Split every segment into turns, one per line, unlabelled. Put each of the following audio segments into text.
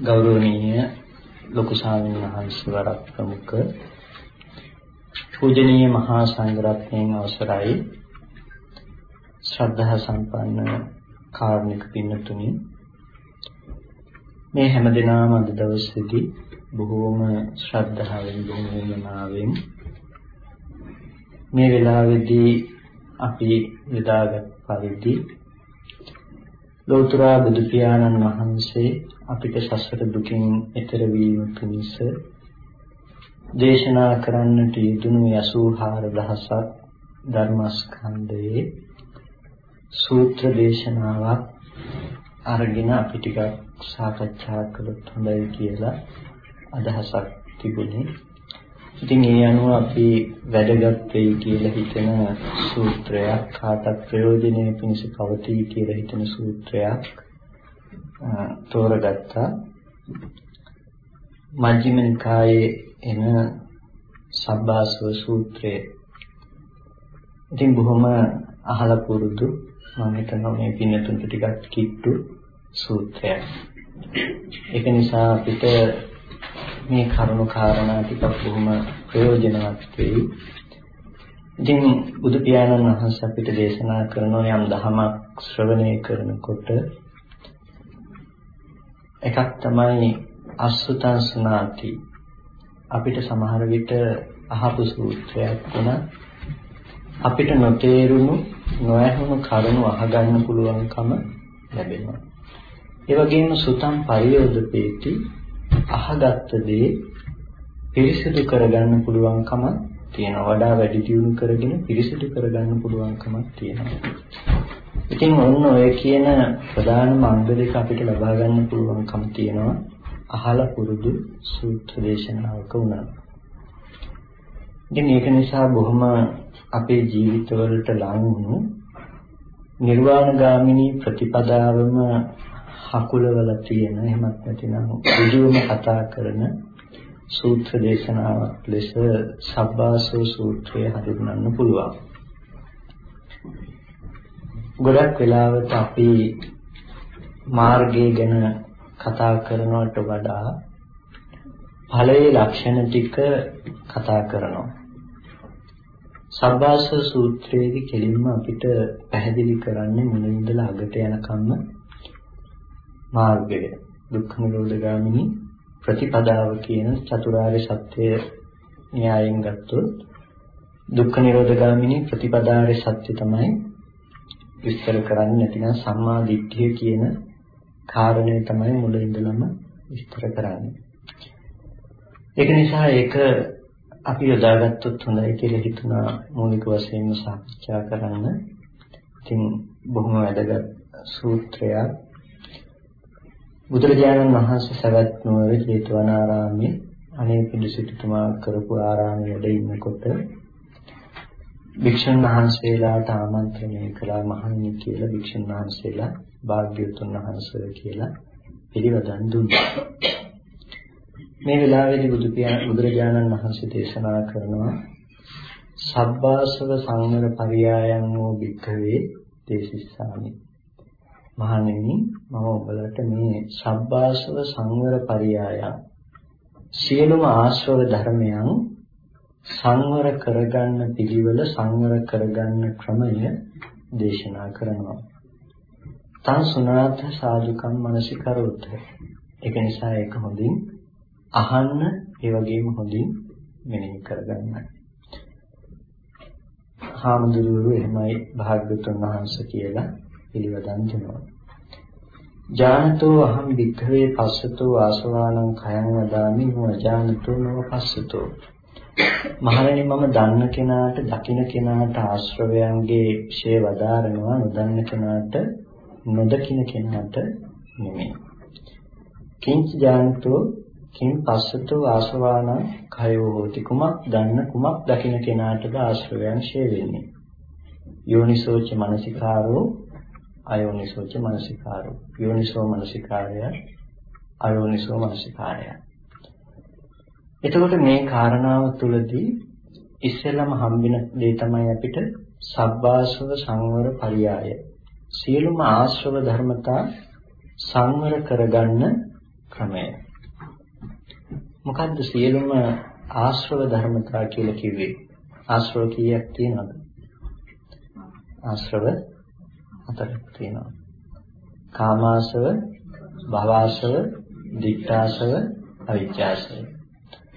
ගෞරවනීය ලොකු ස්වාමීන් වහන්සේ වරක් ප්‍රමුඛ පූජනීය මහා සංඝරත්නයන් අවසරයි. ශ්‍රද්ධා සම්පන්න කාර්මික පින්නතුනි මේ හැමදෙනාම අද දවසේදී බොහෝම ශ්‍රද්ධාවෙන් බොහෝම වෙනමාවෙන් මේ වෙලාවේදී අපි යොදාගත් පරිදි ලෝතර බුදු පියාණන් වහන්සේ අපිට සසර දුකින් එතර වීම පිණිස දේශනා කරන්නට යෙදුණු 84000ක් ධර්මස්කන්ධයේ සූත්‍ර දේශනාවක් අරගෙන අපි ටිකක් සාකච්ඡා කළොත් හොඳයි කියලා අදහසක් තිබුණේ. ඉතින් ඒ අනුව අපි වැඩගත් වෙයි කියලා හිතන සූත්‍රයක් කාටත් ප්‍රයෝජනෙ පිණිස පවතී කියලා හිතන සූත්‍රයක් තෝරගත්තා. මජ්ක්‍ධිම නිකායේ එන සබ්බාසව සූත්‍රය. ඉතින් බොහොම අහලා පුරුදු මම හිතනවා මේ පින්නතුන්ට ටිකක් කිට්ටු සූත්‍රයක්. ඒක නිසා අපිට මේ කරුණු කාරණා ටිකක් බොහොම ප්‍රයෝජනවත් වෙයි. ඉතින් බුදු පියාණන් වහන්සේ අපිට දේශනා කරන යම් දහමක් ශ්‍රවණය කරනකොට එකක් තමයි අසුතං සුනාති අපිට සමහර විට අහපු සූත්‍රයක් වුණා අපිට නොතේරුණු නොඇහුණු කරුණු අහගන්න පුළුවන්කම ලැබෙනවා. ඒ වගේම සුතං පරියෝදපේති අහගත්ත දේ පිරිසිදු කරගන්න පුළුවන්කම තියෙනවා. වඩා වැඩි දියුණු කරගෙන පිරිසිදු කරගන්න පුළුවන්කමක් තියෙනවා. ඉතින් ඔන්න ඔය කියන ප්‍රධානම අංග දෙක අපිට ලබා ගන්න පුළුවන්කම තියෙනවා. අහලා පුරුදු සූත්‍ර දේශනාවක උනන. ඉතින් ඒක නිසා බොහොම අපේ ජීවිතවලට ලං වුණු නිර්වාණගාමිනී ප්‍රතිපදාවම හකුලවල තියෙන එහෙමත් නැතිනම් ඍජුවම කතා කරන සූත්‍ර දේශනාවක් ලෙස සබ්බාසෝ සූත්‍රය හඳුන්වන්න පුළුවන්. ගොඩක් වෙලාවට අපි මාර්ගය ගැන කතා කරනවට වඩා ඵලයේ ලක්ෂණ ටික කතා කරනවා. සබ්බාස සූත්‍රයේදී කෙලින්ම අපිට පැහැදිලි කරන්නේ මුලින් ඉඳලා අගට යනකම්ම මාර්ගය දුක්ඛ නිරෝධ ගාමිනී ප්‍රතිපදාව කියන චතුරාර්ය සත්‍ය න්‍යායෙන් ගත්තොත් දුක්ඛ නිරෝධ ගාමිනී ප්‍රතිපදාවේ සත්‍ය තමයි විස්තර කරන්නේ නැතිනම් සම්මා දිට්ඨිය කියන කාරණය තමයි මුල ඉඳලම විස්තර කරන්නේ. ඒක නිසා ඒක අපි යොදාගත්තොත් හොඳයි කියලා හිතුණා මූලික වශයෙන්ම සාකච්ඡා කරන්න. ඉතින් බොහොම වැදගත් සූත්‍රයක්. බුදුරජාණන් වහන්සේ සවැත් නුවර ජේතවනාරාමයේ අනේ පිළිසිතුමා කරපු ආරාමයේ වැඩ ඉන්නකොට භික්ෂුන් වහන්සේලාට ආමන්ත්‍රණය කළා මහණනි කියලා භික්ෂුන් වහන්සේලා භාග්‍යවතුන් වහන්සේ කියලා පිළිවදන් දුන්නා. මේ වෙලාවේදී බුදු බුදුරජාණන් වහන්සේ දේශනා කරනවා සබ්බාසව සංවර පරියායන් වූ භික්ඛවේ දේශිස්සාමි. මහණෙනි මම ඔබලට මේ සබ්බාසව සංවර පරියායන් සියලුම ආශ්‍රව ධර්මයන් සංවර කරගන්න පිළිවෙල සංවර කරගන්න ක්‍රමය දේශනා කරනවා. තං සුනාත සාදුකම් මනසිකරොත්. ඒක නිසා ඒක හොඳින් අහන්න ඒ වගේම හොඳින් මෙනෙහි කරගන්න. හාමුදුරුවෝ එහෙමයි භාග්‍යවතුන් වහන්සේ කියලා පිළිවදන් දෙනවා. ජානතෝ අහම් වික්ඛවේ පස්සතෝ ආසවානං khයං වදාමි නොජානතෝ නව පස්සතෝ. මහණෙනි මම දන්න කෙනාට දකින්න කෙනාට ආශ්‍රවයන්ගේ ෂේ වදාරනවා නොදන්න කෙනාට නොදකින්න කෙනාට නෙමෙයි. කිංච ජානතෝ කිං පස්සතෝ ආසවාන කයෝ හෝති. කුමක් දන්න කුමක් දකින්න කෙනාටද ආශ්‍රවයන් ෂේ වෙන්නේ? යෝනිසෝච මනසිකාරෝ අයෝනිසෝච මනසිකාරෝ. යෝනිසෝ මනසිකාරය අයෝනිසෝ මනසිකාරය. එතකොට මේ කාරණාව තුළදී ඉස්සෙල්ලම හම්බෙන දේ තමයි අපිට සබ්බාසව සංවර පරියාය. සියලුම ආශ්‍රව ධර්මතා සංවර කරගන්න ක්‍රමය. මොකද්ද සියලුම ආශ්‍රව ධර්මතා කියලා කිව්වේ? ආශ්‍රව කීයක් තියෙනවද? ආශ්‍රව හතරක් තියෙනවා. කාමාශ්‍රව භවආශ්‍රව දික්ඨාශ්‍රව අවිජ්ජාශ්‍රව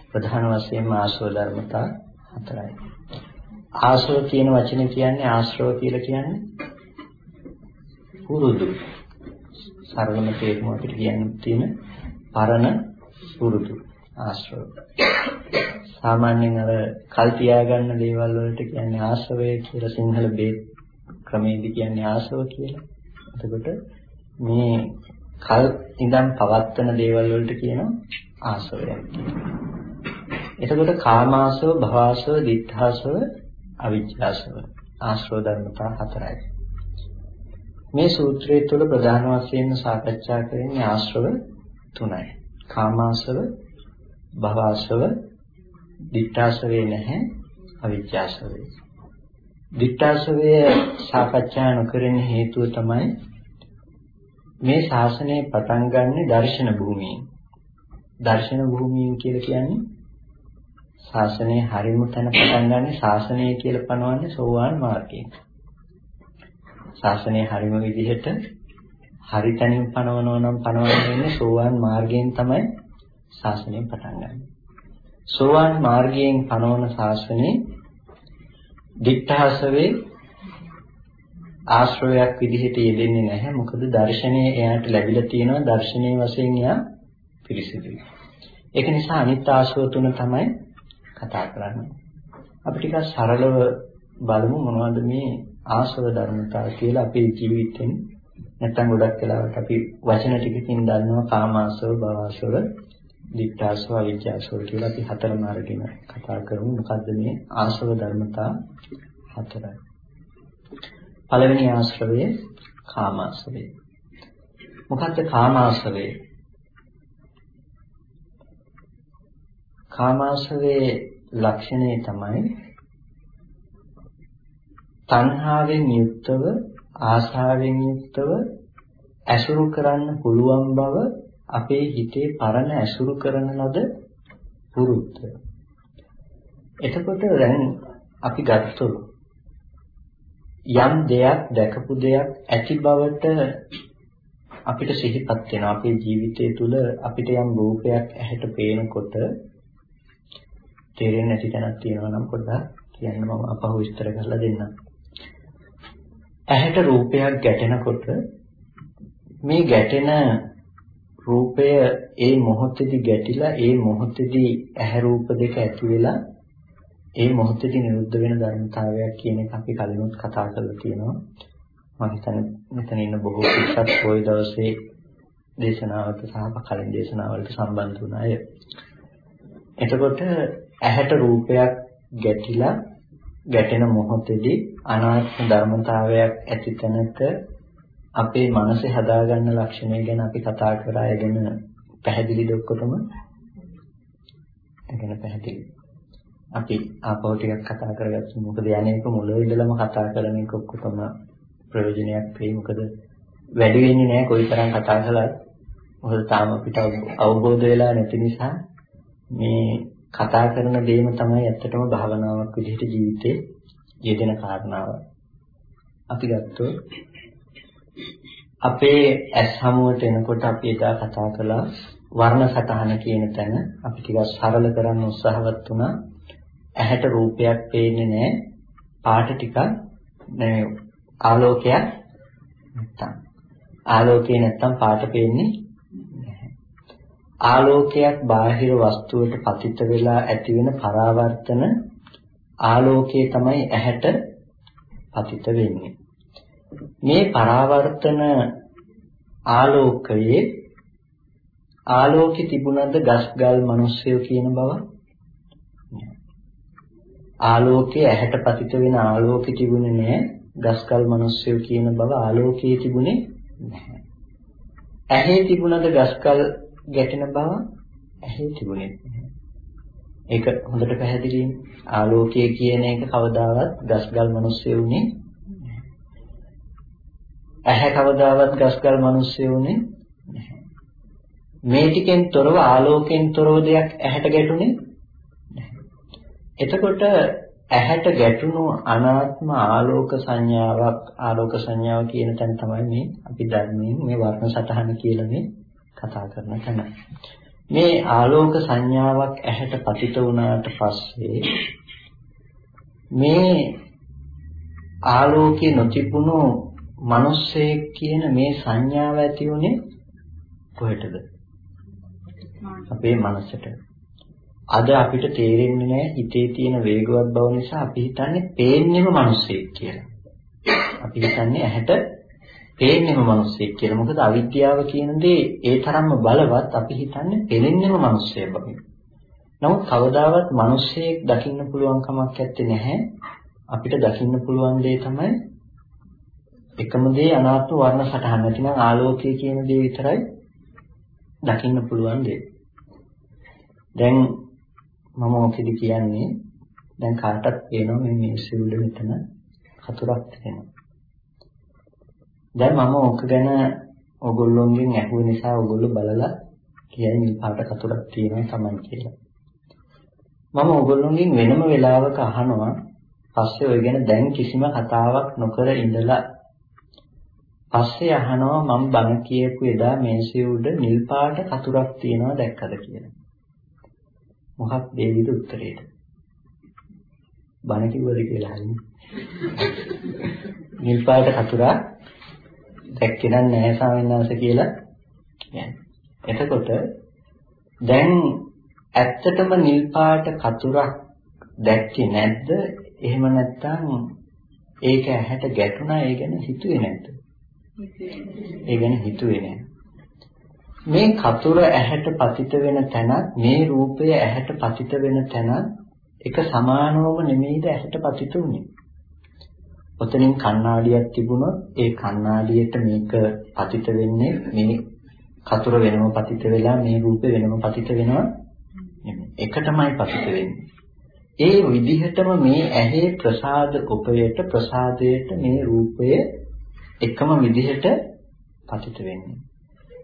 ප්‍රධාන වශයෙන්ම ආශ්‍රව ධර්මතා හතරයි. ආශ්‍රව කියන වචනේ කියන්නේ ආශ්‍රව කියලා කියන්නේ පුරුදු. සරලම තේරුම අපිට කියන්න තියෙන පරණ පුරුදු ආශ්‍රව. සාමාන්‍යයෙන් අර කල් තියාගන්න දේවල් වලට කියන්නේ ආශ්‍රවය කියලා සිංහල බේත් ක්‍රමයේදී කියන්නේ ආශ්‍රව කියලා. එතකොට මේ කල් ඉඳන් පවත්වන දේවල් වලට කියනවා ආශ්‍රවයක් කියලා. එතකොට කාමාශ්‍රව, භවආශ්‍රව, ditthාශ්‍රව, අවිජ්ජාශ්‍රව ආශ්‍රව ධර්මතා හතරයි. මේ සූත්‍රය තුළ ප්‍රධාන වශයෙන් සාකච්ඡා කරන්නේ ආශ්‍රව තුනයි. කාමාශ්‍රව, භවආශ්‍රව, ditthාශ්‍රවේ නැහැ, අවිජ්ජාශ්‍රවේ. Ditthාශ්‍රවය සාකච්ඡා නොකරන හේතුව තමයි මේ ශාසනය පටන් ගන්න දර්ශන භූමියෙන්. දර්ශන භූමියෙන් කියලා කියන්නේ ශාසනයේ හරිම තැන පටන් ගන්න ශාසනය කියලා පනවන්නේ සෝවාන් මාර්ගයෙන්. ශාසනයේ හරිම විදිහට හරි තැනින් පනවනවා නම් පනවන්න වෙන්නේ සෝවාන් මාර්ගයෙන් තමයි ශාසනය පටන් ගන්න. සෝවාන් මාර්ගයෙන් පනවන ශාසනයේ දිත්තහසවේ ආශ්‍රවයක් විදිහට යෙදෙන්නේ නැහැ. මොකද දර්ශනය එයාට ලැබිලා තියෙනවා දර්ශනීය වශයෙන් එයා පිරිසිදුයි. ඒක නිසා අනිත් ආශ්‍රව තුන තමයි කතා කරන්නේ. අපි ටිකක් සරලව බලමු මොනවද මේ ආශ්‍රව ධර්මතා කියලා අපේ ජීවිතෙන් නැත්තම් ගොඩක් වෙලාවට අපි වචන ටිකකින් දන්නවා කාමාශ්‍රව, භවශ්‍රව, දික්ඨාශ්‍රව, අවිජ්ජාශ්‍රව කියලා අපි හතරම අරගෙන කතා කරමු. මොකද්ද මේ ආශ්‍රව ධර්මතා හතරයි. පළවෙනි ආශ්‍රවය කාමාශ්‍රවය. මොකද්ද කාමාශ්‍රවය? කාමාශ්‍රවයේ ලක්ෂණය තමයි තණ්හාවෙන් යුක්තව ආශාවෙන් යුක්තව ඇසුරු කරන්න පුළුවන් බව අපේ හිතේ පරණ ඇසුරු කරන ලද පුරුද්ද. එතකොට දැන් අපි ගත්තොත් යම් දෙයක් දැකපු දෙයක් ඇති බවට අපිට සිහිපත් වෙනවා අපේ ජීවිතය තුළ අපිට යම් රූපයක් ඇහැට පේනකොට තේරෙන්නේ නැති තැනක් තියෙනවා නම් පොඩ්ඩක් කියන්න මම අපහු විස්තර කරලා දෙන්නම්. ඇහැට රූපයක් ගැටෙනකොට මේ ගැටෙන රූපය ඒ මොහොතේදී ගැටිලා ඒ මොහොතේදී ඇහැ රූප දෙක ඇති වෙලා ඒ මොහොතේදී නිරුද්ධ වෙන ධර්මතාවයක් කියන එක අපි කලිනුත් කතා කරලා තියෙනවා. මම හිතන්නේ මෙතන ඉන්න බොහෝ පිටසත් පොයි දවසේ දේශනාවක සහ කලින් දේශනාවලට සම්බන්ධ වුණ අය. එතකොට ඇහැට රූපයක් ගැටිලා ගැටෙන මොහොතේදී අනාත්ම ධර්මතාවයක් ඇති තැනක අපේ මනසේ හදාගන්න ලක්ෂණය ගැන අපි කතා කරාගෙන පැහැදිලිද ඔක්කොටම? එගෙන පැහැදිලි. අපි ආපහු ටිකක් කතා කරගත්තු මොකද යන්නේක මුල ඉඳලම කතා කරන එක ඔක්කොටම ප්‍රයෝජනයක් වෙයි. මොකද වැඩි වෙන්නේ නැහැ කොයිතරම් කතා කළත්. මොකද තාම අපිට අවබෝධ වෙලා නැති නිසා මේ කතා කරන දේම තමයි ඇත්තටම භාවනාවක් විදිහට ජීවිතේ යෙදෙන කාරණාව. අපි ගත්තොත් අපේ ඇස් හමුවට එනකොට අපි එදා කතා කළා වර්ණ සටහන කියන තැන අපි ටිකක් සරල කරන්න උත්සාහවත් වුණා. ඇහැට රූපයක් පේන්නේ නැහැ. පාට ටිකක් ආලෝකයක් නැත්තම් ආලෝකේ නැත්තම් පාට පේන්නේ ආලෝකයක් බාහිර වස්තුවට පතිත වෙලා ඇතිවෙන පරාවර්තන ආලෝකයේ තමයි ඇහැට පතිත වෙන්නේ. මේ පරාවර්තන ආලෝකයේ ආලෝකෙ තිබුණද ගස්ගල් මිනිස්සයෝ කියන බව ආලෝකයේ ඇහැට පතිත වෙන ආලෝකෙ තිබුණේ නැහැ ගස්ගල් මිනිස්සයෝ කියන බව ආලෝකයේ තිබුණේ නැහැ. ඇහි තිබුණද ගස්ගල් ගැටෙන බව ඇහි තිබුණේ නැහැ. ඒක හොඳට පැහැදිලිනේ. ආලෝකය කියන එක කවදාවත් ගස්ගල් මිනිස්සු උනේ ඇහැ කවදාවත් ගස්ගල් මිනිස්සු උනේ නැහැ. මේ ටිකෙන් තොරව ආලෝකයෙන් තොරව දෙයක් ඇහැට ගැටුනේ නැහැ. එතකොට ඇහැට ගැටුණු අනාත්ම ආලෝක සංඥාවක් ආලෝක සංඥාව කියන තැන තමයි මේ අපි ධර්මයෙන් මේ වර්ණ සටහන කියලා මේ කතා කරන තැන. මේ ආලෝක සංඥාවක් ඇහැට පතිත වුණාට පස්සේ මේ ආලෝකේ නොතිබුණු මිනිස්සෙක් කියන මේ සංඥාව ඇති උනේ කොහෙටද? අපේ මනසට. අද අපිට තේරෙන්නේ නැහැ හිතේ තියෙන වේගවත් බව නිසා අපි හිතන්නේ පේන්නෙම මිනිස්සෙක් කියලා. අපි හිතන්නේ ඇහැට පේන්නෙම මිනිස්සෙක් කියලා. මොකද අවිද්‍යාව කියන දේ ඒ තරම්ම බලවත් අපි හිතන්නේ පෙනෙන්නෙම මිනිස්සෙක් බව. නමුත් කවදාවත් මිනිස්සෙක් දකින්න පුළුවන් කමක් නැත්තේ නැහැ. අපිට දකින්න පුළුවන් දේ තමයි එකම දේ අනාත්ම වර්ණ සටහන. නැතිනම් ආලෝකය කියන දේ විතරයි දකින්න පුළුවන් දේ. දැන් මම ඔකෙදි කියන්නේ දැන් කාටත් පේනවා මේ මිනිස්සු උඩ මෙතන හතුරක් තියෙනවා. දැන් මම ඕක ගැන ඕගොල්ලෝගෙන් ඇහුව නිසා ඕගොල්ලෝ බලලා කියන්නේ පාට කතුරක් තියෙනවා තමයි කියලා. මම ඕගොල්ලෝගෙන් වෙනම වෙලාවක අහනවා පස්සේ ඔය ගැන දැන් කිසිම කතාවක් නොකර ඉඳලා පස්සේ අහනවා මම බණ කියපු එදා මේසෙ උඩ නිල් පාට කතුරක් තියෙනවා දැක්කද කියලා. මොකක් දෙවිද උත්තරේට? බණ කිව්වද කියලා අහන්නේ. නිල් පාට කතුරක් දැක්කේ නැහැ ස්වාමීන් වහන්සේ කියලා කියන්නේ. එතකොට දැන් ඇත්තටම නිල් පාට කතුරක් දැක්කේ නැද්ද? එහෙම නැත්නම් ඒක ඇහැට ගැටුණා ඒ ගැන හිතුවේ නැද්ද? ඒ ගැන හිතුවේ නැහැ. මේ කතුර ඇහැට පතිත වෙන තැනත් මේ රූපය ඇහැට පතිත වෙන තැනත් එක සමානවම නෙමෙයිද ඇහැට පතිත උනේ. ඔතනින් කණ්ණාඩියක් තිබුණොත් ඒ කණ්ණාඩියට මේක පතිත වෙන්නේ මේ කතුර වෙනම පතිත වෙලා මේ රූපේ වෙනම පතිත වෙනවා නෙමෙයි. එකටමයි පතිත වෙන්නේ. ඒ විදිහටම මේ ඇහි ප්‍රසාද උපයට ප්‍රසාදයට මේ රූපය එකම විදිහට පතිත වෙන්නේ.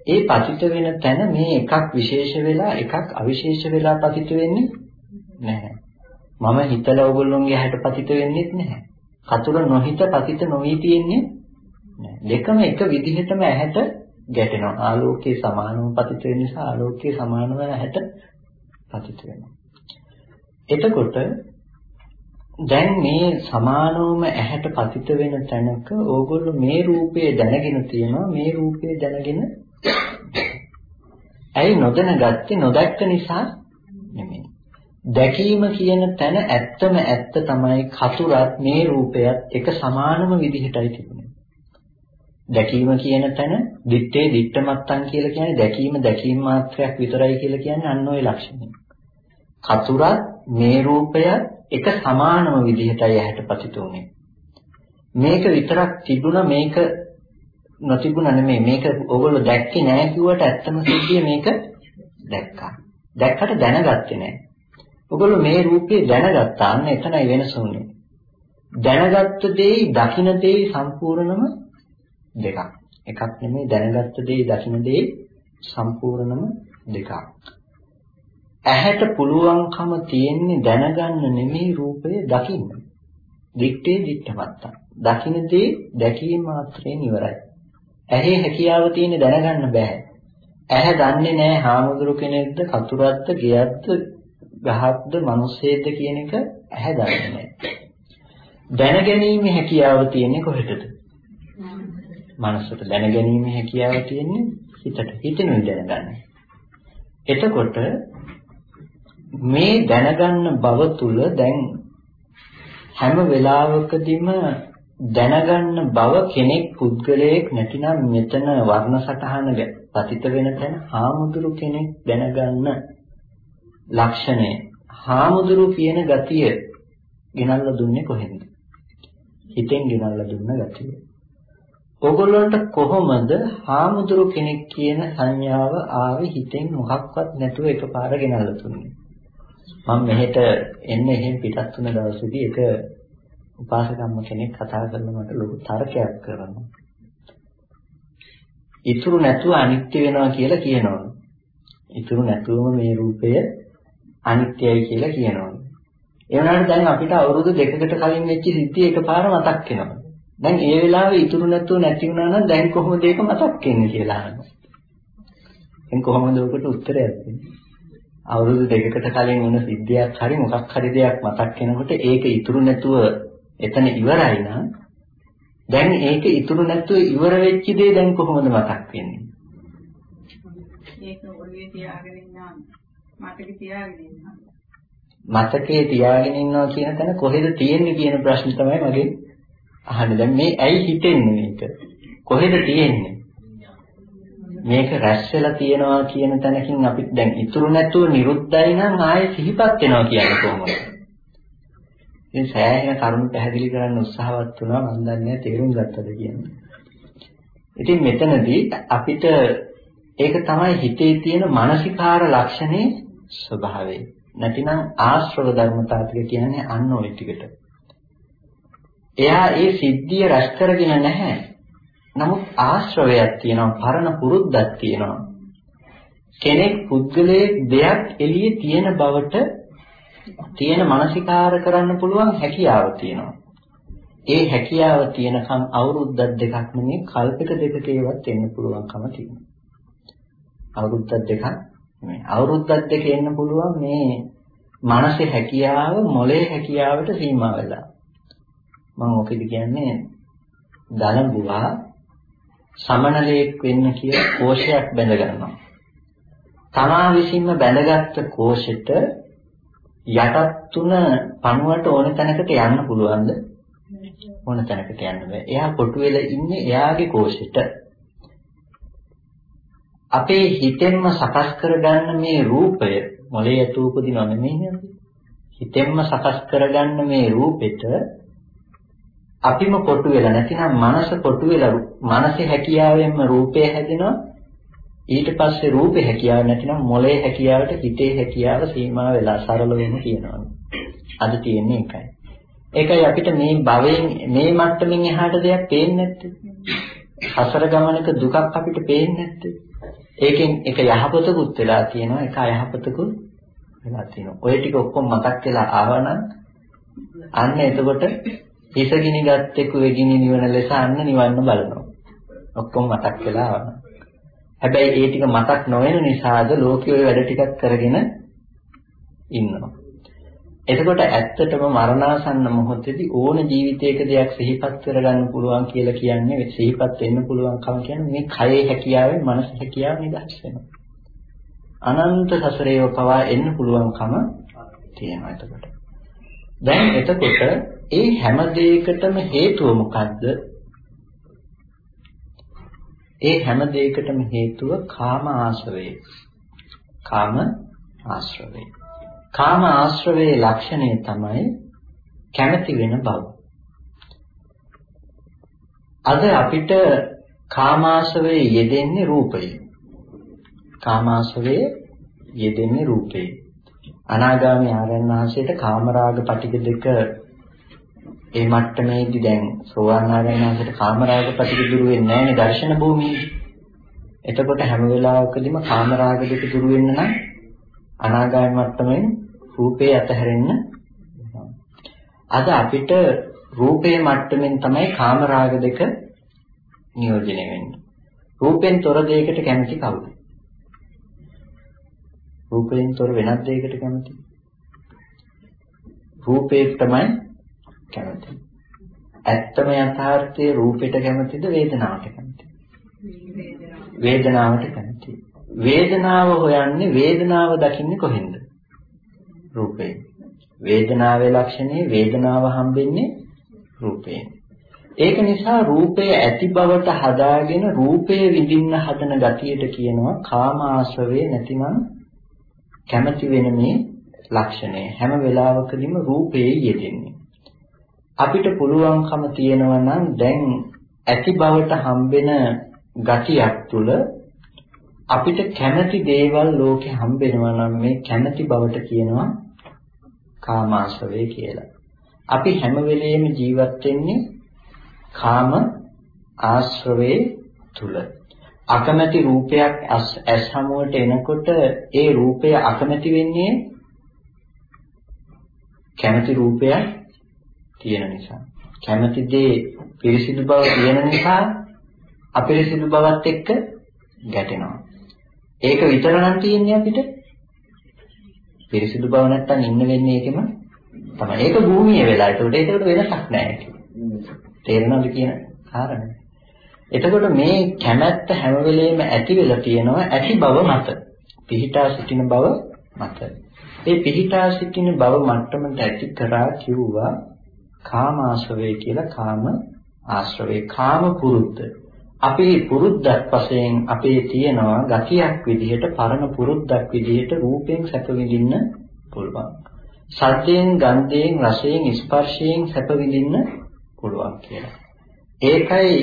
ඒ පතිත වෙන තැන මේ එකක් විශේෂ වෙලා එකක් අවිශේෂ වෙලා පතිත වෙන්නේ නැහැ. මම හිතලා ඕගොල්ලෝගේ ඇහැට පතිත වෙන්නේ නැහැ. කතුර නොහිත පතිත නොවි තියෙන්නේ දෙකම එක විදිහටම ඇහැට ගැටෙනවා. ආලෝකයේ සමානව පතිත වෙන නිසා ආලෝකයේ සමානව ඇහැට පතිත වෙනවා. එතකොට දැන් මේ සමානවම ඇහැට පතිත වෙන තැනක ඕගොල්ලෝ මේ රූපය දැනගෙන තියෙනවා මේ රූපය දැනගෙන ඇයි නොදැනගත්තේ නොදැක්ක නිසා නෙමෙයි දැකීම කියන තැන ඇත්තම ඇත්ත තමයි කතුරත් මේ රූපයත් එක සමානම විදිහටයි තිබුණේ. දැකීම කියන තැන දිත්තේ දිත්තමත්තන් කියලා කියන්නේ දැකීම දැකීම මාත්‍රයක් විතරයි කියලා කියන්නේ අන්න ওই ලක්ෂණය. කතුරත් මේ රූපයත් එක සමානම විදිහටයි ඇහැට පතිත උනේ. මේක විතරක් තිබුණා මේක නොතිබුණා නෙමෙයි මේක ඕගොල්ලෝ දැක්කේ නෑ කිව්වට ඇත්තම සිද්ධිය මේක දැක්කා. දැක්කට දැනගත්තේ නෑ. ඔගොල්ලෝ මේ රූපේ දැනගත්තා. අන්න එතනයි වෙනස උනේ. දැනගත්ත දෙයි දකින්න දෙයි සම්පූර්ණම දෙකක්. එකක් නෙමෙයි දැනගත්ත දෙයි දකින්න දෙයි සම්පූර්ණම දෙකක්. ඇහැට පුළුවන්කම තියෙන්නේ දැනගන්න නෙමෙයි රූපය දකින්න. දිත්තේ දිත්තමත්තා. දකින්න දේ දැකීම මාත්‍රයෙන් ඉවරයි. ඇහි හැකියාව තියෙන දැනගන්න බෑ. ඇහැ දන්නේ නැහැ හාමුදුරු කෙනෙක්ද කතුරක්ද ගෙයක්ද ගහක්ද මිනිස්සෙක්ද කියන එක ඇහැ දන්නේ නැහැ. දැනගැනීමේ හැකියාව තියෙන්නේ කොහෙටද? මනසට දැනගැනීමේ හැකියාව තියෙන්නේ හිතට. හිතෙනුයි දැනගන්නේ. එතකොට මේ දැනගන්න බව තුල දැන් හැම වෙලාවකදීම දැනගන්න බව කෙනෙක් පුද්ගලයෙක් නැතිනම් මෙතන වර්ණ සටහන පතිත වෙන තැන හාමුදුරු කෙනෙක් දැනගන්න ලක්ෂණය හාමුදුරු කියන ගතිය ගෙනල්ලා දුන්නේ කොහෙන්ද? හිතෙන් ගෙනල්ලා දුන්න ගතිය. ඔගොල්ලන්ට කොහොමද හාමුදුරු කෙනෙක් කියන සංඥාව ආවේ හිතෙන් මොකක්වත් නැතුව එකපාර ගෙනල්ලා දුන්නේ? මම මෙහෙට එන්න එහෙන් පිටත් වුණ දවසේදී එක උපාසකම්ම කෙනෙක් කතා කරලා මට ලොකු තර්කයක් කරනවා. ඉතුරු නැතුව අනිත්‍ය වෙනවා කියලා කියනවා. ඉතුරු නැතුවම මේ රූපය අනිත්‍යයි කියලා කියනවා. ඒ වුණාට දැන් අපිට අවුරුදු දෙකකට කලින් වෙච්ච සිද්ධිය එකපාර මතක් වෙනවා. දැන් ඒ වෙලාවේ ඉතුරු නැතුව නැති වුණා නම් දැන් කොහොමද ඒක මතක් වෙන්නේ කියලා අහනවා. දැන් කොහොමද ඔකට උත්තරයක් දෙන්නේ? අවුරුදු දෙකකට කලින් වුණ සිද්ධියක් හරි මොකක් හරි දෙයක් මතක් වෙනකොට ඒක ඉතුරු නැතුව එතන ඉවරයි නම් දැන් ඒක ඉතුරු නැතුව ඉවර වෙච්ච දේ දැන් කොහොමද මතක් වෙන්නේ?
ඒක ඔළුවේ තියාගෙන ඉන්නවා. මතකේ තියාගෙන ඉන්නවා.
මතකේ තියාගෙන ඉන්නවා කියන තැන කොහෙද තියෙන්නේ කියන ප්‍රශ්නේ තමයි මගේ අහන්නේ. දැන් මේ ඇයි හිතෙන්නේ මේක? කොහෙද තියෙන්නේ? මේක රැස් වෙලා තියෙනවා කියන තැනකින් අපි දැන් ඉතුරු නැතුව නිරුද්ධයි නම් ආයෙ සිහිපත් වෙනවා කියන්නේ කොහොමද? ඉතින් සෑහෙන කරුණු පැහැදිලි කරන්න උත්සාහවත් වුණා මම දන්නේ තේරුම් ගත්තද කියන්නේ. ඉතින් මෙතනදී අපිට ඒක තමයි හිතේ තියෙන මානසිකාර ලක්ෂණේ ස්වභාවය. නැතිනම් ආශ්‍රව ධර්මතා ටික කියන්නේ අන්න ওই ටිකට. එයා ඒ සිද්ධිය රැස් කරගෙන නැහැ. නමුත් ආශ්‍රවයක් තියෙනවා, පරණ පුරුද්දක් තියෙනවා. කෙනෙක් පුද්ගලයෙක් දෙයක් එළියේ තියෙන බවට තියෙන මානසිකාර කරන්න පුළුවන් හැකියාව තියෙනවා. ඒ හැකියාව තියෙනකන් අවුරුද්දක් දෙකක් නෙමෙයි කල්පක දෙකක ඒවත් එන්න පුළුවන්කම තියෙනවා. අවුරුද්දක් දෙකක් නෙමෙයි අවුරුද්දක් දෙක එන්න පුළුවන් මේ මනසේ හැකියාව මොලේ හැකියාවට සීමා වෙලා. මම ඔකෙදි කියන්නේ දලබුවා සමනලයක් වෙන්න කියලා කෝෂයක් බැඳ ගන්නවා. තමා විසින්ම බැඳගත්ත කෝෂෙට යටත් තුන පණුවට ඕන තැනකට යන්න පුළුවන්ද? ඕන තැනකට යන්න බෑ. එයා කොටු වෙලා ඉන්නේ එයාගේ කෝෂෙට. අපේ හිතෙන්ම සකස් කරගන්න මේ රූපය මොලේ ඇතු උපදිනව නෙමෙයි නේද? හිතෙන්ම සකස් කරගන්න මේ රූපෙට අපිම කොටු වෙලා නැතිනම් මනස කොටු වෙලා මනසේ හැකියාවෙන්ම රූපය හැදෙනවා ඊට පස්සේ රූපේ හැකියාව නැතිනම් මොලේ හැකියාවට හිතේ හැකියාව සීමා වෙලා සරලවම කියනවා. අද තියෙන්නේ ඒකයි. ඒකයි අපිට මේ භවයෙන් මේ මට්ටමින් එහාට දෙයක් පේන්නේ නැත්තේ. හසර ගමනක දුකක් අපිට පේන්නේ නැත්තේ. ඒකෙන් එක යහපතකුත් වෙලා තියෙනවා එක අයහපතකුත් වෙලා තියෙනවා. ඔය ටික ඔක්කොම මතක් වෙලා ආවනම් අන්න එතකොට හිස ගිනි ගත්තෙකු වෙගිනි නිවන ලෙස අන්න නිවන්න බලනවා. ඔක්කොම මතක් වෙලා ආවනම්. හැබැයි ඒ ටික මතක් නොවන නිසාද ලෝකයේ ওই වැඩ ටිකක් කරගෙන ඉන්නවා. එතකොට ඇත්තටම මරණාසන්න මොහොතේදී ඕන ජීවිතයක දෙයක් සිහිපත් කරගන්න පුළුවන් කියලා කියන්නේ සිහිපත් වෙන්න පුළුවන්කම කියන්නේ මේ කයේ හැකියාවෙන් මනස හැකියාව නිදහස් වෙනවා. අනන්ත සසරේව පවා එන්න පුළුවන්කම තියෙනවා එතකොට. දැන් එතකොට ඒ හැම දෙයකටම හේතුව මොකද්ද? ඒ හැම දෙයකටම හේතුව කාම ආශ්‍රවය. කාම ආශ්‍රවය. කාම ආශ්‍රවයේ ලක්ෂණය තමයි කැමැති වෙන බව. අද අපිට කාමාශ්‍රවයේ යෙදෙන්නේ රූපය. කාමාශ්‍රවයේ යෙදෙන්නේ රූපේ. අනාගාමී ආරයන් වහන්සේට කාමරාග පටික දෙක ඒ මට්ටමේදී දැන් සෝවාන් ආරයන් වහන්සේට කාමරාග පටික දුරු වෙන්නේ නැහැ නේ දර්ශන භූමියේ. එතකොට හැම වෙලාවකදීම කාමරාග දෙක දුරු වෙන්න නම් අනාගාමී මට්ටමෙන් රූපේ අතහැරෙන්න අද අපිට රූපේ මට්ටමින් තමයි කාමරාග දෙක නියෝජනය වෙන්නේ. රූපෙන් තොර දෙයකට කැමති කවුද? රූපයෙන් තොර වෙනත් දෙයකට කැමති. රූපේ තමයි කැමති. ඇත්තම යථාර්ථයේ රූපෙට කැමතිද වේදනාවට කැමතිද? වේදනාවට කැමති. වේදනාව හොයන්නේ වේදනාව දකින්නේ කොහෙන්ද? රූපයෙන්. වේදනාවේ ලක්ෂණේ වේදනාව හම්බෙන්නේ රූපයෙන්. ඒක නිසා රූපය ඇති බවට හදාගෙන රූපය විඳින්න හදන ගතියට කියනවා කාම ආශ්‍රවේ නැතිනම් කැමති වෙන මේ ලක්ෂණය. හැම වෙලාවකදීම රූපයේ යෙදෙන්නේ. අපිට පුළුවන්කම තියෙනවා නම් දැන් ඇති බවට හම්බෙන ගතියක් තුළ අපිට කැමති දේවල් ලෝකේ හම්බෙනවා නම් මේ කැමති බවට කියනවා කාමාශ්‍රවය කියලා. අපි හැම වෙලෙම ජීවත් වෙන්නේ කාම ආශ්‍රවයේ තුල. අකමැති රූපයක් ඇස් හමුවට එනකොට ඒ රූපය අකමැති වෙන්නේ කැමැති රූපයක් තියෙන නිසා. කැමැති දේ පිරිසිදු බව තියෙන නිසා අපිරිසිදු බවත් එක්ක ගැටෙනවා. ඒක විතර නම් තියෙන්නේ අපිට. පිරිසිදු බව නැත්තම් ඉන්න වෙන්නේ ඒකෙම තමයි. ඒක භූමිය වෙලා. ඒකට ඒකට වෙනසක් නැහැ. තේරෙනවද කියන කාරණය? එතකොට මේ කැමැත්ත හැම වෙලෙම ඇති වෙලා තියෙනවා ඇති බව මත. පිහිටා සිටින බව මත. ඒ පිහිටා සිටින බව මට්ටමට ඇති කරා කිව්වා කාමාශ්‍රවය කියලා කාම ආශ්‍රවේ කාම පුරුද්ද. අපේ පුරුද්දක් වශයෙන් අපේ තියෙනවා ගතියක් විදිහට පරණ පුරුද්දක් විදිහට රූපයෙන් සැප විඳින්න පුළුවන්. සද්දයෙන්, ගන්ධයෙන්, රසයෙන්, ස්පර්ශයෙන් සැප විඳින්න පුළුවන් කියලා. ඒකයි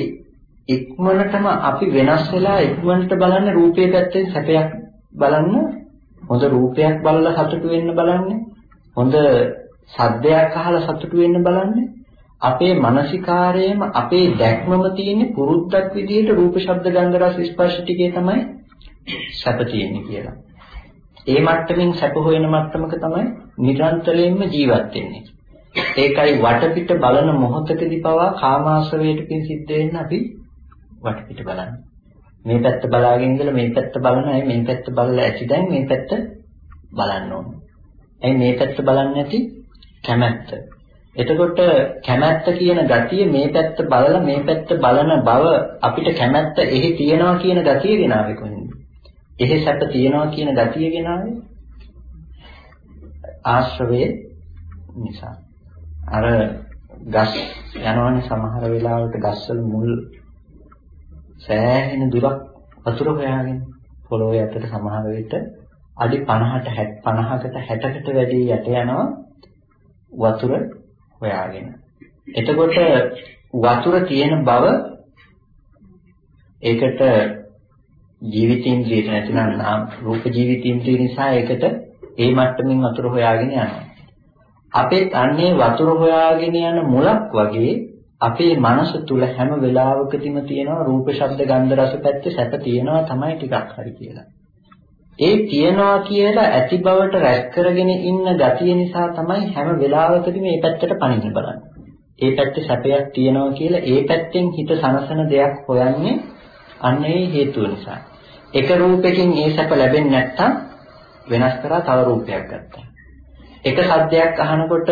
ඉක්මනටම අපි වෙනස් වෙලා ඉක්මනට බලන්න රූපයේ පැත්තෙන් සැපයක් බලන්න හොඳ රූපයක් බලලා සතුටු වෙන්න බලන්නේ හොඳ සද්දයක් අහලා සතුටු වෙන්න බලන්නේ අපේ මානසිකාරයේම අපේ දැක්මම තියෙන පුරුද්දක් විදිහට රූප ශබ්ද ගන්ධ රස ස්පර්ශ ටිකේ තමයි සැප තියෙන්නේ කියලා. ඒ මට්ටමින් සැප හොයන මට්ටමක තමයි නිරන්තරයෙන්ම ජීවත් වෙන්නේ. ඒකයි වටපිට බලන මොහොතකදී පවා කාමාශ්‍රවයට පින් සිද්ධ වෙන්න අපි වටපිට බලන්න. මේ පැත්ත බලාගෙන ඉඳලා මේ පැත්ත බලන අය මේ පැත්ත බලලා ඇති දැන් මේ පැත්ත බලන්න ඕනේ. ඇයි මේ පැත්ත බලන්නේ නැති? කැමැත්ත. එතකොට කැමැත්ත කියන ගතිය මේ පැත්ත බලලා මේ පැත්ත බලන බව අපිට කැමැත්ත එහි තියනවා කියන ගතිය ගෙනාවේ කොහෙන්ද? එහි සැප තියනවා කියන ගතිය ගෙනාවේ ආශ්‍රවයේ නිසා. අර ගස් යනවනේ සමහර වෙලාවට ගස්වල මුල් සෑහෙන දුරක් වතුර හොයාගෙන පොළොවේ යටට සමහර විට අඩි 50ට 50කට 60කට වැඩි යට යනවා වතුර හොයාගෙන. එතකොට වතුර තියෙන බව ඒකට ජීවිතේන්ද්‍රිය නැතිනම් රූප ජීවිතේන්ද්‍රිය නිසා ඒකට ඒ මට්ටමින් වතුර හොයාගෙන යනවා. අපේ අන්නේ වතුර හොයාගෙන යන මුලක් වගේ අපේ මනස තුල හැම වෙලාවකදීම තියෙනවා රූප ශබ්ද ගන්ධ රස පැත්තේ සැප තියෙනවා තමයි ටිකක් හරි කියලා. ඒ තියෙනවා කියලා ඇති බවට රැස් කරගෙන ඉන්න ගතිය නිසා තමයි හැම වෙලාවකදීම මේ පැත්තට පණින්න බලන්නේ. ඒ පැත්තේ සැපයක් තියෙනවා කියලා ඒ පැත්තෙන් හිත සනසන දෙයක් හොයන්නේ අන්න ඒ හේතුව නිසා. එක රූපයකින් ඒ සැප ලැබෙන්නේ නැත්තම් වෙනස් කරලා තව රූපයක් ගත්තා. එක සද්දයක් අහනකොට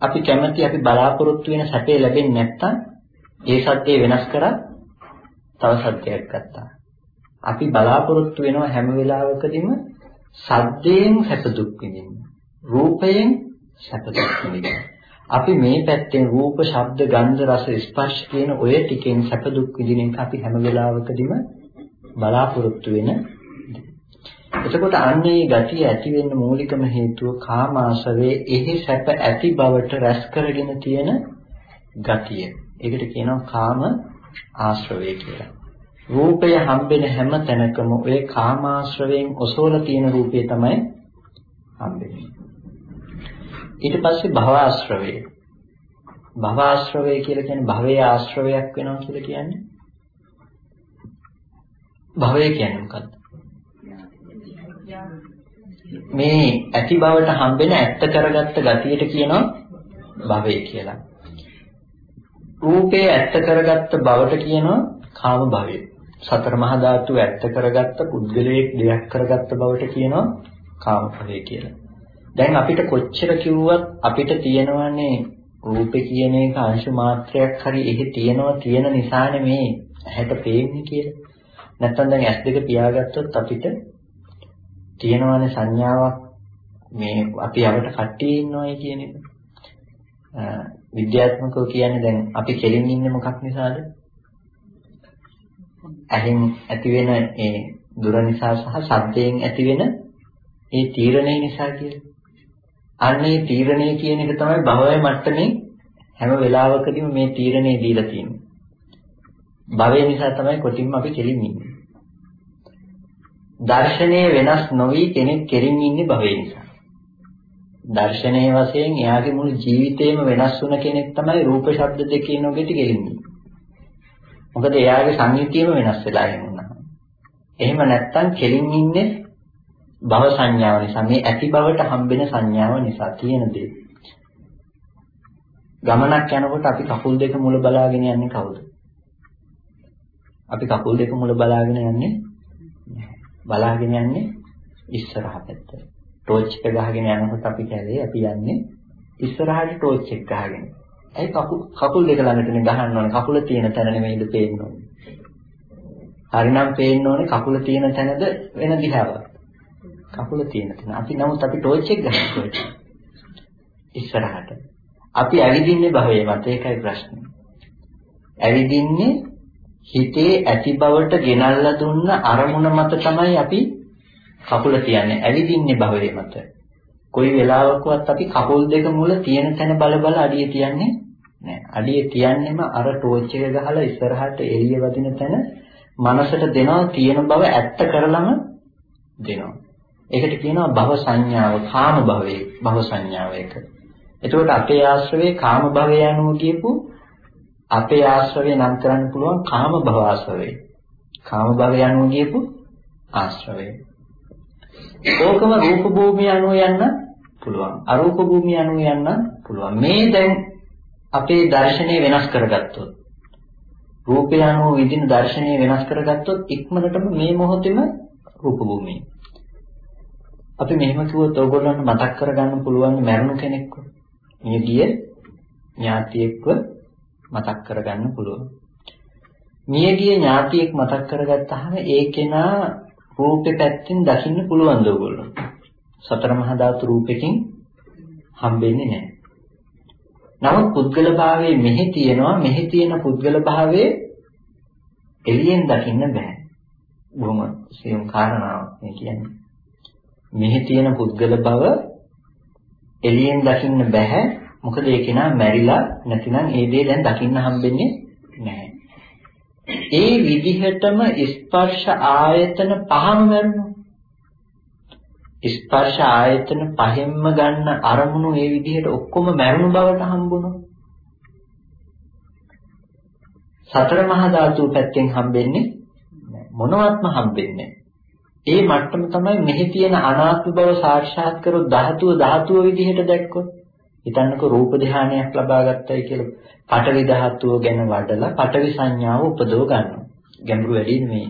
අපි කැමති අපි බලාපොරොත්තු වෙන සැපේ ලැබෙන්නේ නැත්තම් ඒ සද්දේ වෙනස් කරා තව සද්දයක් ගත්තා. අපි බලාපොරොත්තු වෙනවා හැම වෙලාවකදීම සද්දයෙන් සැප දුක් විඳින්න. රූපයෙන් සැප දුක් විඳින්න. අපි මේ පැත්තෙන් රූප, ශබ්ද, ගන්ධ, රස, ස්පර්ශ කියන ඔය ටිකෙන් සැප දුක් විඳින එක අපි හැම වෙලාවකදීම බලාපොරොත්තු වෙන එතකොට අන්නේ ගතිය ඇති වෙන්න මූලිකම හේතුව කාමාශරයේ එහි සැප ඇති බවට රැස් කරගෙන තියෙන ගතිය. ඒකට කියනවා කාම ආශ්‍රවය කියලා. රූපය හම්බෙන හැම තැනකම ඔය කාමාශ්‍රවයෙන් ඔසවලා තියෙන රූපය තමයි හම්බෙන්නේ. ඊට පස්සේ භවආශ්‍රවය. භවආශ්‍රවය කියලා කියන්නේ භවයේ ආශ්‍රවයක් වෙනවා කියලා කියන්නේ. භවය කියන්නේ මොකක්ද? මේ ඇති බවට හම්බෙන ඇත්ත කරගත්ත ගතියට කියනවා භවය කියලා. රූපේ ඇත්ත කරගත්ත බවට කියනවා කාම භවය. සතර මහා ධාතු ඇත්ත කරගත්ත පුද්ගලයෙක් දෙයක් කරගත්ත බවට කියනවා කාම භවය කියලා. දැන් අපිට කොච්චර කිව්වත් අපිට තියෙනවනේ රූපේ කියන එක අංශ මාත්‍රයක් හරි එහි තියෙනවා තියෙන නිසානේ මේ ඇහැට පේන්නේ කියලා. නැත්තම් දැන් ඇස් දෙක පියාගත්තොත් අපිට තියෙනවනේ සංඥාවක් මේ අපි යවට කට්ටිය ඉන්නවයි කියන එක. විද්‍යාත්මකව කියන්නේ දැන් අපි කෙලින් ඉන්නේ මොකක් නිසාද? ඇහෙන් ඇතිවෙන ඒ දුර නිසා සහ ශබ්දයෙන් ඇතිවෙන ඒ තීරණය නිසා කියලා. අන්න ඒ තීරණය කියන එක තමයි භවය මට්ටමේ හැම වෙලාවකදීම මේ තීරණය දීලා තියෙන්නේ. භවය නිසා තමයි කොටින්ම අපි කෙලින් ඉන්නේ. දර්ශනය වෙනස් නොවි කෙනෙක් කෙරින් ඉන්නේ භවය නිසා. දර්ශනීය වශයෙන් එයාගේ මුළු ජීවිතේම වෙනස් වුණ කෙනෙක් තමයි රූප ශබ්ද දෙකේ නොගෙට ගෙලින්නේ. මොකද එයාගේ සංයුතියම වෙනස් වෙලා යනවා. එහෙම නැත්තම් කෙලින් ඉන්නේ භව සංඥාව නිසා මේ ඇති බවට හම්බෙන සංඥාව නිසා තියෙන දේ. ගමනක් යනකොට අපි කකුල් දෙක මුල බලාගෙන යන්නේ කවුද? අපි කකුල් දෙක මුල බලාගෙන යන්නේ බලාගෙන යන්නේ ඉස්සරහ පැත්ත. ටෝච් එක ගහගෙන යනකොට අපි කැලේ අපි යන්නේ ඉස්සරහට ටෝච් එක ගහගෙන. ඇයි කකුල් කකුල් දෙක ළඟටනේ ගහන්න ඕනේ. කකුල තියෙන තැන නෙමෙයිද පේන්න ඕනේ. හරිනම් පේන්න ඕනේ කකුල තියෙන තැනද වෙන දිහාවක්. කකුල තියෙන තැන. අපි නමුත් අපි ටෝච් එක ගහනකොට ඉස්සරහට. අපි ඇවිදින්නේ භවයේ මත ඒකයි ප්‍රශ්නේ. ඇවිදින්නේ හිතේ ඇති බවට ගෙනල්ලා දුන්න අරමුණ මත තමයි අපි කකුල තියන්නේ. ඇවිදින්නේ භවයේ මත. කොයි වෙලාවකවත් අපි කකුල් දෙක මුල තියෙන තැන බල බල අඩිය තියන්නේ නැහැ. අඩිය තියන්නෙම අර ටෝච් එක ගහලා ඉස්සරහට එළිය වදින තැන මනසට දෙනවා තියෙන බව ඇත්ත කරලම දෙනවා. ඒකට කියනවා භව සංඥාව, කාම භවයේ භව සංඥාව එක. එතකොට අපේ ආශ්‍රවේ කාම භවය යනුව කියපු අපේ ආශ්‍රවේ නම් කරන්න පුළුවන් කාම භව ආශ්‍රවේ. කාම භවය යනුව කියපු ආශ්‍රවේ. ඕකම රූප භූමිය අනුව යන්න පුළුවන්. අරූප භූමිය අනුව යන්න පුළුවන්. මේ දැන් අපේ දර්ශනය වෙනස් කරගත්තොත් රූපය අනුව විදින දර්ශනය වෙනස් කරගත්තොත් ඉක්මනටම මේ මොහොතේම රූප භූමිය. අපි මෙහෙම කිව්වොත් ඕගොල්ලන්ට මතක් කරගන්න පුළුවන් මරණු කෙනෙක්ව. මිය ගිය ඥාතියෙක්ව මතක් කරගන්න පුළුවන්. මිය ගිය ඥාතියෙක් මතක් කරගත්තාම ඒ කෙනා රූපේ පැත්තෙන් දකින්න පුළුවන් ද ඕගොල්ලෝ. සතර මහා ධාතු රූපෙකින් හම්බෙන්නේ නැහැ. නමුත් පුද්ගල භාවයේ මෙහි තියෙනවා මෙහි තියෙන පුද්ගල භාවයේ එළියෙන් දකින්න බෑ. බොහොම සියුම් කාරණාවක් මේ කියන්නේ. මෙහි තියෙන පුද්ගල බව එළියෙන් දකින්න බෑ. මොකද ඒ කෙනා මැරිලා නැතිනම් ඒ දේ දැන් දකින්න හම්බෙන්නේ නැහැ. ඒ විදිහටම ස්පර්ශ ආයතන පහම මරනවා. ස්පර්ශ ආයතන පහෙන්ම ගන්න අරමුණු ඒ විදිහට ඔක්කොම මරණු බවට හම්බුණා. සතර මහා ධාතු පැත්තෙන් හම්බෙන්නේ මොනවත්ම හම්බෙන්නේ ඒ මට්ටම තමයි මෙහි තියෙන අනාත්ම බව සාක්ෂාත් කරොත් ධාතුව ධාතුව විදිහට දැක්කොත් හිතන්නකෝ රූප ධානයක් ලබා ගත්තයි කියලා පඨවි ධාතුව ගැන වඩලා පඨවි සංඥාව උපදව ගන්නවා. ගැඹුරු වැඩි මේ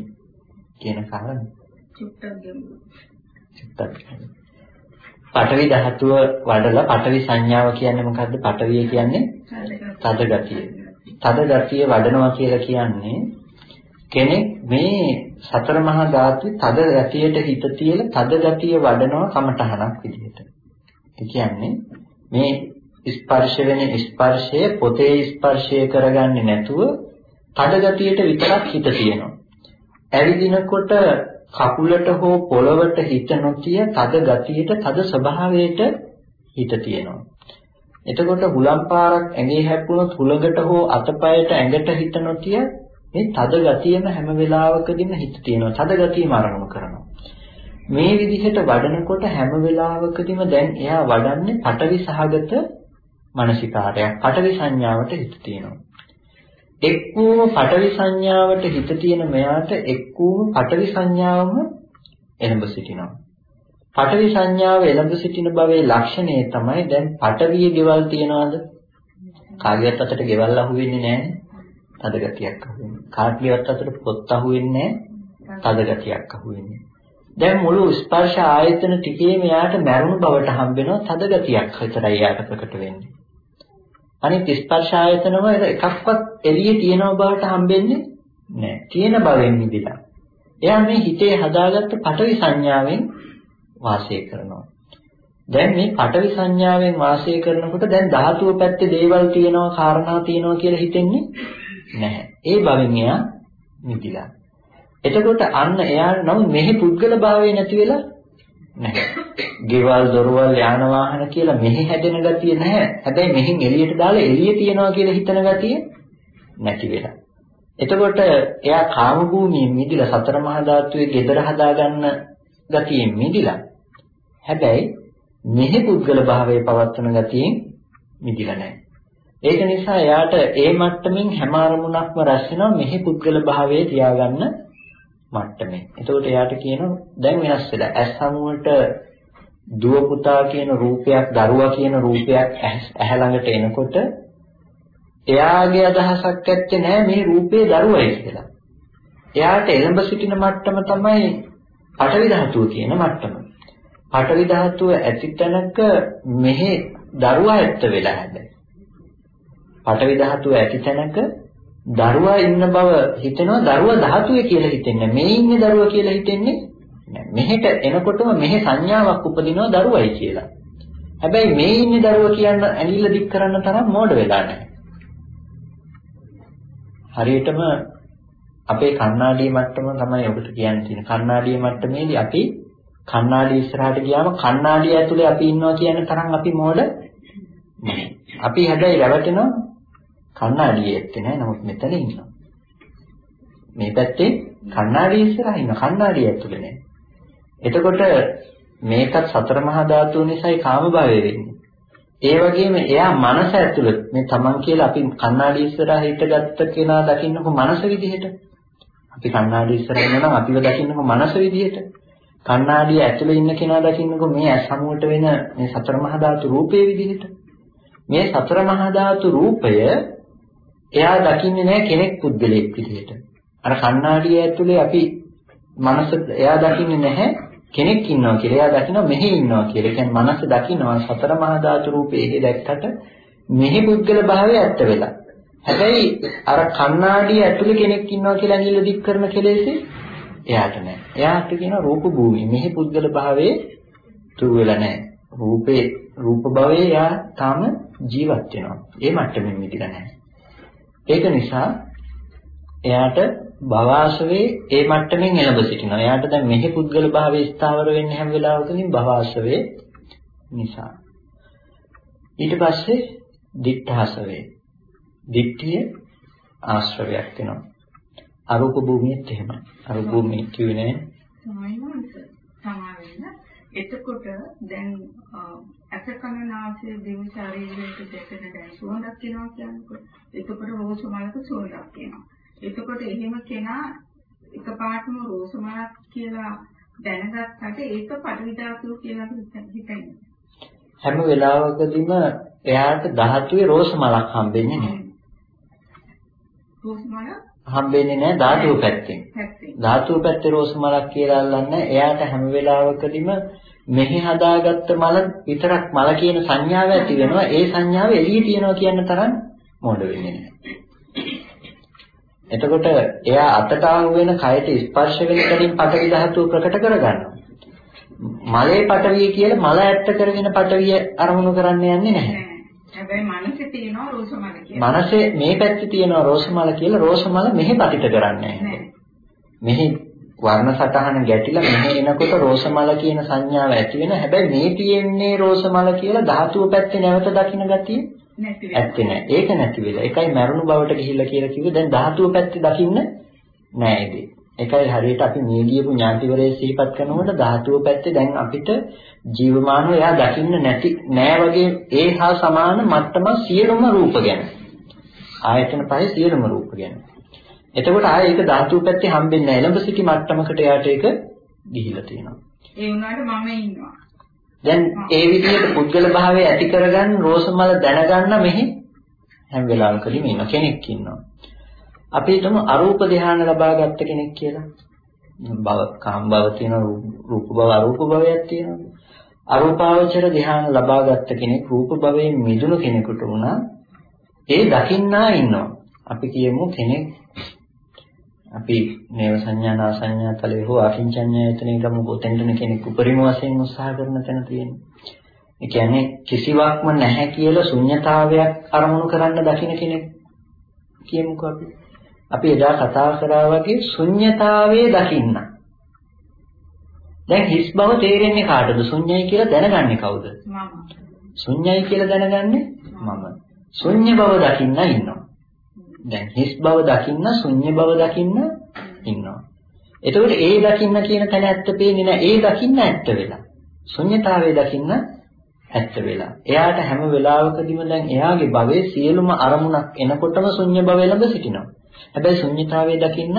කියන කාරණා.
චුට්ටක් ගැඹුරු.
චුට්ටක්. පඨවි ධාතුව වඩලා පඨවි සංඥාව කියන්නේ මොකද්ද? පඨවිය කියන්නේ තද ගතිය. තද ගතිය වඩනවා කියලා කියන්නේ කෙනෙක් මේ සතර මහා ධාතුවේ තද ගතියට හිත තියලා තද ගතිය වඩනවා කමඨහනක් විදිහට. ඒ කියන්නේ මේ ස්පර්ශ වෙන ස්පර්ශය පොතේ ස්පර්ශය කරගන්නේ නැතුව තද ගතියට විතරක් හිත තියෙනවා. ඇවිදිනකොට කකුලට හෝ පොළවට හිත නොතිය තද ගතියට තද ස්වභාවයට හිත තියෙනවා. එතකොට හුලම් පාරක් ඇඟේ හැප්පුණොත් හුලඟට හෝ අතපයට ඇඟට හිත නොතිය මේ තද ගතියම හැම වෙලාවකදීම හිත තියෙනවා. තද ගතියම ආරම්භ කරනවා. මේ විදිහට වඩනකොට හැම වෙලාවකදීම දැන් එයා වඩන්නේ පටවි සහගත මානසිකාරයක්. පටවි සංඥාවට හිත තියෙනවා. එක්කෝම පටවි සංඥාවට හිත තියෙන මෙයාට එක්කෝම පටවි සංඥාවම එළඹ සිටිනවා. පටවි සංඥාව එළඹ සිටින බවේ ලක්ෂණය තමයි දැන් පටවිය ගෙවල් තියනවාද? කාගේවත් අතට ගෙවල් අහුවෙන්නේ නැහැ. තද ගතියක් අහුවෙන්නේ. කාගේවත් අතට පොත් අහුවෙන්නේ නැහැ. තද ගතියක් අහුවෙන්නේ. දැන් මුළු ස්පර්ශ ආයතන ටිකේම යාට මරුණු බවට හම්බෙනවා තද ගතියක් විතරයි යාට ප්‍රකට වෙන්නේ. අනිත් ස්පර්ශ ආයතනම එකක්වත් එළියේ තියෙනව බවට හම්බෙන්නේ නැහැ. තියෙන බවෙන් මිදිලා. එයා මේ හිතේ හදාගත්ත පටවි සංඥාවෙන් වාසය කරනවා. දැන් මේ පටවි සංඥාවෙන් වාසය කරනකොට දැන් ධාතුව පැත්තේ දේවල් තියෙනවා, කාරණා තියෙනවා කියලා හිතෙන්නේ නැහැ. ඒ බවෙන් එයා මිදිලා. එතකොට අන්න එයාට නම් මෙහි පුද්ගල භාවය නැති වෙලා නැහැ. ගෙවල් දොරවල් යාන වාහන කියලා මෙහි හැදෙන ගතිය නැහැ. හැබැයි මෙහින් එළියට දාලා එළිය තියනවා කියලා හිතන ගතිය නැති වෙලා. එතකොට එයා කාම භූමියෙන් මිදිලා සතර මහා ධාතුවේ gedara හදාගන්න ගතියෙන් මිදිලා. හැබැයි මෙහි පුද්ගල භාවයේ පවත්වන ගතියෙන් මිදිලා නැහැ. ඒක නිසා එයාට ඒ මට්ටමින් හැම අරමුණක්ම රැස් වෙනවා මෙහි පුද්ගල භාවයේ තියාගන්න මට්ටමේ. එතකොට එයාට කියනවා දැන් වෙනස් වෙලා ඇස් හමුවට දුව පුතා කියන රූපයක් දරුවා කියන රූපයක් ඇහැ ළඟට එනකොට එයාගේ අදහසක් ඇත්තේ නෑ මේ රූපේ දරුවයි කියලා. එයාට එළඹ සිටින මට්ටම තමයි පටවි ධාතුව කියන මට්ටම. පටවි ධාතුව ඇති තැනක මෙහි දරුවා ඇත්ත වෙලා හැබැයි. පටවි ධාතුව ඇති තැනක දරුවා ඉන්න බව හිතෙනවා දරුවා ධාතුවේ කියලා හිතෙන්නේ මේ ඉන්නේ දරුවා කියලා හිතෙන්නේ මෙහෙට එනකොටම මෙහෙ සංඥාවක් උපදිනවා දරුවයි කියලා. හැබැයි මේ ඉන්නේ දරුවා කියන්න ඇනිල්ල දික් කරන්න තරම් මෝඩ වෙලා නැහැ. හරියටම අපේ කණ්ණාඩියේ මට්ටම තමයි ඔබට කියන්න තියෙන්නේ. කණ්ණාඩියේ මට්ටමේදී අපි කණ්ණාඩිය ඉස්සරහට ගියාම කණ්ණාඩිය ඇතුලේ අපි ඉන්නවා කියන තරම් අපි මෝඩ අපි හැබැයි රැවටෙනවා කණ්ණාඩියේ ඇත්තේ නෑ නමුත් මෙතන ඉන්නවා. මේ පැත්තේ කණ්ණාඩිය ඉස්සරහ ඉන්න කණ්ණාඩිය ඇතුලේ නෑ. එතකොට මේකත් සතර මහා ධාතු නිසායි කාම භාවය වෙන්නේ. ඒ වගේම එයා මනස ඇතුළත මේ තමන් කියලා අපි කණ්ණාඩි ඉස්සරහා හිටගත්ත කෙනා දකින්නකො මනස විදිහට. අපි කණ්ණාඩි ඉස්සරහ ඉන්නවා අපිව දකින්නකො මනස විදිහට. කණ්ණාඩිය ඇතුළේ ඉන්න කෙනා දකින්නකො මේ ඇස් සමුවට වෙන මේ සතර මහා ධාතු රූපේ විදිහට. මේ සතර මහා ධාතු රූපය එයා දකින්නේ නැහැ කෙනෙක් පුද්ගලයෙක් විදිහට. අර කණ්ණාඩිය ඇතුලේ අපි මනස එයා දකින්නේ නැහැ කෙනෙක් ඉන්නවා කියලා. එයා දකිනවා මෙහි ඉන්නවා කියලා. ඒ කියන්නේ මනස දකිනවා සතර මහා ධාතු රූපේ එහෙ දැක්කට මෙහි පුද්ගල භාවය ඇත්ත වෙලා. හැබැයි අර කණ්ණාඩිය ඇතුලේ කෙනෙක් ඉන්නවා කියලා ඇඟිල්ල දික් කරන කෙලෙසේ එයාට නෑ. එයාට කියන රූප භූමිය. මෙහි පුද්ගල භාවයේ තුරු වෙලා නෑ. රූපේ රූප භවයේ එයා තාම ජීවත් වෙනවා. ඒ මට්ටමින් මිදිලා නෑ. ඒක නිසා එයාට භවආශවේ ඒ මට්ටමින් එළඹ සිටිනවා. එයාට දැන් මෙහි පුද්ගල භාවයේ ස්ථාවර වෙන්නේ හැම වෙලාවකදී භවආශවේ නිසා. ඊට පස්සේ දිඨාසවේ. දිට්ඨිය ආශ්‍රවයක් වෙනවා. අරූප භූමියත් එහෙමයි. අරූප භූමිය කිව්වේ නෑ.
එතකොට දැන් අසකන නාසය දිව ශරීරයට දෙකන දැන් සුවඳක් එනවා කියනකොට එතකොට රෝස මලක සුවඳක් එනවා. එතකොට එහෙම කෙනා එකපාරටම රෝසමලක් කියලා දැනගත්තට ඒක පරිවිදාසු කියලා හිතන්නේ.
හැම වෙලාවකදීම එයාට ධාතුවේ රෝසමලක් හම්බෙන්නේ නැහැ.
රෝසමල
හම්බෙන්නේ නැහැ ධාතුව පැත්තෙන්. ධාතුව පැත්තේ රෝසමලක් කියලා අල්ලන්නේ එයාට හැම වෙලාවකදීම මෙහි හදාගත්ත මල විතරක් මල කියන සංඥාව ඇති වෙනවා. ඒ සංඥාව එළියේ තියනවා කියන තරම් මොඩ වෙන්නේ නැහැ. එතකොට එයා අතට ආව වෙන කයට ස්පර්ශ වෙන තැනින් පටවි ධාතුව ප්‍රකට කරගන්නවා. මලේ පටවිය කියලා මල ඇත්ත කරගෙන පටවිය අරමුණු කරන්න යන්නේ නැහැ.
හැබැයි මනසේ තියෙනවා රෝසමල කියලා.
මනසේ මේ පැත්තේ තියෙනවා රෝසමල කියලා රෝසමල මෙහි පතිත කරන්නේ නැහැ. මෙහි වර්ණ සටහන ගැටිලා මෙහි එනකොට රෝසමල කියන සංඥාව ඇති වෙන හැබැයි මේ තියෙන්නේ රෝසමල කියලා ධාතුව පැත්තේ නැවත දකින්න ගතිය ඇත්තේ නැහැ. ඒක නැති වෙලා. ඒකයි මරුණු බවට ගිහිල්ලා කියලා කිව්වේ. දැන් ධාතුව පැත්තේ දකින්න නැහැ ඉතින්. ඒකයි හරියට අපි මේ ගියපු ඥාතිවරේ සිහිපත් කරනකොට ධාතුව පැත්තේ දැන් අපිට ජීවමානව එයා දකින්න නැති නෑ වගේ ඒ හා සමාන මට්ටම සියලුම රූප ගැන. ආයතන පහේ සියලුම රූප ගැන. එතකොට ආයේ ඒක ධාතුව පැත්තේ හම්බෙන්නේ නැහැ. එළඹ සිටි මට්ටමකට එයාට ඒක ගිහිලා තියෙනවා.
ඒ වුණාට මම ඉන්නවා.
දැන් ඒ විදිහට පුද්ගල භාවය ඇති කරගන්න රෝසමල දැනගන්න මෙහි හැම වෙලාවකදීම ඉන්න කෙනෙක් ඉන්නවා. අපි හිතමු අරූප ධ්‍යාන ලබා ගත්ත කෙනෙක් කියලා. භව කාම භව තියෙන රූප භව අරූප භවයක් තියෙනවා. අරූපාවචර ධ්‍යාන ලබා ගත්ත කෙනෙක් රූප භවයෙන් මිදුණු කෙනෙකුට වුණා ඒ දකින්නා ඉන්නවා. අපි කියමු කෙනෙක් අපි නේව සංඥා නා සංඥා තලේ හෝ අකින්චඤ්ඤායතනෙ ගමු කොතෙන්දන කෙනෙක් උපරිම වශයෙන් උත්සාහ කරන තැන තියෙන්නේ. ඒ කියන්නේ කිසිවක්ම නැහැ කියලා ශුන්්‍යතාවයක් අරමුණු කරන්න දකින්න කෙනෙක් කියමුකෝ අපි. අපි එදා කතා කරා වගේ ශුන්්‍යතාවයේ දකින්න. දැන් හිස් බව තේරෙන්නේ කාටද? ශුන්‍යයි කියලා දැනගන්නේ කවුද?
මම.
ශුන්‍යයි කියලා දැනගන්නේ මම. ශුන්‍ය බව දකින්න ඉන්නවා. දැන් හිස් බව දකින්න ශුන්‍ය බව දකින්න ඉන්නවා. එතකොට ඒ දකින්න කියන තැන ඇත්ත පේන්නේ නැහැ. ඒ දකින්න ඇත්ත වෙලා. ශුන්‍යතාවයේ දකින්න ඇත්ත වෙලා. එයාට හැම වෙලාවකදීම දැන් එයාගේ භවයේ සියලුම අරමුණක් එනකොටම ශුන්‍ය භවය ළඟ සිටිනවා. හැබැයි ශුන්‍යතාවය දකින්න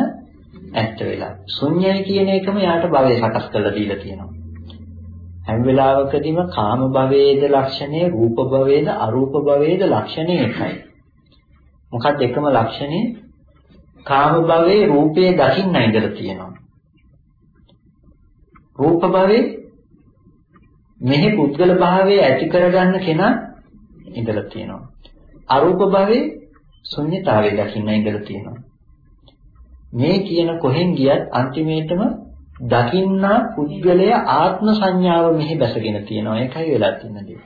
ඇත්ත වෙලා. ශුන්‍යයි කියන එකම එයාට භවය සකස් කරලා දීලා තියෙනවා. හැම වෙලාවකදීම කාම භවයේද ලක්ෂණය, රූප භවයේද, අරූප භවයේද ලක්ෂණය එකයි. මොකක්ද එකම ලක්ෂණය? කාම භවයේ රූපයේ දකින්න ඉඳලා තියෙනවා. රූප භවයේ මෙහි පුද්ගල භාවයේ ඇති කරගන්න කෙනා ඉඳලා තියෙනවා. අරූප භවයේ ශුන්්‍යතාවය දකින්න ඉඳලා තියෙනවා. මේ කියන කොහෙන් ගියත් අන්තිමේටම දකින්නා පුද්ගලයා ආත්ම සංඥාව මෙහි බැසගෙන තියෙනවා. ඒකයි වෙලා තියෙන්නේ.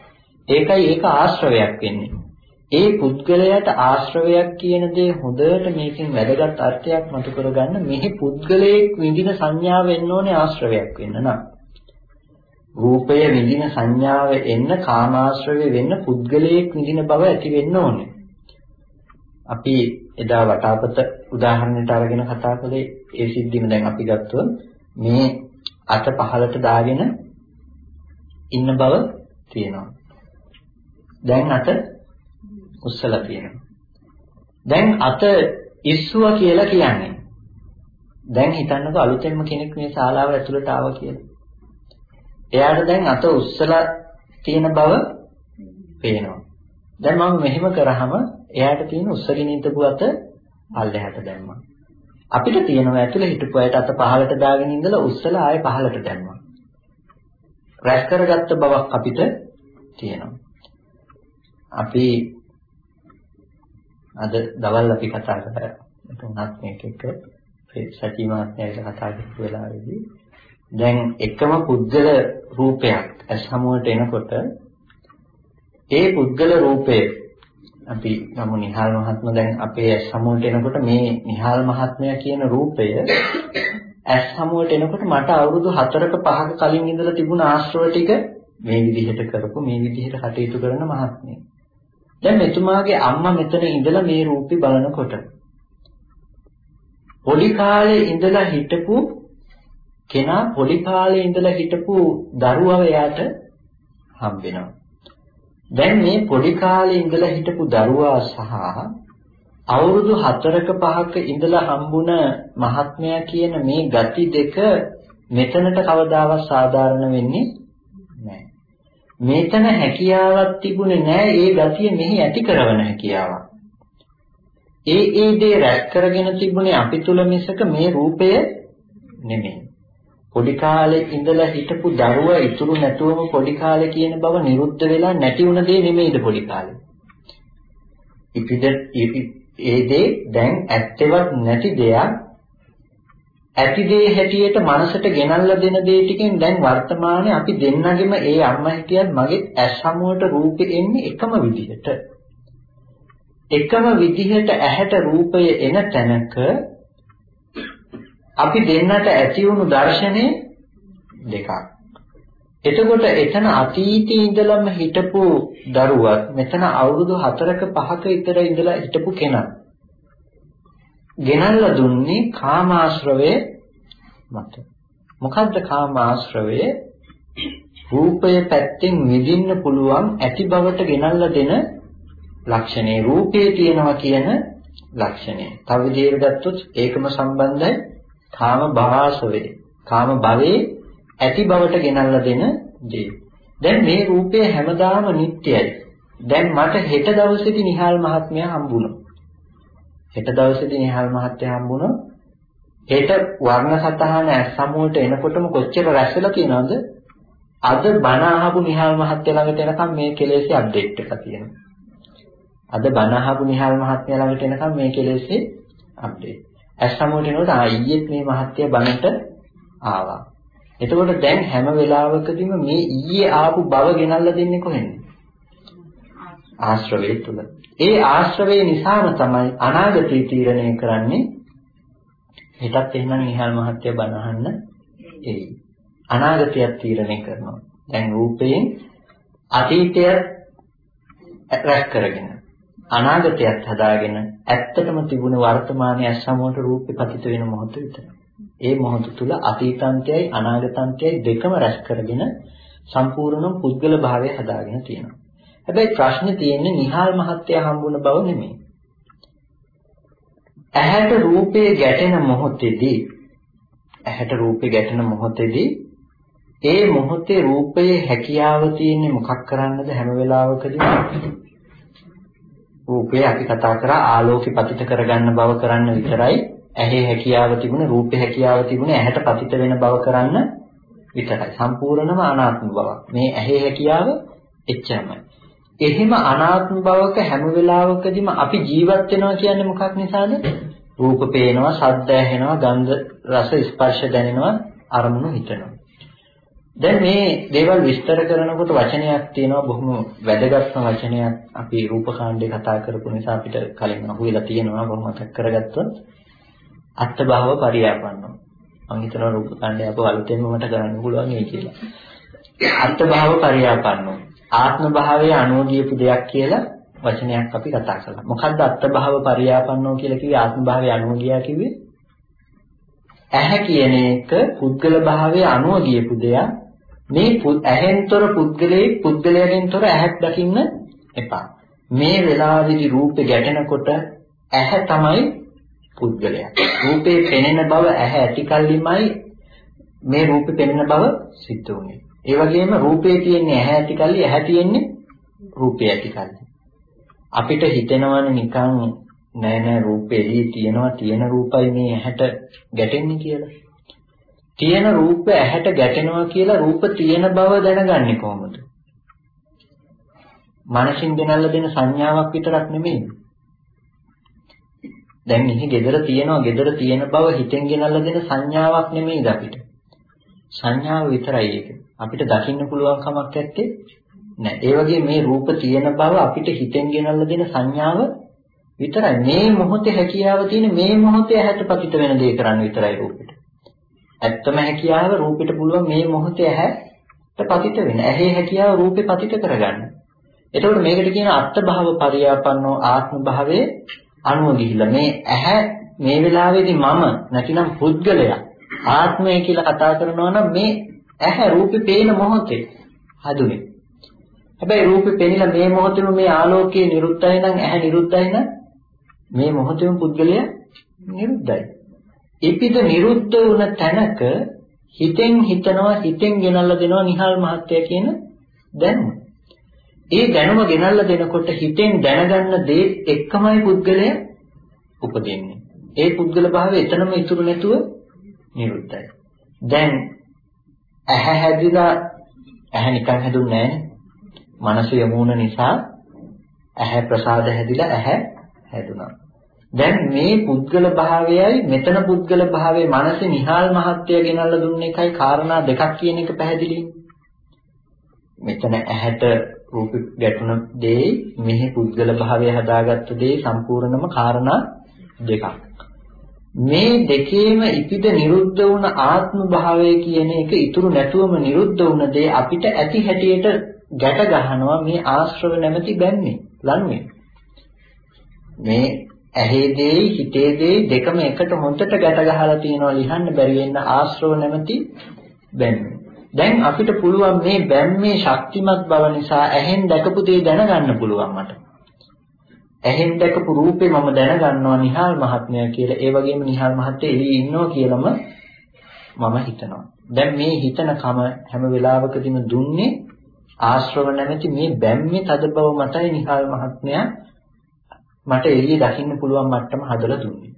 ඒකයි ඒක ආශ්‍රවයක් වෙන්නේ. ඒ පුද්ගලයාට ආශ්‍රවයක් කියන දේ හොඳට මේකෙන් වැදගත් අර්ථයක් මතු කරගන්න මෙහි පුද්ගලයෙක් විඳින සංඥාව වෙන්න ඕනේ ආශ්‍රවයක් වෙන්න නම්. රූපය විඳින සංඥාව එන්න කාමාශ්‍රවය වෙන්න පුද්ගලයෙක් විඳින බව ඇති වෙන්න ඕනේ. අපි එදා වටාපත උදාහරණයට අරගෙන කතා කළේ ඒ සිද්ධිම දැන් අපි ගත්තොත් මේ අත පහලට දාගෙන ඉන්න බව තියෙනවා. දැන් අත උස්සලා තියෙනවා. දැන් අත ඉස්සුවා කියලා කියන්නේ. දැන් හිතන්නකෝ අලුතෙන්ම කෙනෙක් මේ ශාලාව ඇතුළට ආවා කියලා. එයාට දැන් අත උස්සලා තියෙන බව පේනවා. දැන් මම මෙහෙම කරාම එයාට තියෙන උස්සගෙන ඉඳපු අත පල්ලෙහාට දැම්මා. අපිට තියෙනවා ඇතුලේ හිටපු අයට අත පහළට දාගෙන ඉඳලා උස්සලා ආයෙ පහළට දැම්මා. රැස් කරගත්ත බවක් අපිට තියෙනවා. අපි අද දවල් අපි කතා කරා තුනක් මේක එක සත්‍ය මාත්‍යයක කතා කරපු වෙලාවේදී දැන් එකම පුද්ගල රූපයක් ඇස් හමුවට එනකොට ඒ පුද්ගල රූපය අපි ගමු නිහාල් මහත්ම දැන් අපේ ඇස් හමුවට එනකොට මේ නිහාල් මහත්මයා කියන රූපය ඇස් හමුවට එනකොට මට අවුරුදු 4ක 5ක කලින් ඉඳලා තිබුණ ආශ්‍රව ටික මේ විදිහට කරපු මේ විදිහට කටයුතු කරන මහත්මයෙක්. දැන් මෙතුමාගේ අම්මා මෙතන ඉඳලා මේ රූපේ බලනකොට පොඩි කාලේ ඉඳලා හිටපු කෙනා පොඩි කාලේ ඉඳලා හිටපු දරුවව එයාට හම්බ වෙනවා. දැන් මේ පොඩි කාලේ ඉඳලා හිටපු දරුවා සහ අවුරුදු 4ක 5ක ඉඳලා හම්බුණ මහත්මයා කියන මේ ගති දෙක මෙතනට කවදාවත් සාධාරණ වෙන්නේ නැහැ. මේතන හැකියාවක් තිබුණේ නැහැ ඒ ගතිය මෙහි ඇති කරවන හැකියාවක්. ඒ ඒ දේ රැස් කරගෙන තිබුණේ අපි තුල මිසක මේ රූපය නෙමෙයි. පොඩි කාලේ ඉඳලා හිටපු දරුවා ඉතුරු නැතුවම පොඩි කාලේ කියන බව නිරුද්ධ වෙලා නැති වුණ දේ නෙමෙයිද පොඩි කාලේ. ඉපිද ඒ දේ දැන් ඇත්තවත් නැති දෙයක් ඇති දේ හැටියට මනසට ගෙනල්ලා දෙන දේ ටිකෙන් දැන් වර්තමානයේ අපි දෙන්නගෙම ඒ අම්මා හිටියත් මගේ ඇස් හමුවට රූපෙ එන්නේ එකම විදිහට. එකම විදිහට ඇහැට රූපය එන තැනක අපි දෙන්නට ඇති වුණු දර්ශනේ දෙකක්. එතකොට එතන අතීතයේ ඉඳලම හිටපු දරුවත් මෙතන අවුරුදු 4ක 5ක විතර ඉඳලා හිටපු කෙනා. ගෙනල්ලා දුන්නේ කාමාශ්‍රවය මත. මොකද්ද කාමාශ්‍රවය? රූපය පැත්තෙන් විඳින්න පුළුවන් ඇති බවට ගෙනල්ලා දෙන ලක්ෂණේ රූපේ තියෙනවා කියන ලක්ෂණය. තව විදිහකට ගත්තොත් ඒකම සම්බන්ධයි කාම භාසවේ කාම භවයේ ඇති බවට ගෙනල්ලා දෙන දේ. දැන් මේ රූපය හැමදාම නිට්ටයයි. දැන් මට හෙට දවසේදී නිහාල් මහත්මයා හම්බුණා. හෙට දවසේදී නිහාල් මහත්තයා හම්බුණා. හෙට වර්ණ සතහන ඇස් සමුවට එනකොටම කොච්චර රැස් වෙලා තියෙනවද? අද බණ අහපු නිහාල් මහත්තයා ළඟට එනකම් මේ කෙලෙස්ේ අප්ඩේට් එකක් තියෙනවා. අද බණ අහපු නිහාල් මහත්මයා ළඟට එනකම් මේ කෙලෙස්ේ අප්ඩේට්. ඇස් සමුවට එනකොට ආයෙත් මේ මහත්ය බණට ආවා. එතකොට දැන් හැම වෙලාවකදීම මේ ඊයේ ආපු බව ගෙනල්ලා දෙන්නේ කොහෙන්ද? ආශ්‍රවයේ තුල. ඒ ආශ්‍රවයේ නිසාම තමයි අනාගතය තීරණය කරන්නේ. හෙටත් එහෙනම් නිහාල් මහත්ය බණ අහන්න එයි. අනාගතයත් තීරණය කරනවා. දැන් රූපයෙන් අතීතය රැස් කරගෙන අනාගතයත් හදාගෙන ඇත්තටම තිබුණ වර්තමානයේ සමුවට රූපේ පතිත වෙන මොහොත විතරයි. ඒ මොහොත තුල අතීතන්තයයි අනාගතන්තයයි දෙකම රැස් කරගෙන සම්පූර්ණම පුද්ගල භාවය හදාගෙන තියෙනවා. හැබැයි ප්‍රශ්නේ තියෙන්නේ නිහාල් මහත්තයා හම්බුන බව නෙමෙයි. ඇහැට රූපේ ගැටෙන මොහොතේදී ඇහැට රූපේ ගැටෙන මොහොතේදී ඒ මොහොතේ රූපයේ හැකියාව තියෙන්නේ මොකක් කරන්නද හැම වෙලාවකදීම රූපේ අපි කතා කරා ආලෝකේ පතිත කරගන්න බව කරන්න විතරයි. ඇහි හැකියාව තිබුණේ රූපේ හැකියාව තිබුණේ ඇහැට පතිත වෙන බව කරන්න විතරයි. සම්පූර්ණම අනාත්ම බවක්. මේ ඇහි හැකියාව එච්චරමයි. එහෙම අනාත්ම බවක හැම වෙලාවකදීම අපි ජීවත් වෙනවා කියන්නේ මොකක් නිසාද? රූප පේනවා ශබ්ද ඇහෙනවා ගන්ධ රස ස්පර්ශ දැනෙනවා අරමුණු හිතෙනවා. දැන් මේ දේවල් විස්තර කරනකොට වචනයක් තියෙනවා බොහොම වැදගත්ම වචනයක් අපි රූපකාණ්ඩේ කතා කරපු නිසා අපිට කලින් අහුවෙලා තියෙනවා බොහොම මතක් කරගත්තොත්. අත්භාව පරියාපන්නෝ. මම හිතනවා රූපකාණ්ඩේ අපව අලුතෙන්ම මට කරන්න පුළුවන් ඒ කියලා. අත්භාව පරියාපන්නෝ. ආත්ම භාවය අනුෝගියපු දෙයක් කියලා වචනයක් අපි කතා කළා මොකද්ද අත්භාව පරියාපන්නෝ කියලා කිව්වේ ආත්ම භාවය අනුෝගියා කිව්වේ ඇහැ කියන එක පුද්ගල භාවයේ අනුෝගියපු දෙයක් මේ ඇහෙන්තර පුද්ගලයේ පුද්ගලයාගෙන්තර ඇහක් දකින්න එපා. මේ වෙලාවේදී රූපේ ගැටෙනකොට ඇහැ තමයි පුද්ගලයා. රූපේ පෙනෙන බව ඇහැ ඇතිකල්ලිමයි මේ රූපේ පෙනෙන බව සිද්ධ වුනේ. ඒ වගේම රූපේ තියෙන්නේ ඇහැ ඇතිකල්ලි ඇහැ තියෙන්නේ රූපේ ඇතිකල්ලි. අපිට හිතෙනවනේ නිකන් නෑ නෑ රූපේ එළියේ තියෙනවා තියෙන රූපයි මේ ඇහැට ගැටෙන්නේ කියලා. තියෙන රූප ඇහැට ගැටෙනවා කියලා රූප තියෙන බව දැනගන්නේ කොහොමද? මනසින් ගෙනල්ලා දෙන සංඥාවක් විතරක් නෙමෙයි. දැන් මෙහි gedara තියෙනවා gedara තියෙන බව හිතෙන් ගෙනල්ලා දෙන සංඥාවක් නෙමෙයිද අපිට? සංඥාව විතරයි ඒක. අපිට දකින්න පුළුවන් කමක් නැත්තේ නෑ. ඒ වගේ මේ රූප තියෙන බව අපිට හිතෙන් ගෙනල්ලා දෙන සංඥාව විතරයි. මේ මොහොතේ හැකියාව තියෙන මේ මොහොතේ ඇහැට පතිත වෙන දේ කරන්න විතරයි රූපෙට. ඇත්තම හැකියාව රූපෙට පුළුවන් මේ මොහොතේ ඇහැට පතිත වෙන. ඇහි හැකියාව රූපේ පතිත කරගන්න. එතකොට මේකට කියන අත්ත් භාව පරියාපන්නෝ ආත්ම භාවයේ අනුව ගිහිල්ලා මේ ඇහැ මේ වෙලාවේදී මම නැතිනම් පුද්ගලයා ආත්මය කියලා කතා කරනවා නම් මේ ඇහැ රූපේ පේන මොහොතේ හදුනේ. හැබැයි රූපේ පෙනිලා මේ මොහොතේම මේ ආලෝකයේ නිරුද්ධයි නම් ඇහැ නිරුද්ධයි නම් මේ මොහොතේම පුද්ගලයා නිරුද්ධයි. ඉපිද නිරුද්ධ වුණ තැනක හිතෙන් හිතනවා හිතෙන් ගෙනල්ලා දෙනවා නිහාල් මහත්තයා කියන දැනුම. ඒ දැනුම ගෙනල්ලා දෙනකොට හිතෙන් දැනගන්න දේ එක්කමයි පුද්ගලයා උපදින්නේ. ඒ පුද්ගල භාවය එතනම ඉතුරු නැතුව නිරුද්ධයි. දැන් ඇහැ හැදිලා ඇහැ නිකන් හැදුන්නේ නැහැ. මනස යමුණ නිසා ඇහැ ප්‍රසාද හැදිලා ඇහැ හැදුනා. දැන් මේ පුද්ගල භාවයයි මෙතන පුද්ගල භාවයේ මනසේ නිහාල් මහත්ය ගෙනල්ලා දුන්න එකයි කාරණා දෙකක් කියන එක පැහැදිලි. මෙතන ඇහැට රූප ගැටුණ දේ මෙහි පුද්ගල භාවය හදාගත්ත දේ සම්පූර්ණම කාරණා දෙකක්. මේ දෙකේම ඉපිද නිරුද්ධ වුණ ආත්ම භාවය කියන එක ඉතුරු නැතුවම නිරුද්ධ වුණ දේ අපිට ඇති හැටියට ගැට ගහනවා මේ ආශ්‍රව නැමැති බැන්නේ ලනුවේ. මේ ඇහි දෙයි හිතේ දෙයි දෙකම එකට හොඳට ගැට ගහලා තියෙනවා ලිහන්න බැරි වෙන්න ආශ්‍රව නැමැති බැම්ම. දැන් අපිට පුළුවන් මේ බැම්මේ ශක්තිමත් බව නිසා ඇහෙන් දැකපු දේ දැනගන්න පුළුවන් මට. ඇහෙන් දැකපු රූපේ මම දැනගන්නවා නිහාල් මහත්මයා කියලා. ඒ වගේම නිහාල් මහත්තයා එළියේ ඉන්නවා කියලාම මම හිතනවා. දැන් මේ හිතන කම හැම වෙලාවකදීම දුන්නේ ආශ්‍රව නැමැති මේ බැම්මේ තද බව මතයි නිහාල් මහත්මයා මට එළිය දකින්න පුළුවන් මට්ටම හදලා දුන්නේ.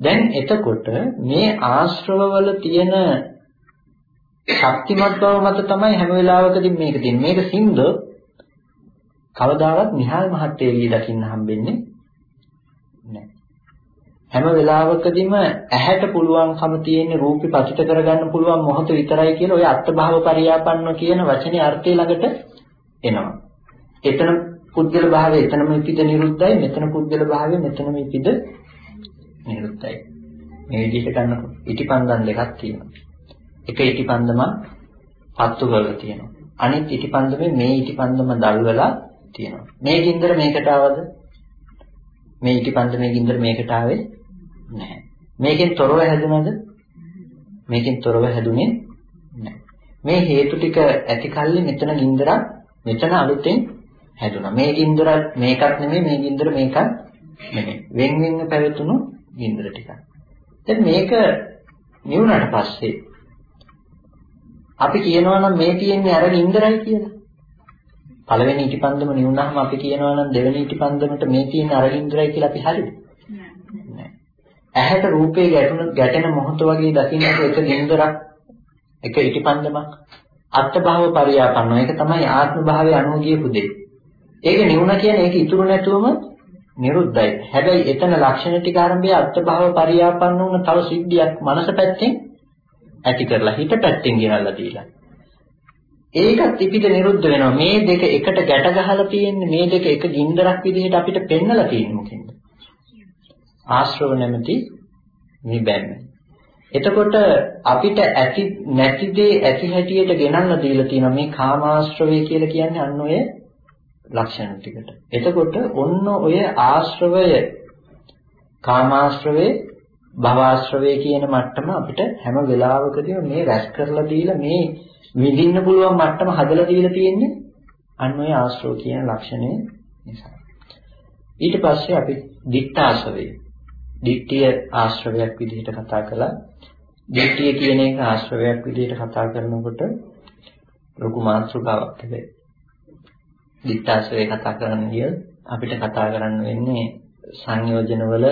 දැන් එතකොට මේ ආශ්‍රවවල තියෙන ශක්තිමත් බව මත තමයි හැම වෙලාවකදී මේක තියෙන්නේ. මේක සින්ද කවදාවත් නිහාල් මහත්තයා එළිය දකින්න හම්බෙන්නේ නැහැ. හැම වෙලාවකදීම ඇහැට පුළුවන්කම තියෙන රූපي පතිත කරගන්න පුළුවන් මොහොත විතරයි කියලා ඔය අත්භාව පරියාපන්න කියන වචනේ අර්ථය ළඟට එනවා. එතන පුද්ගල භාවය එතනම ඉපිද නිරුද්ධයි මෙතන පුද්ගල භාවය මෙතනම ඉපිද නිරුද්ධයි මේ විදිහට ගන්නකොට ඉටිපන්දම් දෙකක් තියෙනවා එක ඉටිපන්දම පත්තු කරලා තියෙනවා අනිත් ඉටිපන්දමේ මේ ඉටිපන්දම දල්වලා තියෙනවා මේ ගින්දර මේකට ආවද මේ ඉටිපන්දමේ ගින්දර මේකට ආවේ නැහැ මේකෙන් තොරව හැදුනද මේකෙන් තොරව හැදුනේ නැහැ මේ හේතු ටික ඇති කල්ලි මෙතන ගින්දරක් මෙතන අලුතෙන් හැදුනා. මේ ගින්දර මේකක් නෙමෙයි මේ ගින්දර මේකක් නෙමෙයි. වෙන් වෙන්ව පැවතුණු ගින්දර ටිකක්. දැන් මේක නිවුණාට පස්සේ අපි කියනවා නම් මේ තියෙන්නේ අර ගින්දරයි කියලා. පළවෙනි ඉටිපන්දම නිවුණාම අපි කියනවා නම් දෙවෙනි ඉටිපන්දමට මේ තියෙන්නේ අර ගින්දරයි කියලා අපි හරිද? නෑ. ඇහැට රූපේ ගැටුණ ගැටෙන මොහොත වගේ දකින්නට එක ගින්දරක් එක ඉටිපන්දමක් අත්භව පරියාපන්නෝ ඒක තමයි ආත්ම භාවයේ අනුව ගියපු දෙය. ඒක නිවුණ කියන්නේ ඒක ඉතුරු නැතුවම නිරුද්ධයි. හැබැයි එතන ලක්ෂණ ටික ආරම්භය අත්භව පරියාපන්න වුණ තව සිද්ධියක් මනස පැත්තෙන් ඇති කරලා හිත පැත්තෙන් ගෙනල්ලා දීලා. ඒකත් ඉපිට නිරුද්ධ වෙනවා. මේ දෙක එකට ගැට ගහලා තියෙන්නේ මේ දෙක එක ගින්දරක් විදිහට අපිට පෙන්නලා තියෙන්නේ මොකෙන්ද? ආශ්‍රව නැමැති මේ බැන්න. එතකොට අපිට ඇති නැති දේ ඇති හැටියට ගෙනල්ලා දීලා තියෙනවා මේ කාමාශ්‍රවය කියලා කියන්නේ අන්න ඔය ලක්ෂණ ටිකට. එතකොට ඔන්න ඔය ආශ්‍රවය කාමාශ්‍රවේ භවආශ්‍රවය කියන මට්ටම අපිට හැම වෙලාවකදීම මේ රැස් කරලා දීලා මේ විඳින්න පුළුවන් මට්ටම හදලා දීලා තියෙන්නේ අන්න ඔය ආශ්‍රව කියන ලක්ෂණය නිසා. ඊට පස්සේ අපි දික්ඨාශ්‍රවය. දික්ඨිය ආශ්‍රවයක් විදිහට කතා කළා. දික්ඨිය කියන එක ආශ්‍රවයක් විදිහට කතා කරනකොට ලොකු මාතෘකාවක් හැබැයි. දික්ඨාශ්‍රවය කතා කරන්න ගිය අපිට කතා කරන්න වෙන්නේ සංයෝජනවල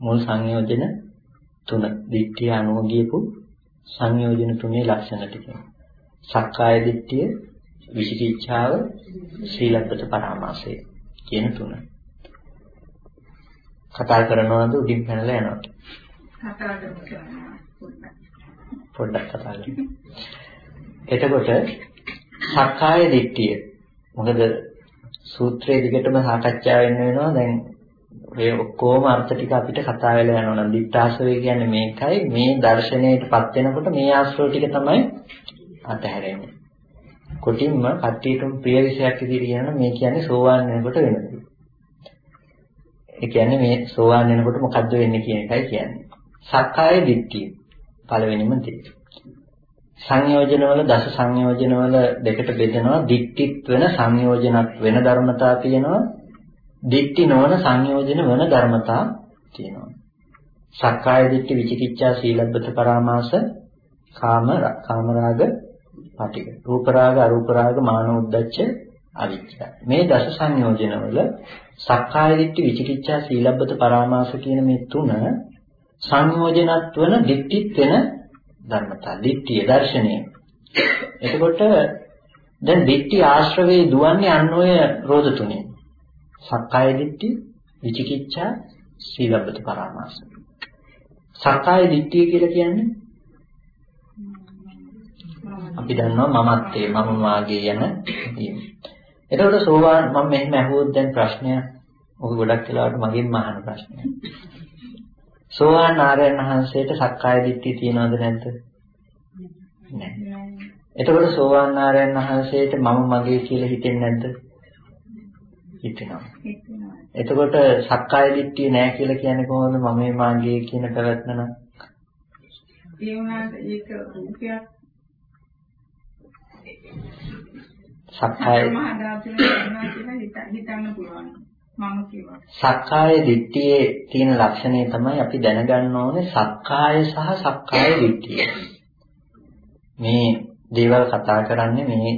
මුල් සංයෝජන තුන. දික්ඨිය අනුව ගියපු සංයෝජන තුනේ ලක්ෂණ ටික. සක්කාය දිට්ඨිය, විචිකිච්ඡාව, සීලබ්බත පරාමාසය කියන තුන. කතා කරනවද උඩින් පැනලා යනවද?
කතා කරනවා
පොඩ්ඩක් කතා කරමු. එතකොට සක්කාය දිට්ඨිය මොකද සූත්‍රයේ දිගටම සාකච්ඡා වෙන්න වෙනවා දැන් ඔය ඔක්කොම අර්ථ ටික අපිට කතා වෙලා යනවා නම් දිත්තාශ්‍රය කියන්නේ මේකයි මේ දර්ශනයටපත් වෙනකොට මේ ආශ්‍රව ටික තමයි අතහැරෙන්නේ. කොටින්ම කට්ටියටම ප්‍රිය විෂයක් විදිහට කියන මේ කියන්නේ සෝවාන් වෙනකොට වෙන දේ. ඒ කියන්නේ මේ සෝවාන් වෙනකොට මොකද්ද වෙන්නේ කියන එකයි කියන්නේ. සක්කාය දිට්ඨිය පළවෙනිම දේ. සංයෝජනවල දස සංයෝජනවල දෙකට බෙදෙනවා දිට්ඨිත් වෙන සංයෝජනත් වෙන ධර්මතා තියෙනවා දිට්ඨි නොවන සංයෝජන වන ධර්මතා තියෙනවා. සක්කාය දිට්ඨි විචිකිච්ඡා සීලබ්බත පරාමාස කාම කාමරාග පටික. රූප රාග අරූප රාග මාන උද්දච්ච අවිච්ඡා. මේ දස සංයෝජනවල සක්කාය දිට්ඨි විචිකිච්ඡා සීලබ්බත පරාමාස කියන මේ තුන සංයෝජනත් වන දිට්ඨිත් වෙන ධර්මතා. දිට්ඨිය දර්ශනය. එතකොට දැන් දිට්ඨි ආශ්‍රවේ දුවන්නේ අන්න ඔය රෝධ තුනේ. සක්කාය දිට්ඨි, විචිකිච්ඡා, සීලබ්බත පරාමාස. සක්කාය දිට්ඨිය කියලා කියන්නේ අපි දන්නවා මමත්වේ මම වාගේ යන වීම. එතකොට සෝවාන් මම මෙහෙම අහුවොත් දැන් ප්‍රශ්නයක් ඔක ගොඩක් වෙලාවට මගෙන් අහන ප්‍රශ්නයක්. සෝවාන් ආර්යයන් වහන්සේට සක්කාය දිට්ඨිය තියනවද නැද්ද? නැහැ. එතකොට සෝවාන් ආර්යයන් වහන්සේට මම මගේ කියලා හිතෙන්නේ නැද්ද? හිතෙනවා. එතකොට සක්කාය දිට්ඨිය නෑ කියලා කියන්නේ කොහොමද මම මාගේ කියන පැවැත්ම නම්?
ඒ වුණාට ඒක රූපයක්
සක්කාය. සක්කාය දිට්ඨියේ තියෙන ලක්ෂණය තමයි අපි දැනගන්න ඕනේ සක්කාය සහ සක්කාය දිට්ඨිය. මේ දේවල් කතා කරන්නේ මේ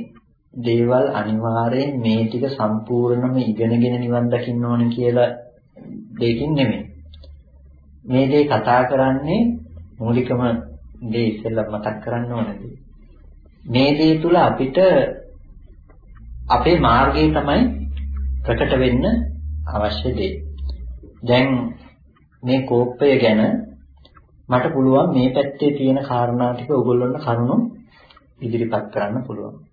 දේවල් අනිවාර්යෙන් මේ ටික සම්පූර්ණයෙන්ම ඉගෙනගෙන නිවන් දකින්න ඕන කියලා දෙයකින් නෙමෙයි. මේ දේ කතා කරන්නේ මූලිකම දේ ඉස්සෙල්ලා මතක් කරන්න ඕනද? මේ දේ තුල අපිට අපේ මාර්ගය තමයි ප්‍රකට වෙන්න අවශ්‍ය දේ. දැන් මේ කෝපය ගැන මට පුළුවන් මේ පැත්තේ තියෙන කාරණා ටික ඔයගොල්ලන්ට කරුණු ඉදිරිපත් කරන්න පුළුවන්.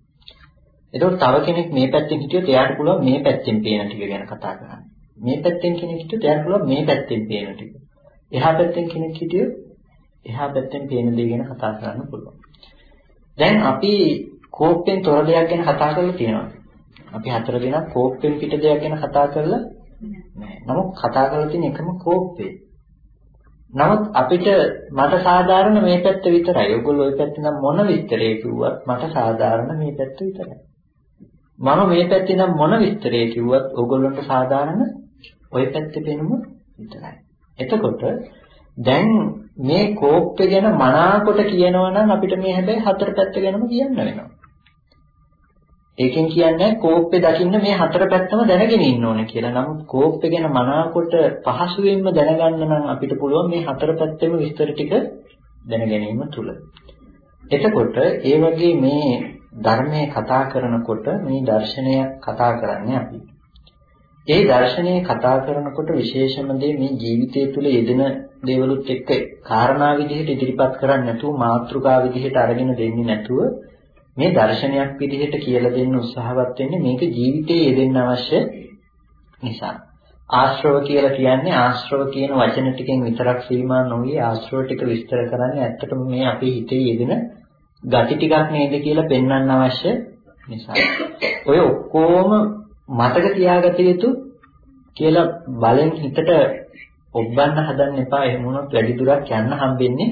එතකොට තව කෙනෙක් මේ පැත්තෙන් හිටියොත් එයාට පුළුවන් මේ පැත්තෙන් පේන ටික ගැන කතා කරන්න. මේ පැත්තෙන් කෙනෙක් හිටියොත් එයාට පුළුවන් මේ පැත්තෙන් පේන ටික. එහා පැත්තෙන් කෙනෙක් හිටියොත් එහා පැත්තෙන් පේන දේ ගැන කතා කරන්න පුළුවන්. දැන් අපි කෝප්පෙන් තොර දෙයක් ගැන කතා කරලා තියෙනවා. අපි හතර දෙනා කෝප්පෙන් පිට දෙයක් ගැන කතා කරලා නැහැ. නමුත් කතා කරලා තියෙන එකම කෝප්පේ. නමුත් අපිට මට සාධාරණ මේ පැත්ත විතරයි. ඔයගොල්ලෝ ওই පැත්තේ නම් මොන විස්තරේ කිව්වත් මට සාධාරණ මේ පැත්ත විතරයි. මම මේ පැත්තේ නම් මොන විස්තරේ කිව්වත් ඕගොල්ලන්ට සාධාරණ ওই පැත්තේ පෙනුම විතරයි. එතකොට දැන් මේ කෝප්පේ ගැන මනාකොට කියනවා නම් අපිට මේ හැබැයි හතර පැත්ත ගැනම කියන්න වෙනවා. ඒකෙන් කියන්නේ කෝප්පේ දකින්න මේ හතර පැත්තම දැනගෙන ඉන්න ඕනේ කියලා. නමුත් කෝප්පේ ගැන මනාකොට පහසුවෙන්ම දැනගන්න නම් අපිට පුළුවන් මේ හතර පැත්තෙම විස්තර ටික දැන ගැනීම තුල. එතකොට ඒ වගේ මේ ධර්මයේ කතා කරනකොට මේ දර්ශනය කතා කරන්නේ අපි. ඒ දර්ශනය කතා කරනකොට විශේෂම දේ මේ ජීවිතය තුළ යෙදෙන දේවලුත් එක්ක කාරණා විදිහට ඉදිරිපත් කරන්නේ නැතුව මාත්‍රිකා විදිහට අරගෙන දෙන්නේ නැතුව මේ දර්ශනයක් විදිහට කියලා දෙන්න උත්සාහවත් වෙන්නේ මේක ජීවිතයේ යෙදෙන්න අවශ්‍ය නිසා. ආශ්‍රව කියලා කියන්නේ ආශ්‍රව කියන වචන ටිකෙන් විතරක් සීමා නොවි ආශ්‍රව ටික විස්තර කරන්නේ ඇත්තටම මේ අපේ හිතේ යෙදෙන gati ටිකක් නේද කියලා පෙන්වන්න අවශ්‍ය නිසා. ඔය ඔක්කොම මතක තියාගත යුතු කියලා බලෙන් හිතට ඔබන්න හදන්න එපා. එහෙම වුණොත් වැඩි දුරක් යන්න හම්බෙන්නේ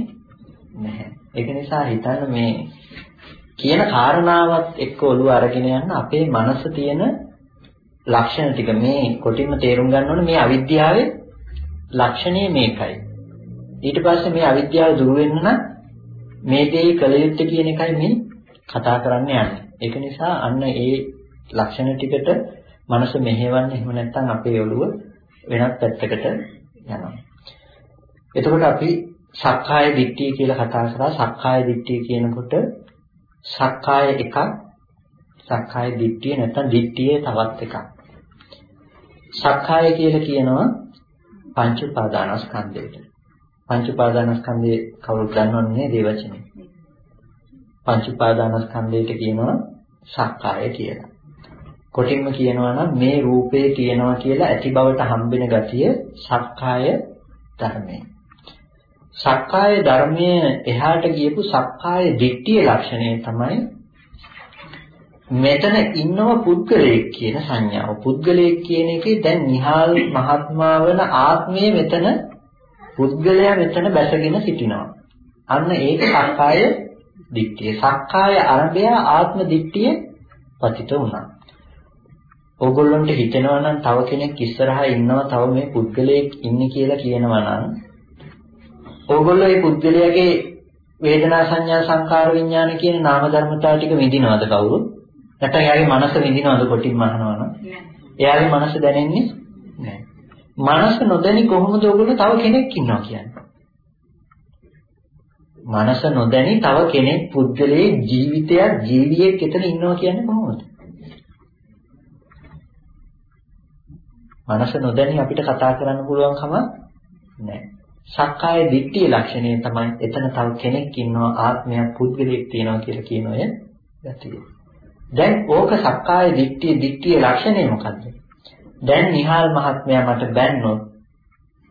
නැහැ. ඒක නිසා හිතන්න මේ කියන කාරණාවත් එක්ක ඔළුව අරගෙන යන්න අපේ මනස තියෙන ලක්ෂණ ටික මේ කොටින්ම තේරුම් ගන්න ඕනේ මේ අවිද්‍යාවේ ලක්ෂණය මේකයි. ඊට පස්සේ මේ අවිද්‍යාව දුර වෙන්න නම් මේ දේ කළ යුත්තේ කියන එකයි මේ කතා කරන්න යන්නේ. ඒක නිසා අන්න ඒ ලක්ෂණ ටිකට මනස මෙහෙවන්න එහෙම නැත්නම් අපේ ඔළුව වෙනත් පැත්තකට යනවා. එතකොට අපි සක්කාය දිට්ඨිය කියලා කතා කරා. සක්කාය දිට්ඨිය කියනකොට සක්කාය එකක් සක්කාය දිට්ඨිය නැත්නම් දිට්ඨියේ තවත් එකක්. සක්කාය කියලා කියනවා පංච උපාදානස්කන්ධයට. පංච උපාදානස්කන්ධයේ කවුරුත් දන්නවන්නේ දේවචනේ. පංච උපාදානස්කන්ධයට කියනවා සක්කාය කියලා. කොටින්ම කියනවා නම් මේ රූපේ කියනවා කියලා ඇති බවට හම්බෙන ගතිය සක්කාය ධර්මය. සක්කාය ධර්මයේ එහාට ගියපු සක්කාය දිට්ඨිය ලක්ෂණය තමයි මෙතන ඉන්නව පුද්ගලයෙක් කියන සංඥාව. පුද්ගලයෙක් කියන එකේ දැන් නිහාල් මහත්මා වන ආත්මය මෙතන පුද්ගලයා මෙතන බැසගෙන සිටිනවා. අන්න ඒක සක්කාය දිට්ඨිය. සක්කාය අරබය ආත්ම දිට්ඨිය පතිත වුණා. ඕගොල්ලන්ට හිතෙනවා නම් තව කෙනෙක් ඉස්සරහා ඉන්නවා තව මේ පුද්ගලයෙක් ඉන්නේ කියලා කියනවා නම් ඕගොල්ලෝ මේ පුද්ගලයාගේ වේදනා සංඥා සංකාර විඥාන කියන නාම ධර්මතාව ටික විඳිනවද කවුරු? නැත්නම් එයාගේ මනස විඳිනවද කොටින් මහනවනම්? එයාගේ මනස දැනෙන්නේ. මනස නොදැනි කොහොමද ඕගොල්ලෝ තව කෙනෙක් ඉන්නවා කියන්නේ? මනස නොදැනි තව කෙනෙක් පුද්ගලයේ ජීවිතයක් ජීවියෙක් එතන ඉන්නවා කියන්නේ කොහොමද? මනස නොදැනි අපිට කතා කරන්න පුළුවන් කම නැහැ. සක්කාය දිට්ඨිය ලක්ෂණය තමයි එතන තව කෙනෙක් ඉන්නවා ආත්මයක් පුද්ගලයෙක් තියෙනවා කියලා කියන ඔය ගතිය. දැන් ඕක සක්කාය දිට්ඨිය දිට්ඨිය ලක්ෂණය මොකද්ද? දැන් නිහාල් මහත්මයා මට බැන්නොත්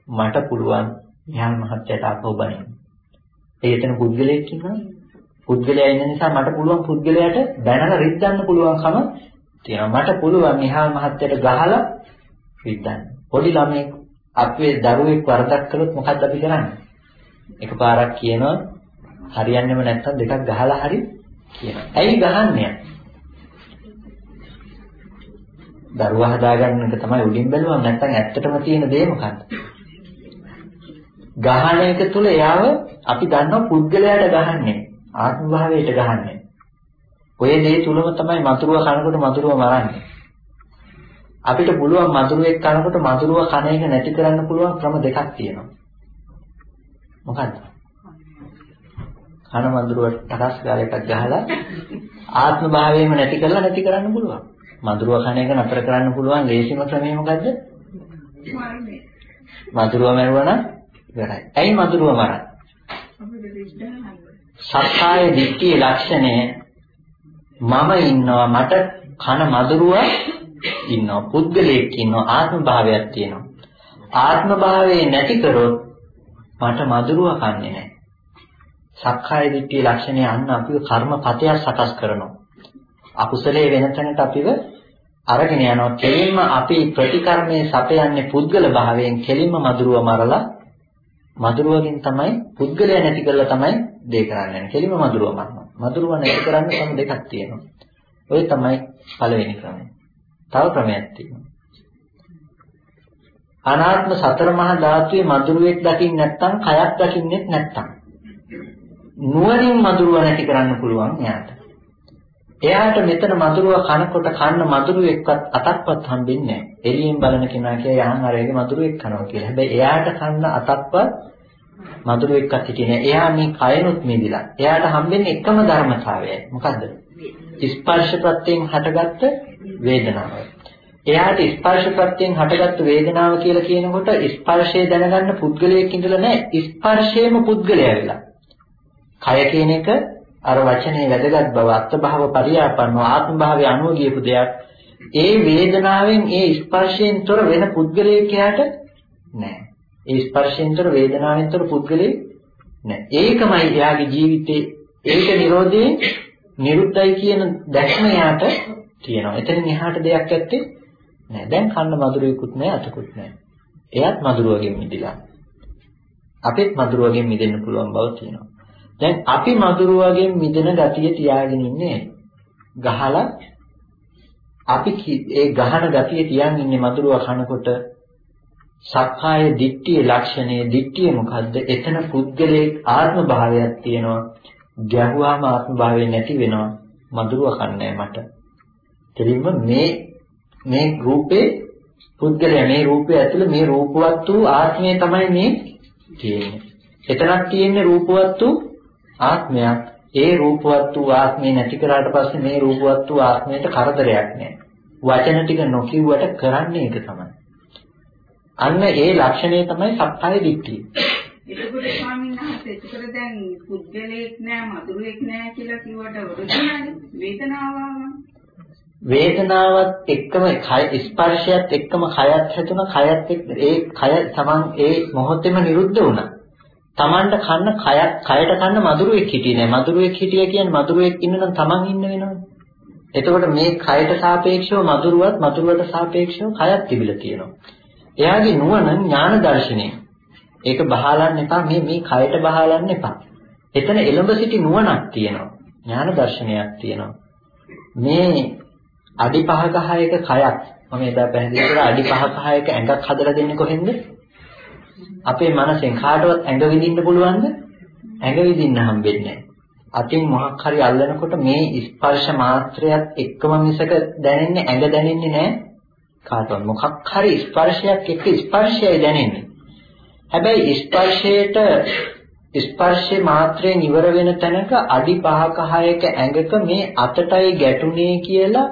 මට පුළුවන් නිහාල් මහත්යට අපව බනින්න. ඒ එතන පුද්ගලයෙක් ඉන්නවා. පුද්ගලයා ඉන්න නිසා මට පුළුවන් පුද්ගලයාට බැනලා රිද්දන්න පුළුවන්කම තියෙනවා. මට පුළුවන් නිහාල් මහත්යට ගහලා රිද්දන්න. පොඩි ළමෙක් අපේ දරුවෙක් වරදක් කළොත් මොකක්ද අපි කරන්නේ? එකපාරක් කියනවා හරියන්නේම නැත්තම් දෙකක් ගහලා හරි කියනවා. ඇයි ගහන්නේ? දරුවා හදාගන්න එක තමයි උඩින් බැලුවා නැත්නම් ඇත්තටම තියෙන දේ මොකක්ද? ගහන එක තුල එයාව අපි දන්නවා පුද්ගලයාට ගහන්නේ ආත්මභාවයට ගහන්නේ. ඔය දේ තුලම තමයි මතුරුව කනකොට මතුරුව මරන්නේ. අපිට පුළුවන් මතුරුවෙක් කනකොට මතුරුව කන එක නැති කරන්න පුළුවන් ක්‍රම දෙකක් තියෙනවා. මොකද්ද? කන මතුරුවට තරස් ගාල එකක් ගහලා ආත්මභාවයම නැති කරලා නැති කරන්න පුළුවන්. මధుරව කණ එක නතර කරන්න පුළුවන් ලේසිම ක්‍රමය මොකද්ද? මරණය. මధుරව මරුවා නම් ඉවරයි. ඇයි මధుරව මරන්නේ? සක්කාය දිට්ඨිය ලක්ෂණය මම ඉන්නවා මට කන මధుරව ඉන්නවා පුද්ගලයෙක් ඉන්නවා ආත්ම භාවයක් තියෙනවා. ආත්ම භාවයේ නැති කරොත් මට මధుරව කන්නේ නැහැ. සක්කාය දිට්ඨිය ලක්ෂණය අන්න අපිව කර්මපතයක් සකස් කරනවා. අකුසලයේ වෙන තැනට අපිව අරගෙන යනවා. කෙලින්ම අපි ප්‍රතිකර්මයේ සපයන්නේ පුද්ගල භාවයෙන් කෙලින්ම මధుරව මරලා මధుරවකින් තමයි පුද්ගලයා නැති කරලා තමයි දේ කරන්නේ. කෙලින්ම මధుරව මරනවා. මధుරව නැති කරන්න තම දෙකක් තියෙනවා. ওই තමයි පළවෙනි ක්‍රමය. තව ක්‍රමයක් තියෙනවා. අනාත්ම සතර මහා ධාතුවේ මధుරවෙක් දකින්න නැත්නම් කයක් දකින්නෙත් නැත්නම් නුවණින් මధుරව නැති කරන්න පුළුවන් යාට. එයාට මෙතන මధుරව කනකොට කන්න මధుරෙක්වත් අතක්වත් හම්බෙන්නේ නැහැ. එළියෙන් බලන කෙනා කියයි යහන් අරයේ මధుරෙක් කනවා කියලා. හැබැයි එයාට කන්න අතක්වත් මధుරෙක්වත් හිටියේ නැහැ. එයා මේ කයනොත් මිදිලා. එයාට හම්බෙන්නේ එකම ධර්මතාවයයි. මොකද්ද? ස්පර්ශ ප්‍රත්‍යයෙන් හටගත්ත වේදනාවයි. එයාට ස්පර්ශ ප්‍රත්‍යයෙන් හටගත්ත වේදනාව කියලා කියනකොට ස්පර්ශය දැනගන්න පුද්ගලයෙක් ඉඳලා නැහැ. ස්පර්ශයේම පුද්ගලයා වෙලා. කය කියන එක අර වචනේ වැදගත් බව අත්භව පරියාපන්න ආත්ම භාවයේ අනුව ගියපු දෙයක් ඒ වේදනාවෙන් ඒ ස්පර්ශයෙන් තොර වෙන පුද්ගලයෙක් යාට නැහැ. ඒ ස්පර්ශයෙන් තොර වේදනාවෙන් තොර පුද්ගලයෙක් නැහැ. ඒකමයි එයාගේ ජීවිතේ ඒක Nirodhe නිරුද්ධයි කියන දැක්ම යාට තියෙනවා. එතනින් එහාට දෙයක් ඇත්තේ නැහැ. දැන් කන්න මధుරයකුත් නැහැ අතකුත් නැහැ. එයාත් මధుර වගේ මිදිලා. අපිත් මధుර වගේ මිදෙන්න පුළුවන් බව තියෙනවා. දැන් අපි මදුරුවගෙන් මිදෙන ගතිය තියාගෙන ඉන්නේ ගහලා අපි ඒ ගහන ගතිය තියන් ඉන්නේ මදුරුව කනකොට සක්කාය දිට්ඨියේ ලක්ෂණය දිට්ඨිය මොකද්ද? එතන පුද්ගලයේ ආත්ම භාවයක් තියෙනවා. ගැහුවාම ආත්ම භාවය නැති වෙනවා. මදුරුව කන්නේ මට. දෙලින්ම මේ මේ රූපේ පුද්ගලයා මේ රූපය ඇතුළේ මේ රූපවත් වූ ආත්මය තමයි මේ තියෙන්නේ. එතනක් තියෙන්නේ රූපවත් වූ ආත්මයක්. ඒ රූපවත් වූ ආත්මය නැති කරාට පස්සේ මේ රූපවත් වූ ආත්මයට කරදරයක් නැහැ. වචන ටික නොකියුවට කරන්නේ ඒක තමයි. අන්න ඒ ලක්ෂණය තමයි සක්කාය දිට්ඨිය.
එතකොට ස්වාමීන් වහන්සේ එතකොට දැන් පුද්ගලයෙක් නෑ මధుරෙක් නෑ කියලා කිව්වට වරුදුනානේ වේදනාව
වේදනාවත් එක්කම කය ස්පර්ශයත් එක්කම කයත් හැදුණා කයත් ඒ කය තමන් ඒ මොහොතේම නිරුද්ධ වුණා. Tamanට කන්න කයත් කයට කන්න මధుරෙක් හිටියේ නෑ. මధుරෙක් හිටිය කියන්නේ මధుරෙක් ඉන්න නම් Taman ඉන්න වෙනවනේ. එතකොට මේ කයට සාපේක්ෂව මధుරවත් මధుරවට සාපේක්ෂව කයත් තිබිලා තියෙනවා. එයාගේ නුවණ ඥාන දර්ශනය. ඒක බහලන්න එපා මේ මේ කයට බහලන්න එපා. එතන එළඹ සිටි නුවණක් තියෙනවා. ඥාන දර්ශනයක් තියෙනවා. මේ අඩි 5 කහයක කයක් මම එදා පැහැදිලි කරා අඩි 5 කහයක ඇඟක් හදලා දෙන්නේ කොහෙන්ද? අපේ මනසෙන් කාටවත් ඇඟ විඳින්න පුළුවන්ද? ඇඟ විඳින්න හම්බෙන්නේ අතින් මොහක් හරි අල්ලනකොට මේ ස්පර්ශ මාත්‍රයත් එක්කම මිසක දැනෙන්නේ ඇඟ දැනෙන්නේ නැහැ කාටවත් මොකක් හරි ස්පර්ශයක් එක්ක ස්පර්ශයයි දැනෙන්නේ හැබැයි ස්පර්ශයට ස්පර්ශේ මාත්‍රයෙන් ඉවර වෙන තැනක අඩි 5ක 6ක ඇඟක මේ අතටයි ගැටුනේ කියලා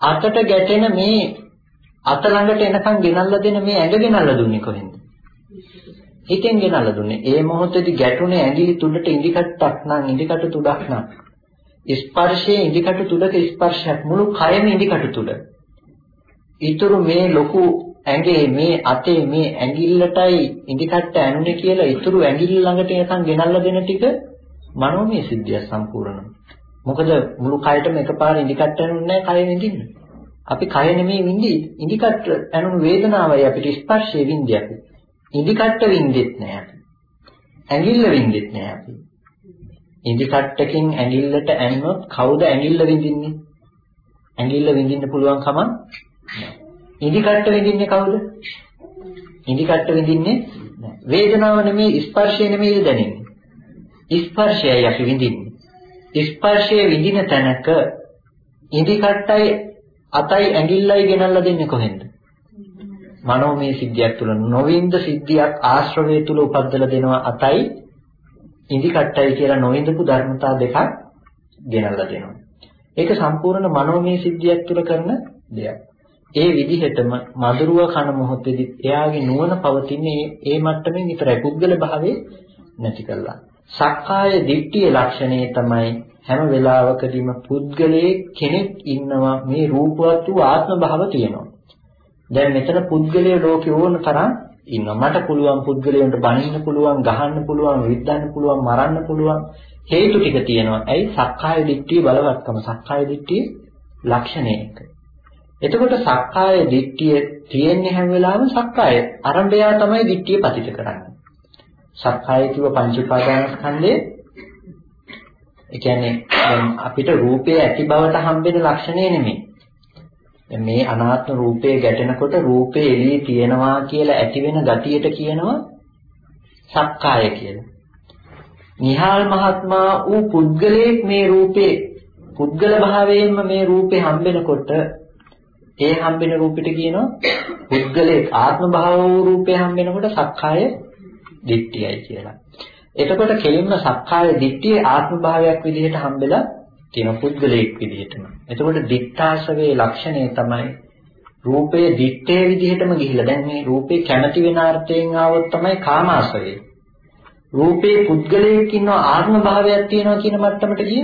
අතට ගැටෙන මේ අත ළඟට එනකන් ගෙනල්ලා දෙන මේ ඇඟ ගෙනල්ලා දුන්නේ කොහෙන්ද? හිතෙන් ගෙනල්ලා දුන්නේ. ඒ මොහොතේදී ගැටුනේ ඇඟිලි තුඩට ඉදිකටක් නම් ඉදිකට තුඩක් නම්. ස්පර්ශයේ ඉදිකට තුඩක ස්පර්ශයක් මුළු කයම ඉදිකට තුඩ. ඊතුරු මේ ලොකු ඇඟේ මේ අතේ මේ ඇඟිල්ලටයි ඉදිකට ඇනුනේ කියලා ඊතුරු ඇඟිල්ල ළඟට එනකන් ගෙනල්ලා දෙන ටික මනෝමය සිද්ධිය සම්පූර්ණයි. මොකද මුළු කයටම එකපාර ඉඳිකට් ඇනුන්නේ නැහැ කය විඳින්න. අපි කය නෙමෙයි විඳි ඉඳිකට් ඇනුණු වේදනාවයි අපිට ස්පර්ශයේ විඳි අපි. ඉඳිකට්ට විඳෙත් නැහැ අපි. ඇඟිල්ල විඳෙත් නැහැ අපි. ඉඳිකට්ටකින් ඇඟිල්ලට ඇන්නොත් කවුද ඇඟිල්ල විඳින්නේ? ඇඟිල්ල විඳින්න පුළුවන් කම නැහැ. ඉඳිකට්ට විඳින්නේ කවුද? ඉඳිකට්ට විඳින්නේ නැහැ. වේදනාව නෙමෙයි ස්පර්ශය නෙමෙයි දැනෙන්නේ. ස්පර්ශයයි අපි විඳින්නේ. ස්පර්ශයේ විඳින තැනක ඉදි කට්ටයි අතයි ඇඟිල්ලයි ගෙනල්ලා දෙන්නේ කොහෙන්ද? මනෝමය සිද්ධියක් තුල නොවින්ද සිද්ධියක් ආශ්‍රවය තුල උපද්දලා දෙනවා අතයි ඉදි කට්ටයි කියලා නොවින්දපු ධර්මතා දෙකක් ගෙනල්ලා දෙනවා. ඒක සම්පූර්ණ මනෝමය සිද්ධියක් තුල කරන දෙයක්. ඒ විදිහටම මధుරව කන මොහොතේදී එයාගේ නුවණ පවතින්නේ ඒ මට්ටමින් විතරයි පුද්ගල භාවයේ නැති කළා. සක්කාය දිට්ඨිය ලක්ෂණය තමයි හැම වෙලාවකදීම පුද්ගලයේ කෙනෙක් ඉන්නවා මේ රූපවත් වූ ආත්ම භාව තියෙනවා. දැන් මෙතන පුද්ගලයේ ලෝකේ ඕන තරම් ඉන්නවා. මට පුළුවන් පුද්ගලයන්ට බනින්න පුළුවන්, ගහන්න පුළුවන්, විද්දන්න පුළුවන්, මරන්න පුළුවන් හේතු ටික තියෙනවා. ඇයි? සක්කාය දිට්ඨිය බලවත්කම. සක්කාය දිට්ඨිය ලක්ෂණය එක. එතකොට සක්කාය දිට්ඨිය තියෙන්නේ හැම වෙලාවෙම සක්කාය. අරඹයා තමයි දිට්ඨිය පතිත කරන්නේ. සක්කාය කිව්ව පංච උපාදානස්කන්ධය ඒ කියන්නේ දැන් අපිට රූපේ ඇති බවට හම්බෙන ලක්ෂණය නෙමෙයි. දැන් මේ අනාත්ම රූපේ ගැටෙනකොට රූපේ එළියේ තියෙනවා කියලා ඇති වෙන ගතියට කියනවා සක්කාය කියලා. නිහාල් මහත්මයා ඌ පුද්ගලයෙක් මේ රූපේ පුද්ගල භාවයෙන්ම මේ රූපේ හම්බෙනකොට ඒ හම්බෙන රූපෙට කියනවා පුද්ගලයෙක් ආත්ම භාව වූ රූපේ හම්බෙනකොට සක්කාය දිට්ඨියයි කියලා. එතකොට කෙලින්ම සක්කාය දිට්ඨියේ ආත්ම භාවයක් විදිහට හම්බෙලා තියෙන පුද්ගලයෙක් විදිහටම. එතකොට දික්ඨාසවේ ලක්ෂණය තමයි රූපයේ දිත්තේ විදිහටම ගිහිලා දැන් මේ රූපේ කැමැති වෙන අර්ථයෙන් ආවොත් තමයි කාමාසවේ. රූපේ පුද්ගලයෙක් ඉන්නවා ආත්ම භාවයක් තියෙනවා කියන මට්ටමට ගිය.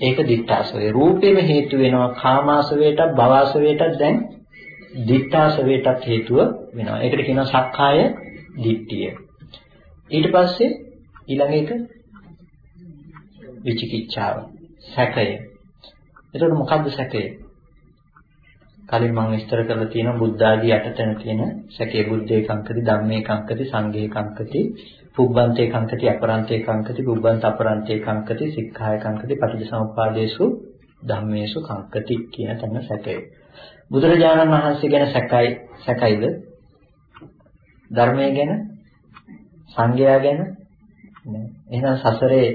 ඒක දිත්තාසවේ රූපෙම හේතු වෙනවා කාමාසවයට භවසවයට දැන් දිත්තාසවයටත් හේතුව වෙනවා. ඒකට කියනවා සක්කාය දිට්ඨිය. ඊට පස්සේ ඊළඟ එක විචිකිච්ඡාව. සැකය එතකොට මොකද්ද සැකය කලින් මම විස්තර කරලා තියෙනවා බුද්ධ ආදී යටතන තියෙන සැකේ බුද්ධේ කංකති ධම්මේ කංකති සංඝේ කංකති පුබ්බන්තේ කංකති අපරන්තේ කංකති පුබ්බන්ත අපරන්තේ කංකති සික්ඛාය කංකති පටිච්චසමුප්පාදේසු ධම්මේසු කංකති කියන තැන සැකය. බුදුරජාණන් වහන්සේ ගැන සැකයි සැකයිද? ධර්මය ගැන සංඝයා ගැන නෑ. එහෙනම් සසරේ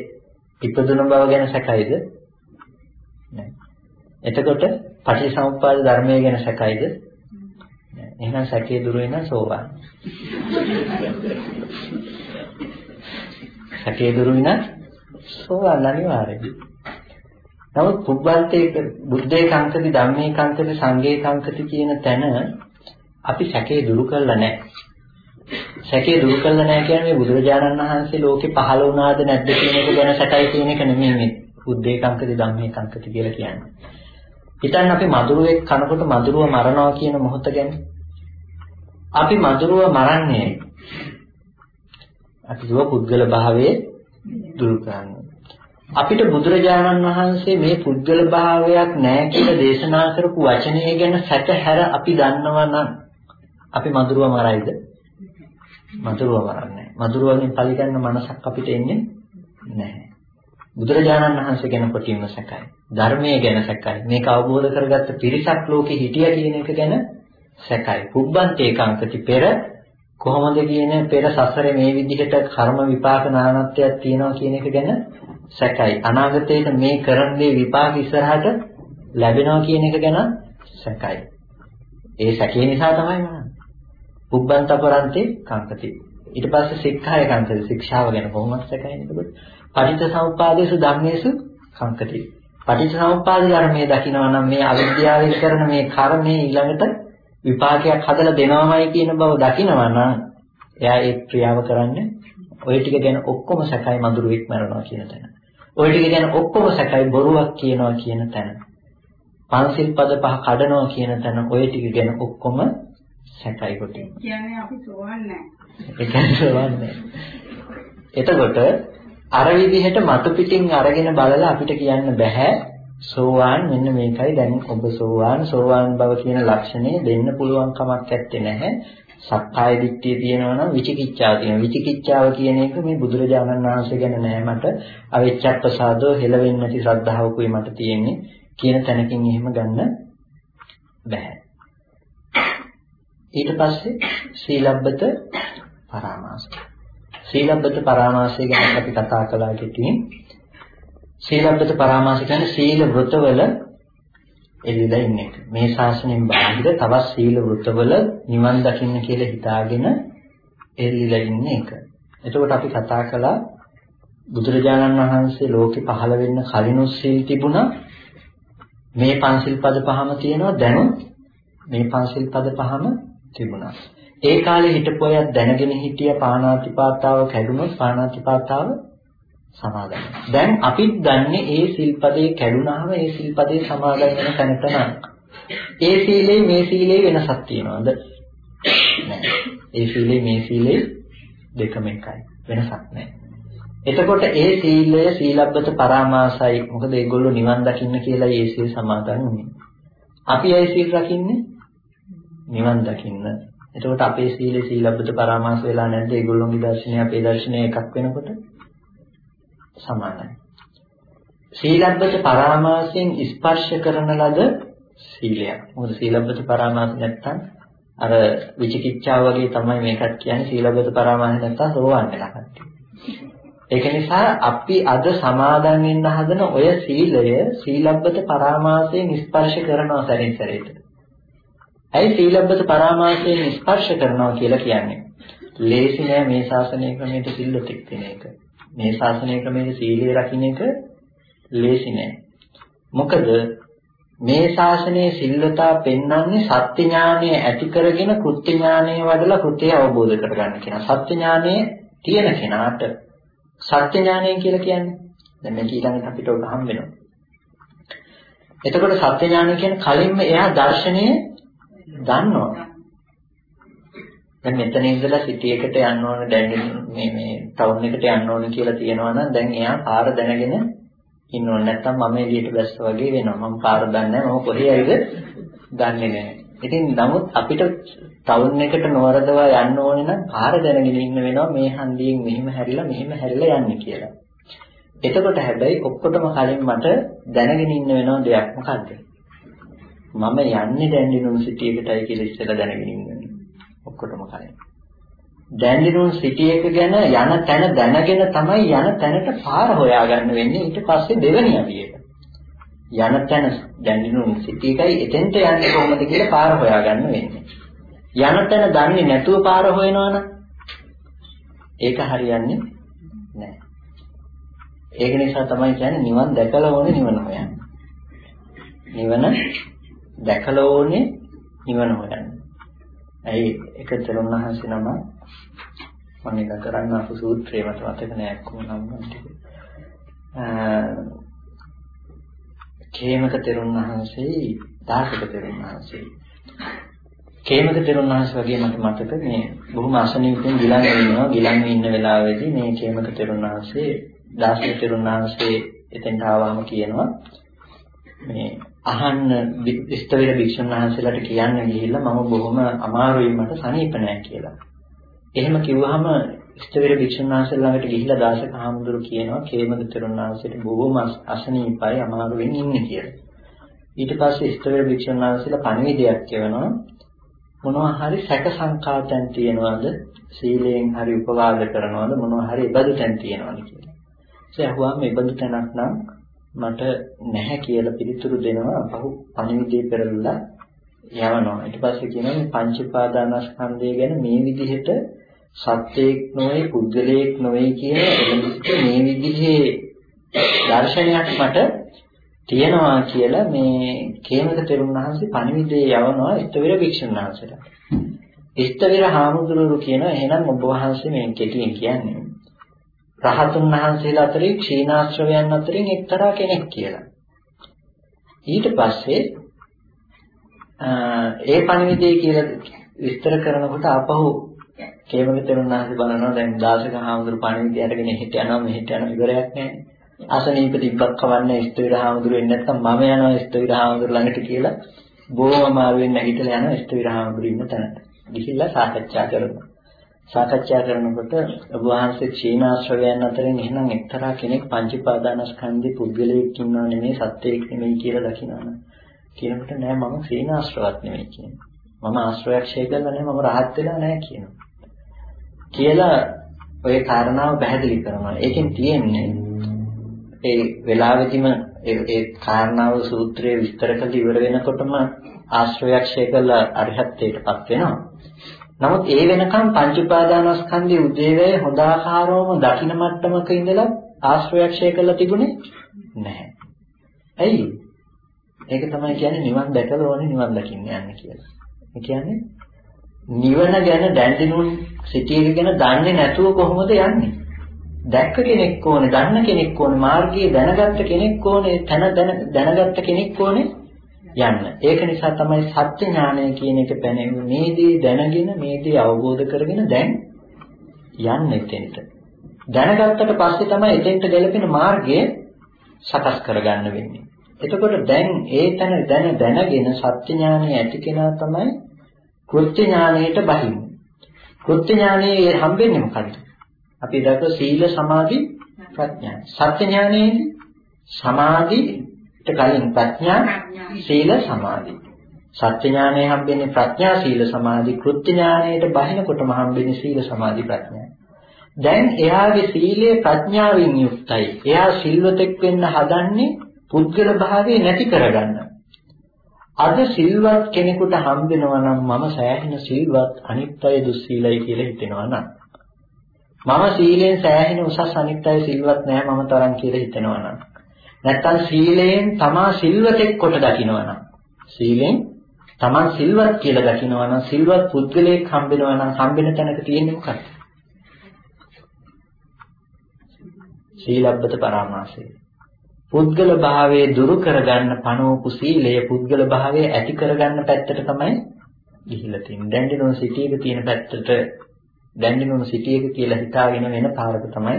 ඉපදුන බව ගැන සැකයිද? නෑ. එතකොට පටිච්චසමුප්පාද ධර්මය ගැන සැකයිද? නෑ. එහෙනම් සැකේ දුර වෙන සෝවාන්. සැකේ දුරු විනා සෝවාන් අනිවාර්යයි. නමුත් පුබ්බන්තේ බුද්ධේ කංකති ධම්මේ කංකති සංඝේ කංකති කියන තැන අපි සැකේ දුරු කළා නැහැ. සැකේ දුරු කළා නැහැ කියන්නේ මේ බුදුරජාණන් වහන්සේ ලෝකේ පහළ වුණාද නැද්ද කියන එක ගැන සැකයි කියන එක නෙමෙයි මේ බුද්ධේ කංකති ධම්මේ කංකති කියලා කියන්නේ. හිතන්න අපි මදුරුවෙක් කනකොට මදුරුව මරනවා කියන මොහොත ගැන. අපි මදුරුව මරන්නේ අපි දුව පුද්ගල භාවයේ දුරු කරන්නේ. අපිට බුදුරජාණන් වහන්සේ මේ පුද්ගල භාවයක් නැහැ කියලා දේශනා කරපු වචනය ගැන සැකහැර අපි දන්නවා නම් අපි මදුරුව මරයිද? මදුරුව මරන්නේ නැහැ. මදුරුවගෙන් පරිගන්න මනසක් අපිට එන්නේ නැහැ. බුදුරජාණන් වහන්සේ ගැන කොටින්ම සැකයි. ධර්මයේ ගැන සැකයි. මේක අවබෝධ කරගත්ත පිරිසක් ලෝකේ හිටියා කියන එක ගැන සැකයි. පුබ්බන්තේ කාංකති පෙර කොහොමද කියන පෙර සසරේ මේ විදිහට කර්ම විපාක නානත්වයක් තියෙනවා කියන එක ගැන සැකයි. අනාගතයේ මේ කරන දේ විපාක ඉස්සරහට ලැබෙනවා කියන එක ගැන සැකයි. ඒ සැකේ නිසා තමයි මම. පුබ්බන්තපරන්තේ කංකති. ඊට පස්සේ සික්ඛාය කංකති. ශික්ෂාව ගැන කොහොමද සැකයිනේ එතකොට? පටිච්චසමුප්පාදේසු ධම්මේසු සංකති. පටිච්චසමුප්පාද ධර්මයේ දකිනවා නම් මේ අවිද්‍යාවෙන් කරන මේ කර්මයේ ඊළඟට විපාකයක් හදලා දෙනවමයි කියන බව දකිනවා නම් එයා ඒ ක්‍රියාව කරන්නේ ඔය ටික ගැන ඔක්කොම සැකයි මඳුරු වික්මරනවා කියන තැන. ඔය ටික ගැන ඔක්කොම සැකයි බොරුවක් කියනවා කියන තැන. පංසිල් පද පහ කඩනවා කියන තැන ඔය ටික ගැන ඔක්කොම සැකයි කොටින්.
කියන්නේ අපි සෝවන්නේ නැහැ.
ඒ කියන්නේ සෝවන්නේ නැහැ. එතකොට අර විදිහට මතු පිටින් අරගෙන බලලා අපිට කියන්න බෑ සෝවාන් මෙන්න මේකයි දැන් ඔබ සෝවාන් සෝවාන් බව කියන ලක්ෂණය දෙන්න පුළුවන් කමක් නැත්තේ නැහැ. සක්කාය දිට්ඨිය තියෙනවා නම් විචිකිච්ඡාව තියෙනවා. විචිකිච්ඡාව කියන එක මේ බුදුරජාණන් වහන්සේ ගැන නෑ මට අවිච්ඡප්පසාදෝ හෙලවෙන්නේ නැති ශ්‍රද්ධාවකුයි මට තියෙන්නේ කියන තැනකින් එහෙම ගන්න බෑ. ඊට පස්සේ සීලබ්බත පරාමාස. සීලබ්බත පරාමාසය ගැන අපි කතා කළා කෙටියෙන්. සීලබ්බත පරාමාස කියන්නේ සීල වෘතවල එළිලා ඉන්න එක. මේ ශාසනයෙන් බාහිර තවත් සීල වෘතවල නිවන් දකින්න කියලා හිතාගෙන එළිලා ඉන්න එක. එතකොට අපි කතා කළා බුදුරජාණන් වහන්සේ ලෝකෙ පහළ වෙන්න කලිනුත් සීල් තිබුණා. මේ පංචිල් පද පහම තියෙනවා දැනුත් මේ පංචිල් පද පහම තිබුණා. ඒ කාලේ හිටපු අය දැනගෙන හිටිය පාණාතිපාතාව කැඩුනොත් පාණාතිපාතාව සමාදන් දැන් අපිත් ගන්නෙ ඒ සිල්පදේ කැඩුනහම ඒ සිල්පදේ සමාදන් වෙන තැනට නම්. ඒ සීලේ මේ සීලේ වෙනසක් තියනවද? නැහැ. ඒ සීලේ මේ සීලේ දෙකම එකයි. වෙනසක් නැහැ. එතකොට ඒ සීලය සීලබ්බත පරාමාසයි. මොකද ඒගොල්ලෝ නිවන් දකින්න කියලා ඒ සීල් සමාදන් වුනේ. අපි ඒ සීල් රකින්නේ? නිවන් දකින්න. එතකොට අපේ සීලේ සීලබ්බත පරාමාස වෙලා නැද්ද? ඒගොල්ලෝගේ දර්ශනය අපේ දර්ශනය එකක් වෙනකොට සමානයි. සීලබ්බත පරාමාසයෙන් ස්පර්ශ කරන ලද සීලයක්. මොකද සීලබ්බත පරාමාස නැත්තම් අර විචිකිච්ඡාව වගේ තමයි මේකත් කියන්නේ සීලබ්බත පරාමාස නැත්තම් සෝවන් වෙලා කට්ටිය. ඒක නිසා අපි අද සමාදන් වෙන්න හදන ඔය සීලය සීලබ්බත පරාමාසයෙන් ස්පර්ශ කරනවා සැරින් සැරේට. ඇයි සීලබ්බත පරාමාසයෙන් ස්පර්ශ කරනවා කියලා කියන්නේ? ලේසි නෑ මේ ශාසනය ක්‍රමයට සිල්ලතෙක් වෙන එක. මේ ශාසනය ක්‍රමයේ සීලය රකින්න එක ලේසි නෑ. මොකද මේ ශාසනයේ සිල්ලතා පෙන්වන්නේ සත්‍ය ඥානය ඇති කරගෙන කෘත්‍ය ඥානය වඩලා කෘත්‍ය අවබෝධ කරගන්න කියන. සත්‍ය ඥානය තියෙන කෙනාට සත්‍ය ඥානය කියලා කියන්නේ. දැන් මේ ඊළඟට අපිට උග හම් වෙනවා. එතකොට සත්‍ය ඥානය කියන්නේ කලින්ම එයා දර්ශනය දන්නවා. දැන් මෙතන ඉඳලා සිටි එකට යන්න ඕන දැන් මේ මේ ටවුන් එකට යන්න ඕන කියලා තියෙනවා නම් දැන් එයා පාර දැනගෙන ඉන්න ඕන නැත්තම් මම එළියට බැස්ස වගේ වෙනවා. මම පාර දන්නේ නැහැ. මම කොහේ ඇවිද දන්නේ නැහැ. ඉතින් නමුත් අපිට ටවුන් එකට නොවරදවා යන්න ඕනේ නම් පාර දැනගෙන ඉන්න වෙනවා මේ හන්දියෙන් මෙහෙම හැරිලා මෙහෙම හැරිලා යන්නේ කියලා. එතකොට හැබැයි ඔක්කොටම කලින් මට දැනගෙන ඉන්න වෙනවා දෙයක් මොකද්ද? මම යන්නේ දැන් යුනිවර්සිටි එකටයි කියලා ඉස්සෙල්ලා දැනගෙන ඉන්න වෙනවා. ඔක්කොටම කලින්. දැන් යුනිවර්සිටි එක ගැන යන තැන දැනගෙන තමයි යන තැනට පාර හොයාගන්න වෙන්නේ ඊට පස්සේ දෙවෙනි අදියට. යන තැන දැන් යුනිවර්සිටි එකයි එතෙන්ට යන්නේ කොහොමද කියලා පාර හොයාගන්න වෙන්නේ. යන තැන දන්නේ නැතුව පාර හොයනවනම් ඒක හරියන්නේ නැහැ. ඒක නිසා තමයි කියන්නේ නිවන් දැකලා ඕනේ නිවන හොයන්න. නිවන දැකලා ඕනේ නිවන හොයන්න. ඇයි එක තරුණහන්සේ නම මම ඉන්න කරන්න අපු සූත්‍රේ මත මතක නෑ කොහොමනම් ටික. කේමක තරුණහන්සේ දාසක තරුණහන්සේ කේමක තෙරුන් වහන්සේ වගේ මට මතක මේ බොහොම අසනීපෙන් ගිලන් ඉන්නවා ගිලන් ඉන්න වෙලාවේදී මේ කේමක තෙරුන් වහන්සේ දාසික තෙරුන් වහන්සේ එතෙන්ට ආවම කියනවා මේ අහන්න විස්තර භික්ෂුන් වහන්සේලාට කියන්න ගිහිල්ලා මම බොහොම අමාරුයි මට සනීප නැහැ කියලා. එහෙම කිව්වහම විස්තර භික්ෂුන් වහන්සේලා ළඟට ගිහිල්ලා දාසක හාමුදුරු කියනවා කේමක තෙරුන් වහන්සේට බොහොම අසනීපයි අමාරුවෙන් ඉන්නේ කියලා. ඊට පස්සේ විස්තර භික්ෂුන් වහන්සේලා පණිවිඩයක් කියවනවා මොනවා හරි සැක සංකාතයන් තියනවාද සීලයෙන් හරි උපවාද කරනවාද මොනවා හරි ඉබදු තැන් තියනවාද කියලා. ඒ අහුවාම ඉබදු තැනක් නම් මට නැහැ කියලා පිළිතුරු දෙනවා පහු පණිවිඩය පෙරලලා යවනවා. ඊට පස්සේ කියනවා මේ පංච උපාදානස්කන්ධය ගැන මේ විදිහට සත්‍යයක් නොවේ පුද්ගලයෙක් නොවේ කියන මේ විදිහේ දර්ශනයක් මට තියෙනවා කියලා මේ කේමක තෙරුන් වහන්සේ පණිවිඩය යවනවා ඉස්තවිර භික්ෂුන් වහන්සේට. ඉස්තවිර හාමුදුරුවෝ කියනවා එහෙනම් ඔබ වහන්සේ මේ කෙටියෙන් කියන්නේ රහතුන් වහන්සේලා අතරින් ක්ෂීණාශ්‍රවයන් අතරින් එක්තරා කෙනෙක් කියලා. ඊට පස්සේ ඒ පණිවිඩය කියලා විස්තර කරනකොට ආපහු කේමක තෙරුන් වහන්සේ බලනවා දැන් දාසක හාමුදුරු පණිවිඩය අරගෙන හෙට යනවා මෙහෙට යනවා ඉවරයක් නැහැ. අසනීප තිබ්බක් කවන්නේ ස්ථවිරහාමුදුරු වෙන්නේ නැත්නම් මම යනවා ස්ථවිරහාමුදුරු ළඟට කියලා බොහොම අමාරුවෙන් නැගිටලා යනවා ස්ථවිරහාමුදුරු ඉන්න තැනට. ගිහිල්ලා සාකච්ඡා කරනවා. සාකච්ඡා කරනකොට ඔබ වහන්සේ චීනාශ්‍රවයන් අතරින් එහෙනම් එක්තරා කෙනෙක් පංච පාදානස්කන්ධේ පුද්ගලයෙක් ඉන්නව නෙමෙයි සත්‍යයක් නෙමෙයි කියලා දකිනවනේ. කියනකොට නෑ මම සීනාශ්‍රවත් නෙමෙයි කියන්නේ. මම ආශ්‍රයයක් ෂේ කරලා නෑ මම රහත් වෙලා නෑ කියනවා. කියලා ඔය කාරණාව පැහැදිලි කරනවා. ඒකෙන් තියෙන්නේ ඒ වෙලාවෙදිම ඒ කාරණාව සූත්‍රයේ විස්තර කළ ඉවර වෙනකොටම ආශ්‍රයක්ෂය කළ අරිහත්ත්වයටපත් වෙනවා. නමුත් ඒ වෙනකම් පංච උපාදානස්කන්ධයේ උදේවැය හොඳ ආකාරවම දකින මට්ටමක ඉඳලා ආශ්‍රයක්ෂය කළා තිබුණේ නැහැ. ඇයි? ඒක තමයි කියන්නේ නිවන් දැකලා ඕනේ නිවන් දකින්න යන්න කියලා. ඒ කියන්නේ නිවන ගැන දැන්දිනුන් සිටියක ගැන දන්නේ නැතුව කොහොමද යන්නේ? දැක්ක කෙනෙක් ඕනේ, දන්න කෙනෙක් ඕනේ, මාර්ගයේ දැනගත්ත කෙනෙක් ඕනේ, තන දැනගත්ත කෙනෙක් ඕනේ යන්න. ඒක නිසා තමයි සත්‍ය ඥානය කියන එක පැනෙන්නේ. මේ දේ දැනගෙන, මේ දේ අවබෝධ කරගෙන දැන් යන්න එතෙන්ට. දැනගත්තට පස්සේ තමයි එතෙන්ට ගැලපෙන මාර්ගය සකස් කරගන්න වෙන්නේ. එතකොට දැන් ඒ තැන දැන දැනගෙන සත්‍ය ඥානය ඇති කෙනා තමයි කෘත්‍ය ඥානයට බහිමු. කෘත්‍ය ඥානයේ හම්බෙන්නේ මොකද්ද? අපි දැක්ක සීල සමාධි ප්‍රඥා. සත්‍ය ඥානයේදී සමාධිට කලින් ප්‍රඥා සීල සමාධි. සත්‍ය ඥානය හම්බෙන්නේ ප්‍රඥා සීල සමාධි කෘත්‍ය ඥානයට බහිනකොටම හම්බෙන්නේ සීල සමාධි ප්‍රඥා. දැන් එයාගේ සීලය ප්‍රඥාවෙන් යුක්තයි. එයා සිල්වතෙක් වෙන්න හදන්නේ පුද්ගල භාවය නැති කරගන්න. අද සිල්වත් කෙනෙකුට හම්බෙනවා නම් මම සෑහෙන සිල්වත් අනිත් අය දුස්සීලයි කියලා හිතෙනවා නම් මම සීලෙන් සෑහෙන උසස් අනිත් අය සිල්වත් නෑ මම තරම් කියලා හිතෙනවා නම් නැත්තම් සීලයෙන් තමා සිල්වතෙක් කොට දකිනවා නම් සීලෙන් තමන් සිල්වත් කියලා දකිනවා නම් සිල්වත් පුද්ගලයෙක් හම්බෙනවා නම් හම්බෙන තැනක තියෙන්නේ මොකක්ද? සීලබ්බත පරාමාසය. පුද්ගල භාවයේ දුරු කරගන්න පනෝපු සීලය පුද්ගල භාවයේ ඇති කරගන්න පැත්තට තමයි ගිහිලා තියෙන්නේ. දැන්දිනොන සිටියක තියෙන පැත්තට දැන්දිනොන සිටියක කියලා හිතාගෙන වෙන පාරක තමයි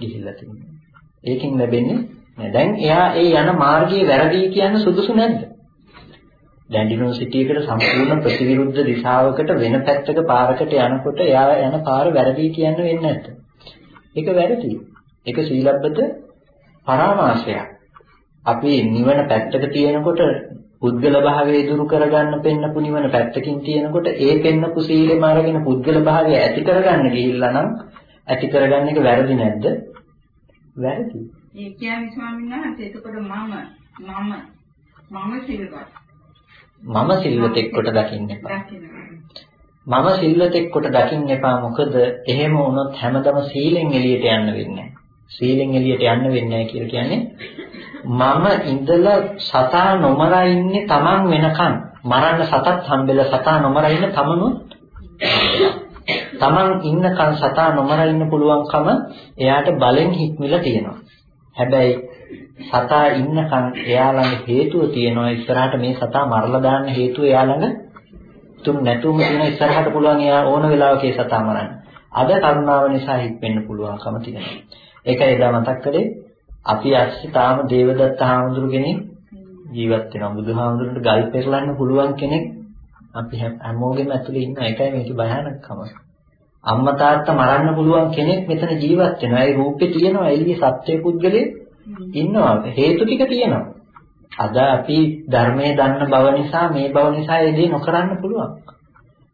ගිහිලා තියෙන්නේ. ඒකෙන් ලැබෙන්නේ දැන් එයා ඒ යන මාර්ගයේ වැරදි කියන සුදුසු නැද්ද? දැන්දිනොන සිටියකට සම්පූර්ණ ප්‍රතිවිරුද්ධ දිශාවකට වෙන පැත්තක පාරකට යනකොට එයා යන පාර වැරදි කියන්න වෙන්නේ නැද්ද? ඒක වැරදි. ඒක සීලබ්බත පරාමාසයක්. අපි නිවන පැත්තක තියෙනකොට පුද්ගල භාවය දුරු කරගන්න පෙන්නපු නිවන පැත්තකින් තියෙනකොට ඒ පෙන්නපු සීලෙම අරගෙන පුද්ගල භාවය ඇති කරගන්න ගිහිල්ලා නම් ඇති කරගන්න එක වැරදි නැද්ද? වැරදි.
ඒ කියන්නේ ස්වාමීන් වහන්සේ එතකොට මම මම මම සිල්වත්.
මම සිල්වතෙක් කොට දකින්න එපා. මම සිල්වතෙක් කොට දකින්න එපා මොකද එහෙම වුණොත් හැමදම සීලෙන් එළියට යන්න වෙන්නේ සීලෙන් එළියට යන්න වෙන්නේ කියලා කියන්නේ මම ඉඳලා සතා නොමර ඉන්නේ Taman වෙනකන් මරන්න සතත් හම්බෙලා සතා නොමර ඉන්න තමනුත් Taman ඉන්නකන් සතා නොමර ඉන්න පුළුවන්කම එයාට බලෙන් හික්මිලා තියෙනවා. හැබැයි සතා ඉන්නකන් එයා ළඟ හේතුව තියෙනවා ඉස්සරහට මේ සතා මරලා දාන්න හේතුව එයා ළඟ තුන් නැතුවම තියෙන ඉස්සරහට පුළුවන් එයා ඕන වෙලාවක ඒ සතා මරන්න. අද කරුණාව නිසා හික්වෙන්න පුළුවන්කම තියෙනවා. ඒකයි එදා මතක් කළේ අපි ඇස්සේ තාම දේවදත්ත හාමුදුරු කෙනෙක් ජීවත් වෙනවා. බුදුහාමුදුරන්ට ගල් පෙරලන්න පුළුවන් කෙනෙක් අපි හැමෝගෙම ඇතුලේ ඉන්න එකයි මේකේ භයානකකම. අම්මා තාත්තා මරන්න පුළුවන් කෙනෙක් මෙතන ජීවත් වෙනවා. ඒ රූපේ තියෙනවා එළියේ සත්‍ය පුද්ගලයේ ඉන්නවා. හේතු ටික තියෙනවා. අද අපි ධර්මයේ දන්න බව නිසා මේ බව නිසා ඒ දේ නොකරන්න පුළුවන්.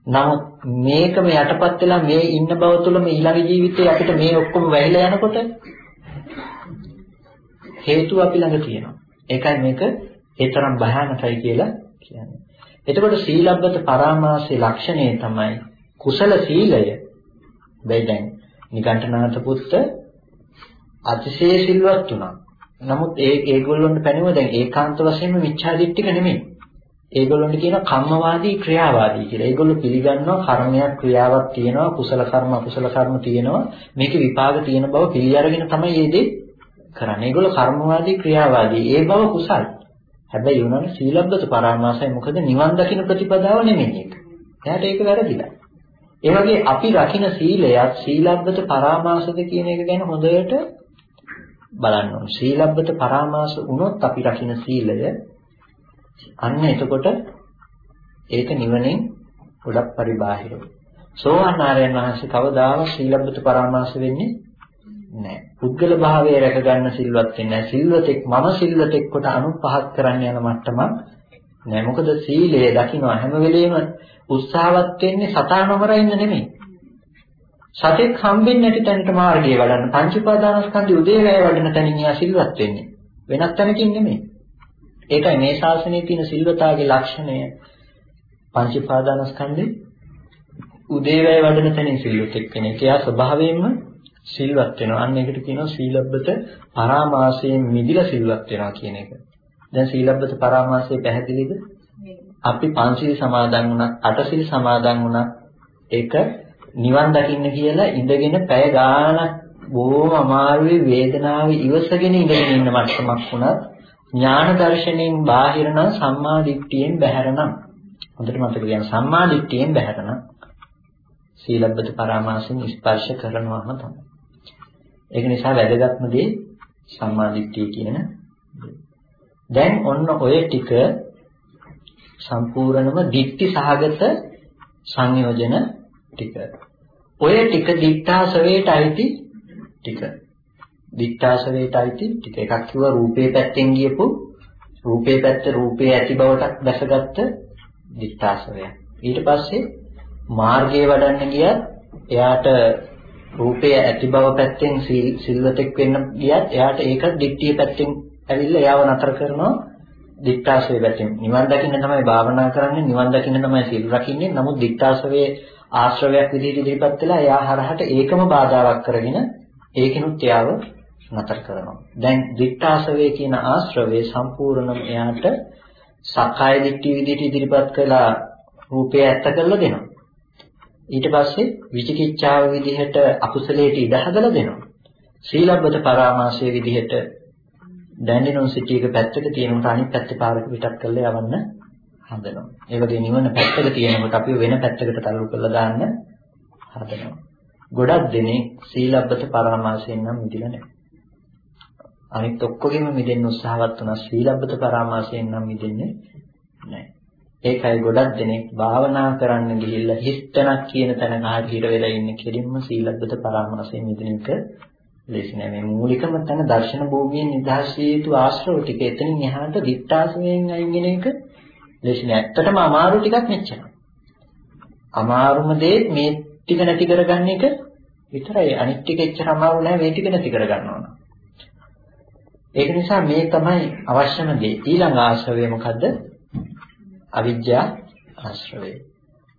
නමුත් මේකම යටපත් වෙලා මේ ඉන්න බව තුළම ඊළඟ ජීවිතේ අපිට මේ ඔක්කොම වැහිලා යනකොට හේතුව අපි ළඟ තියෙනවා. ඒකයි මේක ඒ තරම් භයානකයි කියලා කියන්නේ. එතකොට සීලබ්බත පරාමාසයේ ලක්ෂණය තමයි කුසල සීලය. වෙයි දැන් නිකණ්ඨනාත පුත්ත අතිශය සිල්වත් වුණා. නමුත් ඒ ඒගොල්ලොන්ට පැනෙව දැන් ඒකාන්ත වශයෙන්ම මිච්ඡාදිට්ඨික නෙමෙයි. ඒගොල්ලොන්ට කියන කම්මවාදී ක්‍රියාවාදී කියලා. ඒගොල්ලෝ පිළිගන්නවා කර්මයක් ක්‍රියාවක් තියෙනවා කුසල කර්ම අකුසල කර්ම තියෙනවා. මේකේ විපාක තියෙන බව පිළි අරගෙන තමයි මේ දේ කරන්නේ. ඒගොල්ලෝ කර්මවාදී ක්‍රියාවාදී. ඒ බව කුසල්. හැබැයි උනන සීලබ්බත පරාමාසය මොකද නිවන් දකින්න ප්‍රතිපදාව නෙමෙයි ඒක. එයාට ඒක වැරදිලා. ඒ වගේ අපි රකින්න සීලයත් සීලබ්බත පරාමාසද කියන එක ගැන හොඳට බලන්න ඕනේ. සීලබ්බත පරාමාස වුණොත් අපි රකින්න සීලය අන්න එතකොට ඒක නිවනෙන් ගොඩක් පරිබාහිරයි. සෝවාන් ආර්යයන් වහන්සේ කවදාවත් සීලබ්බත පරාමාස වෙන්නේ නැහැ. පුද්ගල භාවය රැක ගන්න සිල්වත් වෙන්නේ නැහැ. සිල්වතෙක් මම සිල්වතෙක් කොට අනුපහත් කරන්න යන මට්ටමක් නෑ. මොකද සීලය දකින්න හැම වෙලෙම උත්සාහවත් වෙන්නේ සතා නොමර ඉන්න නෙමෙයි. සතෙක් හම්බෙන්නේ නැති තැනට මාර්ගය වඩන්න පංච උපාදානස්කන්ධය උදේවැය වඩන තැනින් යා සිල්වත් වෙන්නේ. වෙනත් තැනකින් නෙමෙයි. ඒකයි මේ ශාසනයේ තියෙන සිල්වතාගේ ලක්ෂණය පංච උපාදානස්කන්ධේ උදේවැය වඩන තැනින් සිල්වතෙක් කෙනෙක්. එයා ස්වභාවයෙන්ම සිල්වත් වෙනවා. අන්න ඒකට කියනවා සීලබ්බත පරාමාසයෙන් මිදිලා සිල්වත් වෙනවා කියන එක. දැන් සීලබ්බත පරාමාසය පැහැදිලිද? අපි පංචශීල සමාදන් වුණා, අටශීල සමාදන් වුණා. ඒක නිවන් දකින්න කියලා ඉඳගෙන පැය ගාණක් බොහොම අමාරුවේ වේදනාව ඉවසගෙන ඉඳගෙන ඉන්න මට්ටමක් වුණත් ඥාන දර්ශනයෙන් බාහිර නම් සම්මා දිට්ඨියෙන් බැහැර නම් හොඳට මතක තියාගන්න සම්මා දිට්ඨියෙන් බැහැර නම් සීලබ්බත පරාමාසයෙන් ස්පර්ශ කරනවාම තමයි. ඒක නිසා වැදගත්ම දේ සම්මා දිට්ඨිය කියන දැන් ඔන්න ඔය ටික සම්පූර්ණම දික්ටි සහගත සංයෝජන ටික. ඔය ටික දික්ඨාසවේට අයිති ටික. දික්ඨාසවේට අයිති ටික. එකක් කිව්වා රූපේ පැත්තෙන් ගියපු රූපේ පැත්ත රූපේ ඇති බවට දැසගත්ත දික්ඨාසවය. ඊට පස්සේ මාර්ගයේ වඩන්න ගියත් එයාට රූපය ඇති බව පැත්තෙන් සිල්වතෙක් වෙන්න ගියත් එයාට ඒක දික්ඨිය පැත්තෙන් ඇවිල්ලා එයාව නතර කරනවා දික්ඨාසවේ පැත්තෙන්. නිවන් දකින්න තමයි භාවනා කරන්නේ, නිවන් දකින්න තමයි සිල් රකින්නේ. නමුත් දික්ඨාසවේ ආශ්‍රවයක් විදිහට ඉදිරිපත් වෙලා එයා හරහට ඒකම බාධාවක් කරගෙන ඒකිනුත් එයාව නතර කරනවා. දැන් දික්ඨාසවේ කියන ආශ්‍රවයේ සම්පූර්ණම එයාට සක්කාය දිට්ඨිය විදිහට ඉදිරිපත් කළා රූපය ඇත්ත කරලා දෙනවා. ඊට පස්සේ විචිකිච්ඡාව විදිහට අකුසලයට ඉඩ හදලා දෙනවා. සීලබ්බත පරාමාසයේ විදිහට දැන්ඩිනොන් සිටි එක පැත්තක තියෙනකොට අනිත් පැත්තේ පාරක පිටත් කරලා යවන්න හදනවා. ඒ වගේ නිවන පැත්තක තියෙනකොට අපි වෙන පැත්තකට තල්ලු කරලා දාන්න හදනවා. ගොඩක් දෙනෙක් සීලබ්බත පරාමාසයෙන් නම් මිදිලා නැහැ. අනිත් ඔක්කොගෙම මිදෙන්න උත්සාහවත් වුණා සීලබ්බත පරාමාසයෙන් නම් මිදෙන්නේ නැහැ. ඒකයි ගොඩක් දෙනෙක් භාවනා කරන්න ගිහිල්ලා හිස්තනක් කියන තැන කාහිර වෙලා ඉන්නේ කෙලින්ම සීලබ්බත පරාමාසයෙන් මිදෙන එක ලේසි නෑ. මේ මූලිකම තැන දර්ශන භූමියෙන් නිදහස් විය යුතු ආශ්‍රව ටික එතනින් එහාට විත්තාසයෙන් අයින් වෙන එක ලේසි නෑ. ඇත්තටම අමාරු ටිකක් මෙච්චර අමාරුම දේ මේ ටික නැති කරගන්න එක විතරයි. අනිත් ටික එච්චර අමාරු නෑ. මේ ටික නැති කරගන්න ඕන. ඒක නිසා මේ තමයි අවශ්‍යම දේ. ඊළඟ ආශ්‍රවය මොකද්ද? අවිද්‍යා ආශ්‍රවය.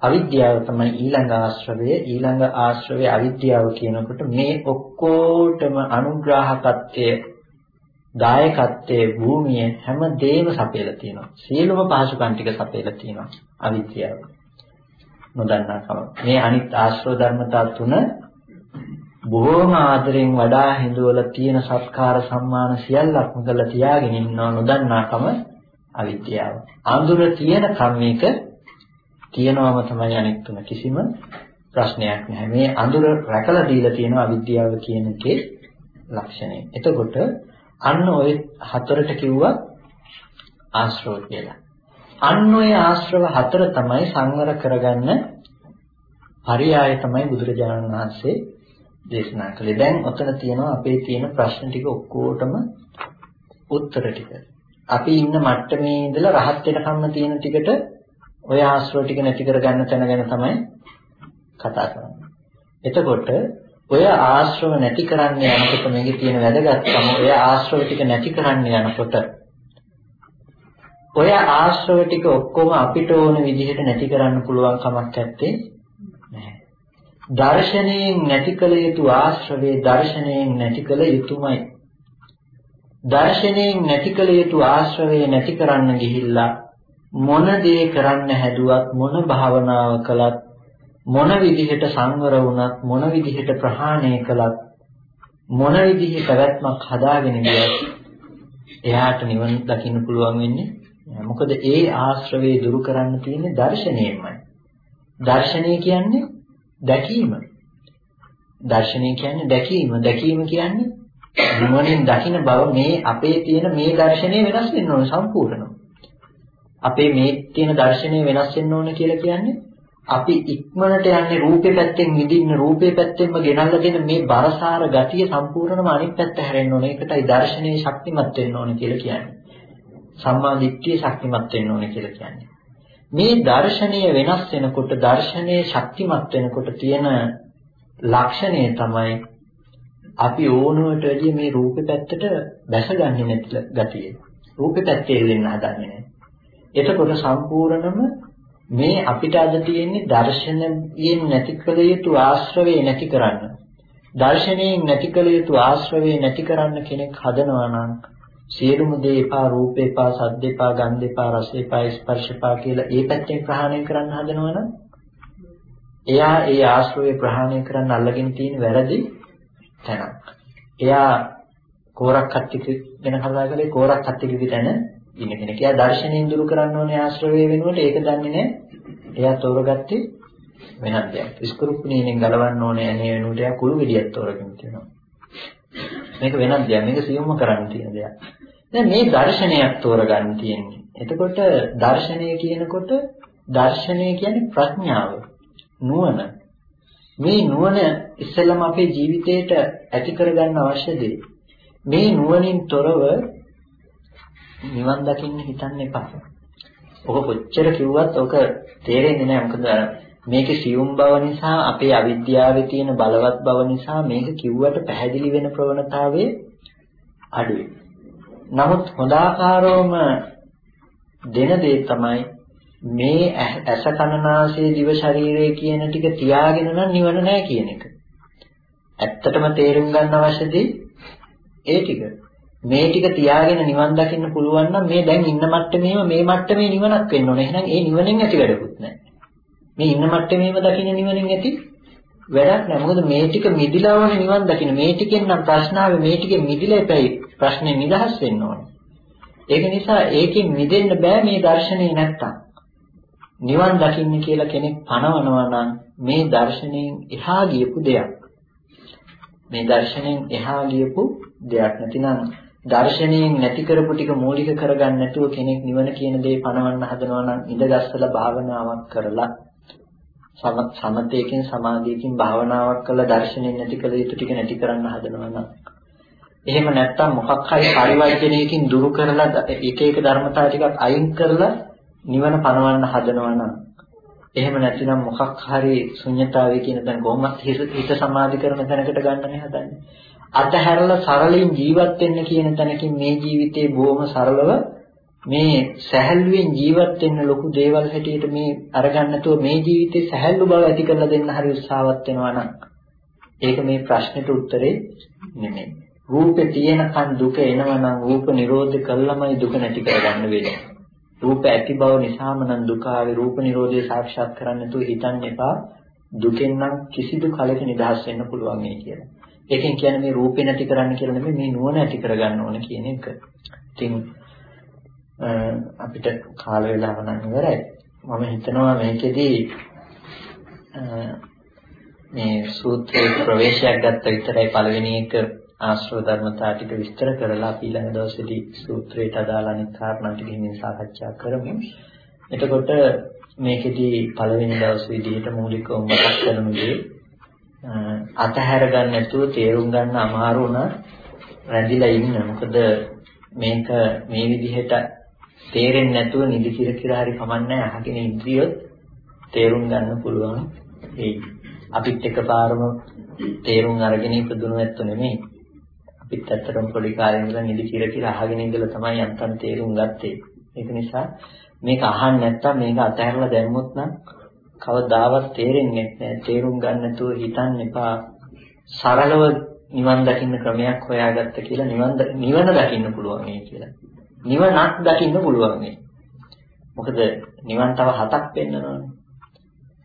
අවිද්‍යාව තමයි ඊළඟ ආශ්‍රවය. ඊළඟ ආශ්‍රවය අවිද්‍යාව කියනකොට මේ ඔක්කොටම අනුග්‍රහකත්වයේ දායකත්වයේ භූමිය හැම දෙයක්ම සපයලා තියෙනවා. සියලුම පහසුකම් ටික සපයලා තියෙනවා අවිද්‍යාව. නොදන්නාකම. මේ අනිත් ආශ්‍රව ධර්මතා තුන බොහෝම ආදරෙන් වඩා හිඳවලා තියෙන සත්කාර සම්මාන සියල්ලක්ම කරලා තියාගෙන ඉන්නව නොදන්නාකම අවිද්‍යාව. අඳුර තියෙන කම් මේක තියෙනවම තමයි අනෙක් තුන කිසිම ප්‍රශ්නයක් නැහැ. මේ අඳුර රැකලා දීලා තියෙන අවිද්‍යාව කියන එකේ ලක්ෂණය. එතකොට අන්න ওই හතරට කිව්වා ආශ්‍රව කියලා. අන්න ওই ආශ්‍රව හතර තමයි සංවර කරගන්න පරියාය තමයි බුදුරජාණන් වහන්සේ දේශනා කළේ. දැන් ඔතන තියෙනවා අපේ තියෙන ප්‍රශ්න ටික ඔක්කොටම උත්තර ටික. අපි ඉන්න මට්ටමේ ඉඳලා රහත් වෙනකම්ම තියෙන ටිකට ඔය ආශ්‍රව ටික නැති කරගන්න තැන ගැන තමයි කතා කරන්නේ. එතකොට ඔය ආශ්‍රව නැති කරන්න යනකොට මේකේ තියෙන වැදගත්කම ඔය ආශ්‍රව ටික නැති කරන්න යනකොට ඔය ආශ්‍රව ටික ඔක්කොම අපිට ඕන විදිහට නැති කරන්න පුළුවන් කමක් නැත්තේ නැහැ. දර්ශනයෙන් නැති කළ යුතු ආශ්‍රවේ දර්ශනයෙන් නැති කළ යුතුමයි. දර්ශනයෙන් නැති කළ යුතු ආශ්‍රවේ නැති කරන්න ගිහිල්ලා මොන දේ කරන්න හැදුවත් මොන භාවනාව කළත් මොන විදිහට සංවර වුණත් මොන විදිහට ප්‍රහාණය කළත් මොන විදිහේ පැවැත්මක් හදාගෙන ගියත් එයාට නිවන දකින්න පුළුවන් වෙන්නේ මොකද ඒ ආශ්‍රවේ දුරු කරන්න තියෙන්නේ දර්ශනයෙන්මයි. දර්ශනය කියන්නේ දැකීම. දර්ශනය කියන්නේ දැකීම. දැකීම කියන්නේ නුවණින් දකින බව මේ අපේ තියෙන මේ දර්ශනය වෙනස් වෙන්න ඕන සම්පූර්ණව. අපේ මේ තියෙන දර්ශනය වෙනස් වෙන්න ඕන කියලා කියන්නේ අපි ඉක්මනට යන්නේ රූපේ පැත්තෙන් විඳින්න රූපේ පැත්තෙන්ම ගෙනල්ලා දෙන මේ බරසාර ගතිය සම්පූර්ණයෙන්ම අනිත් පැත්ත හැරෙන්න ඕන. ඒකටයි දර්ශනයේ ශක්තිමත් වෙන්න ඕන කියලා කියන්නේ. සම්මා දිට්ඨිය ශක්තිමත් වෙන්න ඕන කියලා කියන්නේ. මේ දර්ශනය වෙනස් වෙනකොට දර්ශනයේ ශක්තිමත් වෙනකොට තියෙන ලක්ෂණය තමයි අපි ඕනවට වැඩිය මේ රූපේ පැත්තට බැසගන්නේ නැති ගතිය. රූපේ පැත්තේ එල්ලෙන්න හදන්නේ නැහැ. එතකොට සම්පූර්ණම මේ අපිට අද තියෙන්නේ දර්ශනයෙන් නැති කළ යුතු ආශ්‍රවේ නැති කරන්න. දර්ශනයෙන් නැති කළ යුතු ආශ්‍රවේ නැති කරන්න කෙනෙක් හදනවා නම් සියලුම දේ එපා රූපේ එපා සද්ද එපා ගන්ධ එපා රස එපා ස්පර්ශ එපා කියලා ඒ පැත්තෙන් ප්‍රහාණය කරන්න හදනවා නම් එයා ඒ ආශ්‍රවේ ප්‍රහාණය කරන්න අල්ලගෙන තියෙන වැරදි තැනක්. එයා කෝරක් කට්ටික ගැන කතා කරේ කෝරක් කට්ටිකගේ තැන ඉන්න කෙනෙක්. එයා දර්ශනයෙන් දුරු කරන්න ඕනේ ආශ්‍රවය වෙනුවට ඒක දන්නේ නැහැ. එයා තෝරගත්තේ වෙනත් දෙයක්. ඉස්කුරුප්පුණියෙන් ගලවන්න ඕනේ ඇනේ වෙනුවට එයා කුළු ගෙඩියක් තෝරගෙන තියෙනවා. මේක වෙනත් දෙයක්. මේක සියුම්ම කරන්න තියෙන දෙයක්. දැන් මේ දර්ශනයක් තෝරගන්න තියෙන්නේ. එතකොට දර්ශනය කියනකොට දර්ශනය කියන්නේ ප්‍රඥාව. නුවණ. මේ නුවණ ඉස්සෙල්ලම අපේ ජීවිතේට ඇති කරගන්න අවශ්‍ය දේ. මේ නුවණින් තොරව නිවන් දකින්න හිතන්න එපා. ඔක කොච්චර කිව්වත් ඔක තේරෙන්නේ නැහැ. මොකද මේකේ සියුම් බව නිසා අපේ අවිද්‍යාවේ තියෙන බලවත් බව නිසා මේක කිව්වට පැහැදිලි වෙන ප්‍රවණතාවය අඩුයි. නමුත් හොඳාකාරවම දෙන දේ තමයි මේ ඇස කනනාසය දිව ශරීරය කියන ටික තියාගෙන නම් නිවන නැහැ කියන එක. ඇත්තටම තේරුම් ගන්න අවශ්‍යදී ඒ ටික. මේ ටික තියාගෙන නිවන් දකින්න පුළුවන් නම් මේ දැන් ඉන්න මට්ටමේම මේ මට්ටමේ නිවනක් වෙන්න ඕනේ. එහෙනම් ඒ නිවනෙන් ඇති වැඩකුත් නැහැ. මේ ඉන්න මට්ටමේම දකින්න නිවනින් ඇති වැඩක් නැහැ. මොකද මේ ටික මිදිලා ඕනේ නිවන් දකින්න. මේ ටිකෙන් නම් ප්‍රශ්න ආවේ මේ ටිකෙන් මිදිලා එපැයි ප්‍රශ්නේ නිදහස් වෙන්න ඕනේ. ඒක නිසා ඒකෙන් මිදෙන්න බෑ මේ දර්ශනේ නැත්තම්. නිවන් දකින්න කියලා කෙනෙක් පනවනවා නම් මේ දර්ශනයෙන් එහා ගියපු දෙයක්. මේ දර්ශනයෙන් එහා ගියපු දෙයක් නැතිනම් දර්ශනයෙන් නැති කරපු ටික මූලික කරගන්න නැතුව කෙනෙක් නිවන කියන දේ පනවන්න හදනවා නම් ඉඳගස්සලා භාවනාවක් කරලා සමතේකින් සමාධියකින් භාවනාවක් කළා දර්ශනයෙන් නැති කළ යුතු ටික නැති කරන්න හදනවා නම්. එහෙම නැත්තම් මොකක් හරි පරිවර්ජනයකින් දුරු කරලා එක එක ධර්මතා ටිකක් අයින් කරලා නිවන පනවන්න හදනවා නම් එහෙම නැතිනම් මොකක් හරි ශුන්්‍යතාවය කියන තැන කොහොමද හිත සමාධි කරන තැනකට ගන්නනේ හදන්නේ. අතහැරලා සරලින් ජීවත් වෙන්න කියන තැනකින් මේ ජීවිතේ බොහොම සරලව මේ සැහැල්ලුවෙන් ජීවත් වෙන්න ලොකු දේවල් හැටියට මේ අරගන්න නැතුව මේ ජීවිතේ සැහැල්ලු බව ඇති කරලා දෙන්න හරි උත්සාහවත් වෙනවා නම් ඒක මේ ප්‍රශ්නෙට උත්තරේ නෙමෙයි. රූපේ තියෙනකන් දුක එනවා නම් රූප නිරෝධ කළාමයි දුක නැති කරගන්න වෙන්නේ. රූප ඇති බව නිසාම නම් දුක ආවේ රූප නිරෝධය සාක්ෂාත් කරන්න තු හිතන්න එපා. දුකෙන් නම් කිසිදු කලක නිදහස් වෙන්න පුළුවන් මේ කියලා. ඒකෙන් කියන්නේ මේ රූපේ නැති කරන්න කියලා නෙමෙයි මේ නුවණ ඇති කරගන්න ඕන කියන එක. ඉතින් අපිට කාල වේලාව නම් ඉවරයි. මම හිතනවා මේකෙදී මේ සූත්‍රයේ ප්‍රවේශයක් ගත්ත විතරයි පළවෙනි එක ආශ්‍රව ධර්මතා ටික විස්තර කරලා අපි ඊළඟ දවසේදී සූත්‍රයට අදාළ අනිත් කාරණා ටික හිමින් සාකච්ඡා කරමු. එතකොට මේකෙදී පළවෙනි දවස් විදිහට මූලිකව මතක් කරනු දේ අතහැර ගන්න නැතුව තේරුම් ගන්න අමාරු වුණා රැඳිලා ඉන්න. මොකද මේක මේ විදිහට තේරෙන්නේ නැතුව නිදි කිර කිර හරි කමන්නේ අහගෙන ඉන්ද්‍රියොත් තේරුම් ගන්න පුළුවන්. ඒ අපිත් එකපාරම තේරුම් අරගෙන ඉපදුණු ඇත්ත නෙමෙයි. අපිත් ඇත්තටම පොඩි කාලේ ඉඳලා නිදි කිර කිර අහගෙන ඉඳලා තමයි යන්තම් තේරුම් ගත්තේ. ඒක නිසා මේක අහන්න නැත්තම් මේක අතහැරලා දැම්මොත් නම් කවදාවත් තේරෙන්නේ නැහැ. තේරුම් ගන්න නැතුව හිතන්න එපා. සරලව නිවන් දකින්න ක්‍රමයක් හොයාගත්ත කියලා නිවන් නිවන දකින්න පුළුවන් මේ කියලා. නිවනක් දකින්න පුළුවන් මේ. මොකද නිවන් තව හතක් පෙන්නනවානේ.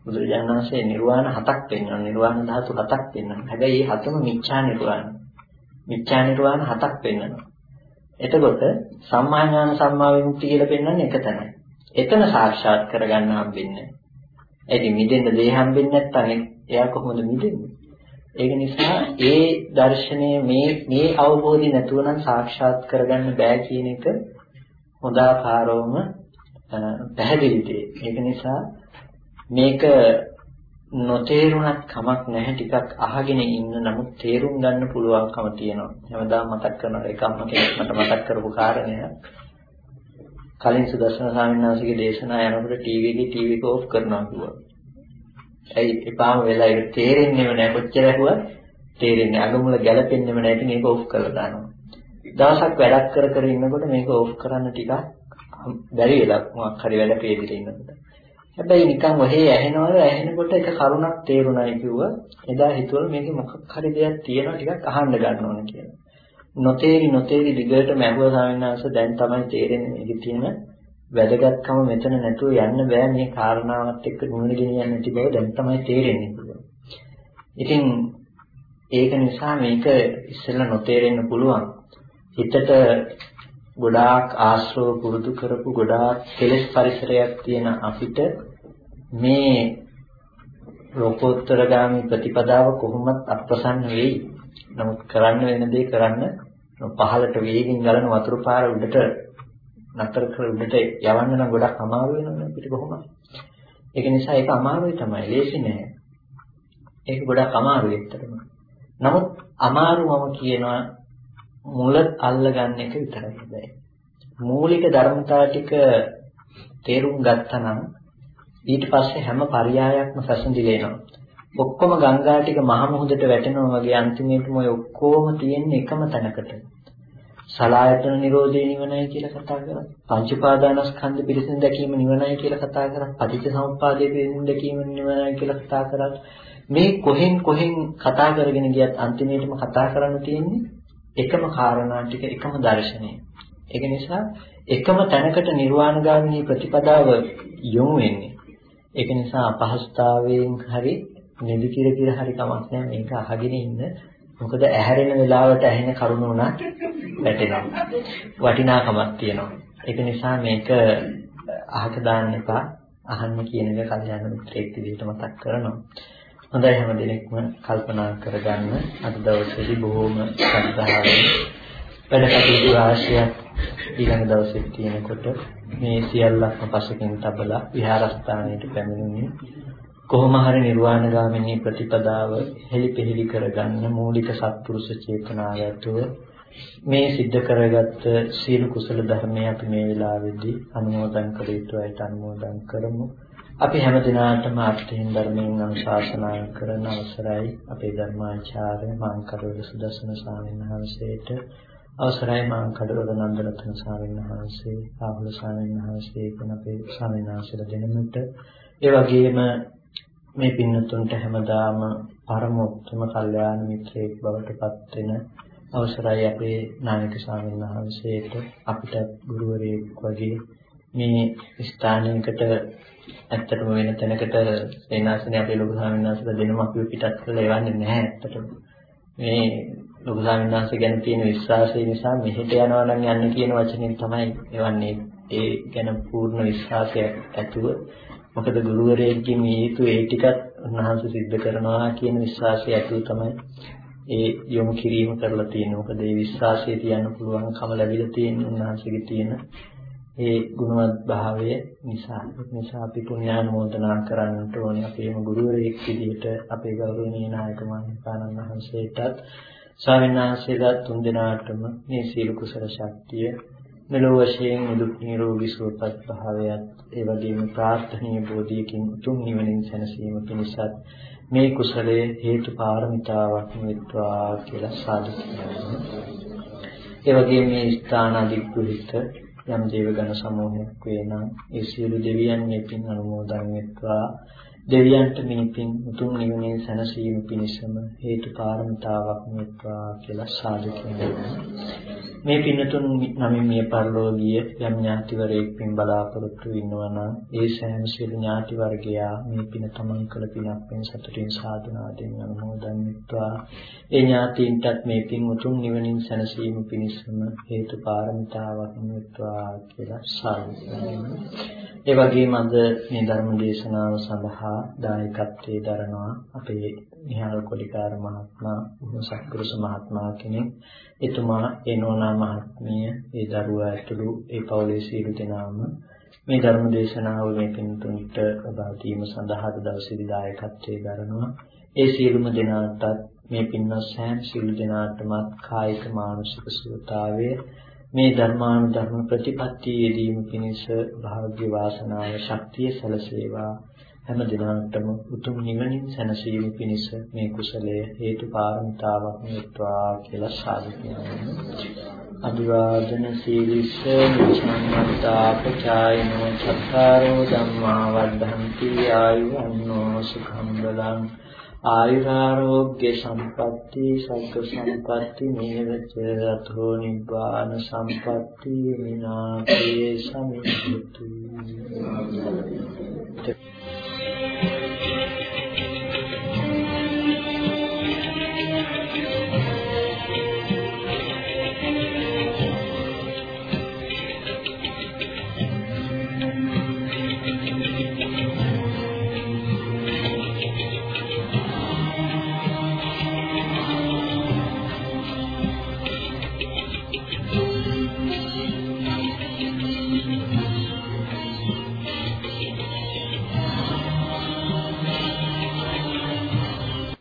බුදුරජාණන් වහන්සේ නිර්වාණ හතක් පෙන්වනවා. නිර්වාණ ධාතු හතක් පෙන්වනවා. හැබැයි මේ හතම මිච්ඡා නිර්වාණ. මිච්ඡා නිර්වාණ හතක් පෙන්වනවා. එතකොට සම්මා ඥාන සම්මා විමුක්ති කියලා පෙන්වන්නේ එක තැනයි. එතන සාක්ෂාත් කරගන්න හම්බෙන්නේ. ඒකෙ මිදෙන්න දේ හම්බෙන්නේ නැත්නම් එයා කොහොමද මිදෙන්නේ? ඒක නිසා ඒ දර්ශනය මේ මේ අවබෝධය නැතුව නම් සාක්ෂාත් කරගන්න බෑ කියන එක හොඳාකාරවම පැහැදිලි දෙයක්. ඒක නිසා මේක නොතේරුණත් කමක් නැහැ ටිකක් අහගෙන ඉන්න නමුත් තේරුම් ගන්න පුළුවන්කම තියෙනවා. හැමදාම මතක් කරන එකම කෙනෙක් මට මතක් කරපු කාරණය. කලින් සුදර්ශන ස්වාමීන් වහන්සේගේ දේශනා යනකොට ටීවී එකේ ටීවී එක ඕෆ් කරනවා කිව්වා. ඇයි එපාම වෙලා ඒක තේරෙන්නේම නැහැ කොච්චර ඇහුවත් තේරෙන්නේ අගමුල ගැලපෙන්නේම නැහැ ඉතින් ඒක ඕෆ් කරලා දානවා. දවසක් වැඩක් කර කර ඉන්නකොට මේක ඕෆ් කරන්න ටිකක් බැරි වෙලා මොකක් හරි වැඩ පෙරදිලා ඉන්නකොට. හැබැයි නිකන් ඔහේ ඇහෙනවල ඇහෙනකොට එක කරුණක් තේරුණායි කිව්වා. එදා හිතුවල මේකේ මොකක් හරි දෙයක් තියෙනවා ටිකක් අහන්න ගන්න ඕන කියලා. නොතේරි නොතේරි දිගටම ඇහුවා ස්වාමීන් වහන්සේ දැන් තමයි තේරෙන්නේ මේකේ තියෙන වැදගත්කම මෙතන නැතුව යන්න බෑ මේ කාරණාවත් එක්ක නුවණ ගෙනියන්න නැති බව දැන් තමයි තේරෙන්නේ කියලා. ඉතින් ඒක නිසා මේක ඉස්සෙල්ලා නොතේරෙන්න පුළුවන්. හිතට ගොඩාක් ආශ්‍රව පුරුදු කරපු ගොඩාක් කෙලෙස් පරිසරයක් තියෙන අපිට මේ ලෝකෝත්තරගාමී ප්‍රතිපදාව කොහොමත් අප්‍රසන්න වෙයි. නමුත් කරන්න වෙන දේ කරන්න පහළට වේගින් ගලන වතුර පාර උඩට නතර කර උඩට යවන්න නම් ගොඩක් අමාරු වෙනවනේ අපිට කොහොමද? ඒක නිසා ඒක අමාරුයි තමයි. ලේසි නෑ. ඒක ගොඩක් අමාරුයි ඇත්තටම. නමුත් අමාරු මම කියනවා මුල අල්ලගන්න එක විතරයි හැබැයි. මූලික ධර්මතා ටික තේරුම් ගත්තා නම් ඊට පස්සේ හැම පරයයක්ම සැසඳිලා එනවා. ඔක්කොම ගංගා ටික මහ මුහුදට වැටෙනවා වගේ අන්තිමේටම ඔය ඔක්කොම තියෙන්නේ එකම තැනකට. සලායතන නිරෝධේ නිවනයි කියලා කතා කරා. පංච පාදානස්කන්ධ පිරිසිදු දැකීම නිවනයි කියලා කතා කරා. පටිච්ච සමුප්පාදයේ පිරිසිදු දැකීම නිවනයි කියලා කතා කරා. මේ කොහෙන් කොහෙන් කතා කරගෙන ගියත් අන්තිමේටම කතා කරන්න තියෙන්නේ එකම කාරණා ටික එකම දර්ශනය. ඒක නිසා එකම තැනකට නිර්වාණගාමිනී ප්‍රතිපදාව යොමු වෙන්නේ. ඒක නිසා අපහසුතාවයෙන් හරි නිදි කිර කිර හරි කමක් නැහැ මේක අහගෙන ඉන්න. මොකද ඇහැරෙන වෙලාවට ඇහෙන කරුණ උනත් වැටෙනවා. වටිනාකමක් තියෙනවා. ඒක නිසා මේක අහක දාන්න එපා. අහන්න කියන එක කල්යාණ මිත්‍රයෙක් විදිහට මතක් කරනවා. හොඳයි හැම දිනෙකම කල්පනා කරගන්න. අද දවසේදී බොහෝම ශ්‍රද්ධාවෙන් වැඩ කටයුතු රාශියක් ඊළඟ දවසේ තියෙනකොට මේ සියල්ලක්ම පසකින් තබලා විහාරස්ථානයට පැමිණුණේ කොහොම හරි නිර්වාණගාමිනී ප්‍රතිපදාව හෙලිපෙහෙලි කරගන්න මූලික සත්පුරුෂ චේතනාවතුව මේ සිද්ධ කරගත්ත සීල කුසල ධර්මයේ අපි මේ වෙලාවේදී අනුමෝදන් කළ යුතුයිට අනුමෝදන් කරමු. අපි හැම දිනාටම අර්ථයෙන් ධර්මයෙන් අනුශාසනා කරන අවසරයි. අපේ ධර්මාචාර්ය මාංකඩවල සුදස්සන ස්වාමීන් වහන්සේට අවසරයි මාංකඩවල නන්දරත්න ස්වාමීන් වහන්සේ රාහුල ස්වාමීන් වහන්සේ කියන අපේ ස්වාමීන් වහන්සේලා දෙනමට. ඒ වගේම මේ පින්නතුන්ට හැමදාම පරම උත්තම කල්යාණ මිත්‍රයෙක් බවට පත් වෙන අවසරයි අපේ නායක ස්වාමීන් වහන්සේට අපිට ගුරුවරයෙක් වගේ මේ ස්ථානයකට ඇත්තටම වෙන තැනකට සේනාසනේ අපේ ලොකු ස්වාමීන් වහන්සේලා දෙනම අපිව පිටත් කරලා එවන්නේ නැහැ ඇත්තටම. මේ ලොකු ස්වාමීන් වහන්සේ ගැන තියෙන විශ්වාසය නිසා මෙහෙට යනවා නම් යන්න කියන වචනෙන් තමයි එවන්නේ. ඒ ගැන පූර්ණ විශ්වාසයක් ඇතුව මොකද ගුරුවරයෙක්ගේ මේ යුතු ඒ ටිකත් උන්වහන්සේ සිද්ධ කරනවා කියන විශ්වාසය ඇතුව තමයි ඒ යොමු කිරීම කරලා තියෙන්නේ. මොකද ඒ විශ්වාසය තියන්න පුළුවන්කම ලැබිලා තියෙන උන්වහන්සේගේ තියෙන ඒ ගුණවත් භාවය නිසා ඒ නිසා අපි පුණ්‍යානුමෝදනා කරන්නට ඕනේ අපේම ගුරුවරයෙක් විදිහට අපේ ගෞරවනීය නායක මහින්පාණන් වහන්සේටත් ස්වාමීන් වහන්සේලා තුන් දෙනාටම මේ සීල කුසල ශක්තිය මෙලොව වශයෙන් නිදුක් නිරෝගී සුවපත් භාවයත් ඒ වගේම ප්‍රාර්ථනීය බෝධියකින් උතුම් නිවනින් සැනසීම පිණිසත් මේ කුසලයේ හේතු පාරමිතාවක් වෙත්වා කියලා සාදු කියනවා. ඒ වගේම මේ ස්ථාන අධිග්‍රහිත යම් දේවගණ සමූහයක් වේ නම් ඒ සියලු දෙවියන් මේ පින් අනුමෝදන් වෙත්වා. දෙවියන්ට මේ පින් උතුම් නිවනේ සැනසීම පිණිසම හේතු කාරණතාවක් වෙත්වා කියලා සාදු කියනවා. මේ පින්නතුන් නමින් මිය පරලෝකීය යම් ඥාතිවරයෙක් පින් බලාපොරොත්තු වෙනවා නම් ඒ සෑම සියලු ඥාති වර්ගයා මේ පින තමන් කළ පිනක් වෙන සතුටින් සාදුනාදෙන් අනුමෝදන් වෙත්වා. ඒ ඥාතීන්ටත් මේ පින් උතුම් නිවනින් සැනසීම පිණිසම හේතු කාරණතාවක් වෙත්වා කියලා සාදු කියනවා. ඒ වගේම අද මේ ධර්ම දේශනාව සඳහා දායකත්වයේ දරනවා අපේ නිහාල් කොඩිකාර මහත්මයා උසස්පුරුෂ මහත්මයා කෙනෙක්. එතුමා ඒ නෝනා මහත්මිය ඒ දරුවා ඇතුළු ඒ පවුලේ සියලු දෙනාම මේ ධර්ම දේශනාව මේ පින්තුන්ට ලබා දීම සඳහා දවසේදී දායකත්වයේ දරනවා. ඒ සියලුම දෙනාටත් මේ පින්වත් සෑම සියලු දෙනාටම කායික මානසික සුවතාවය මේ ධර්මානුධර්ම ප්‍රතිපත්තියේදීම පිණිස භාග්‍ය වාසනාව ශක්තිය සැලසේවා හැම දිනකටම උතුම් නිවනින් සැනසීම පිණිස මේ කුසලය හේතු පාරමිතාවක් වෙත්වා කියලා සාදු කියනවා. අභිවාදන සීලිස්ස නිසංවත්තා පචායනෝ චත්තාරෝ ධම්මා වද්ධන්ති ආයුවන්නෝ සුඛං බලං ආයුරාෝග්‍ය සම්පatti සග්ග සම්පatti නේවච අතෝ නිබ්බාන සම්පatti විනාශේ සමිච්ඡති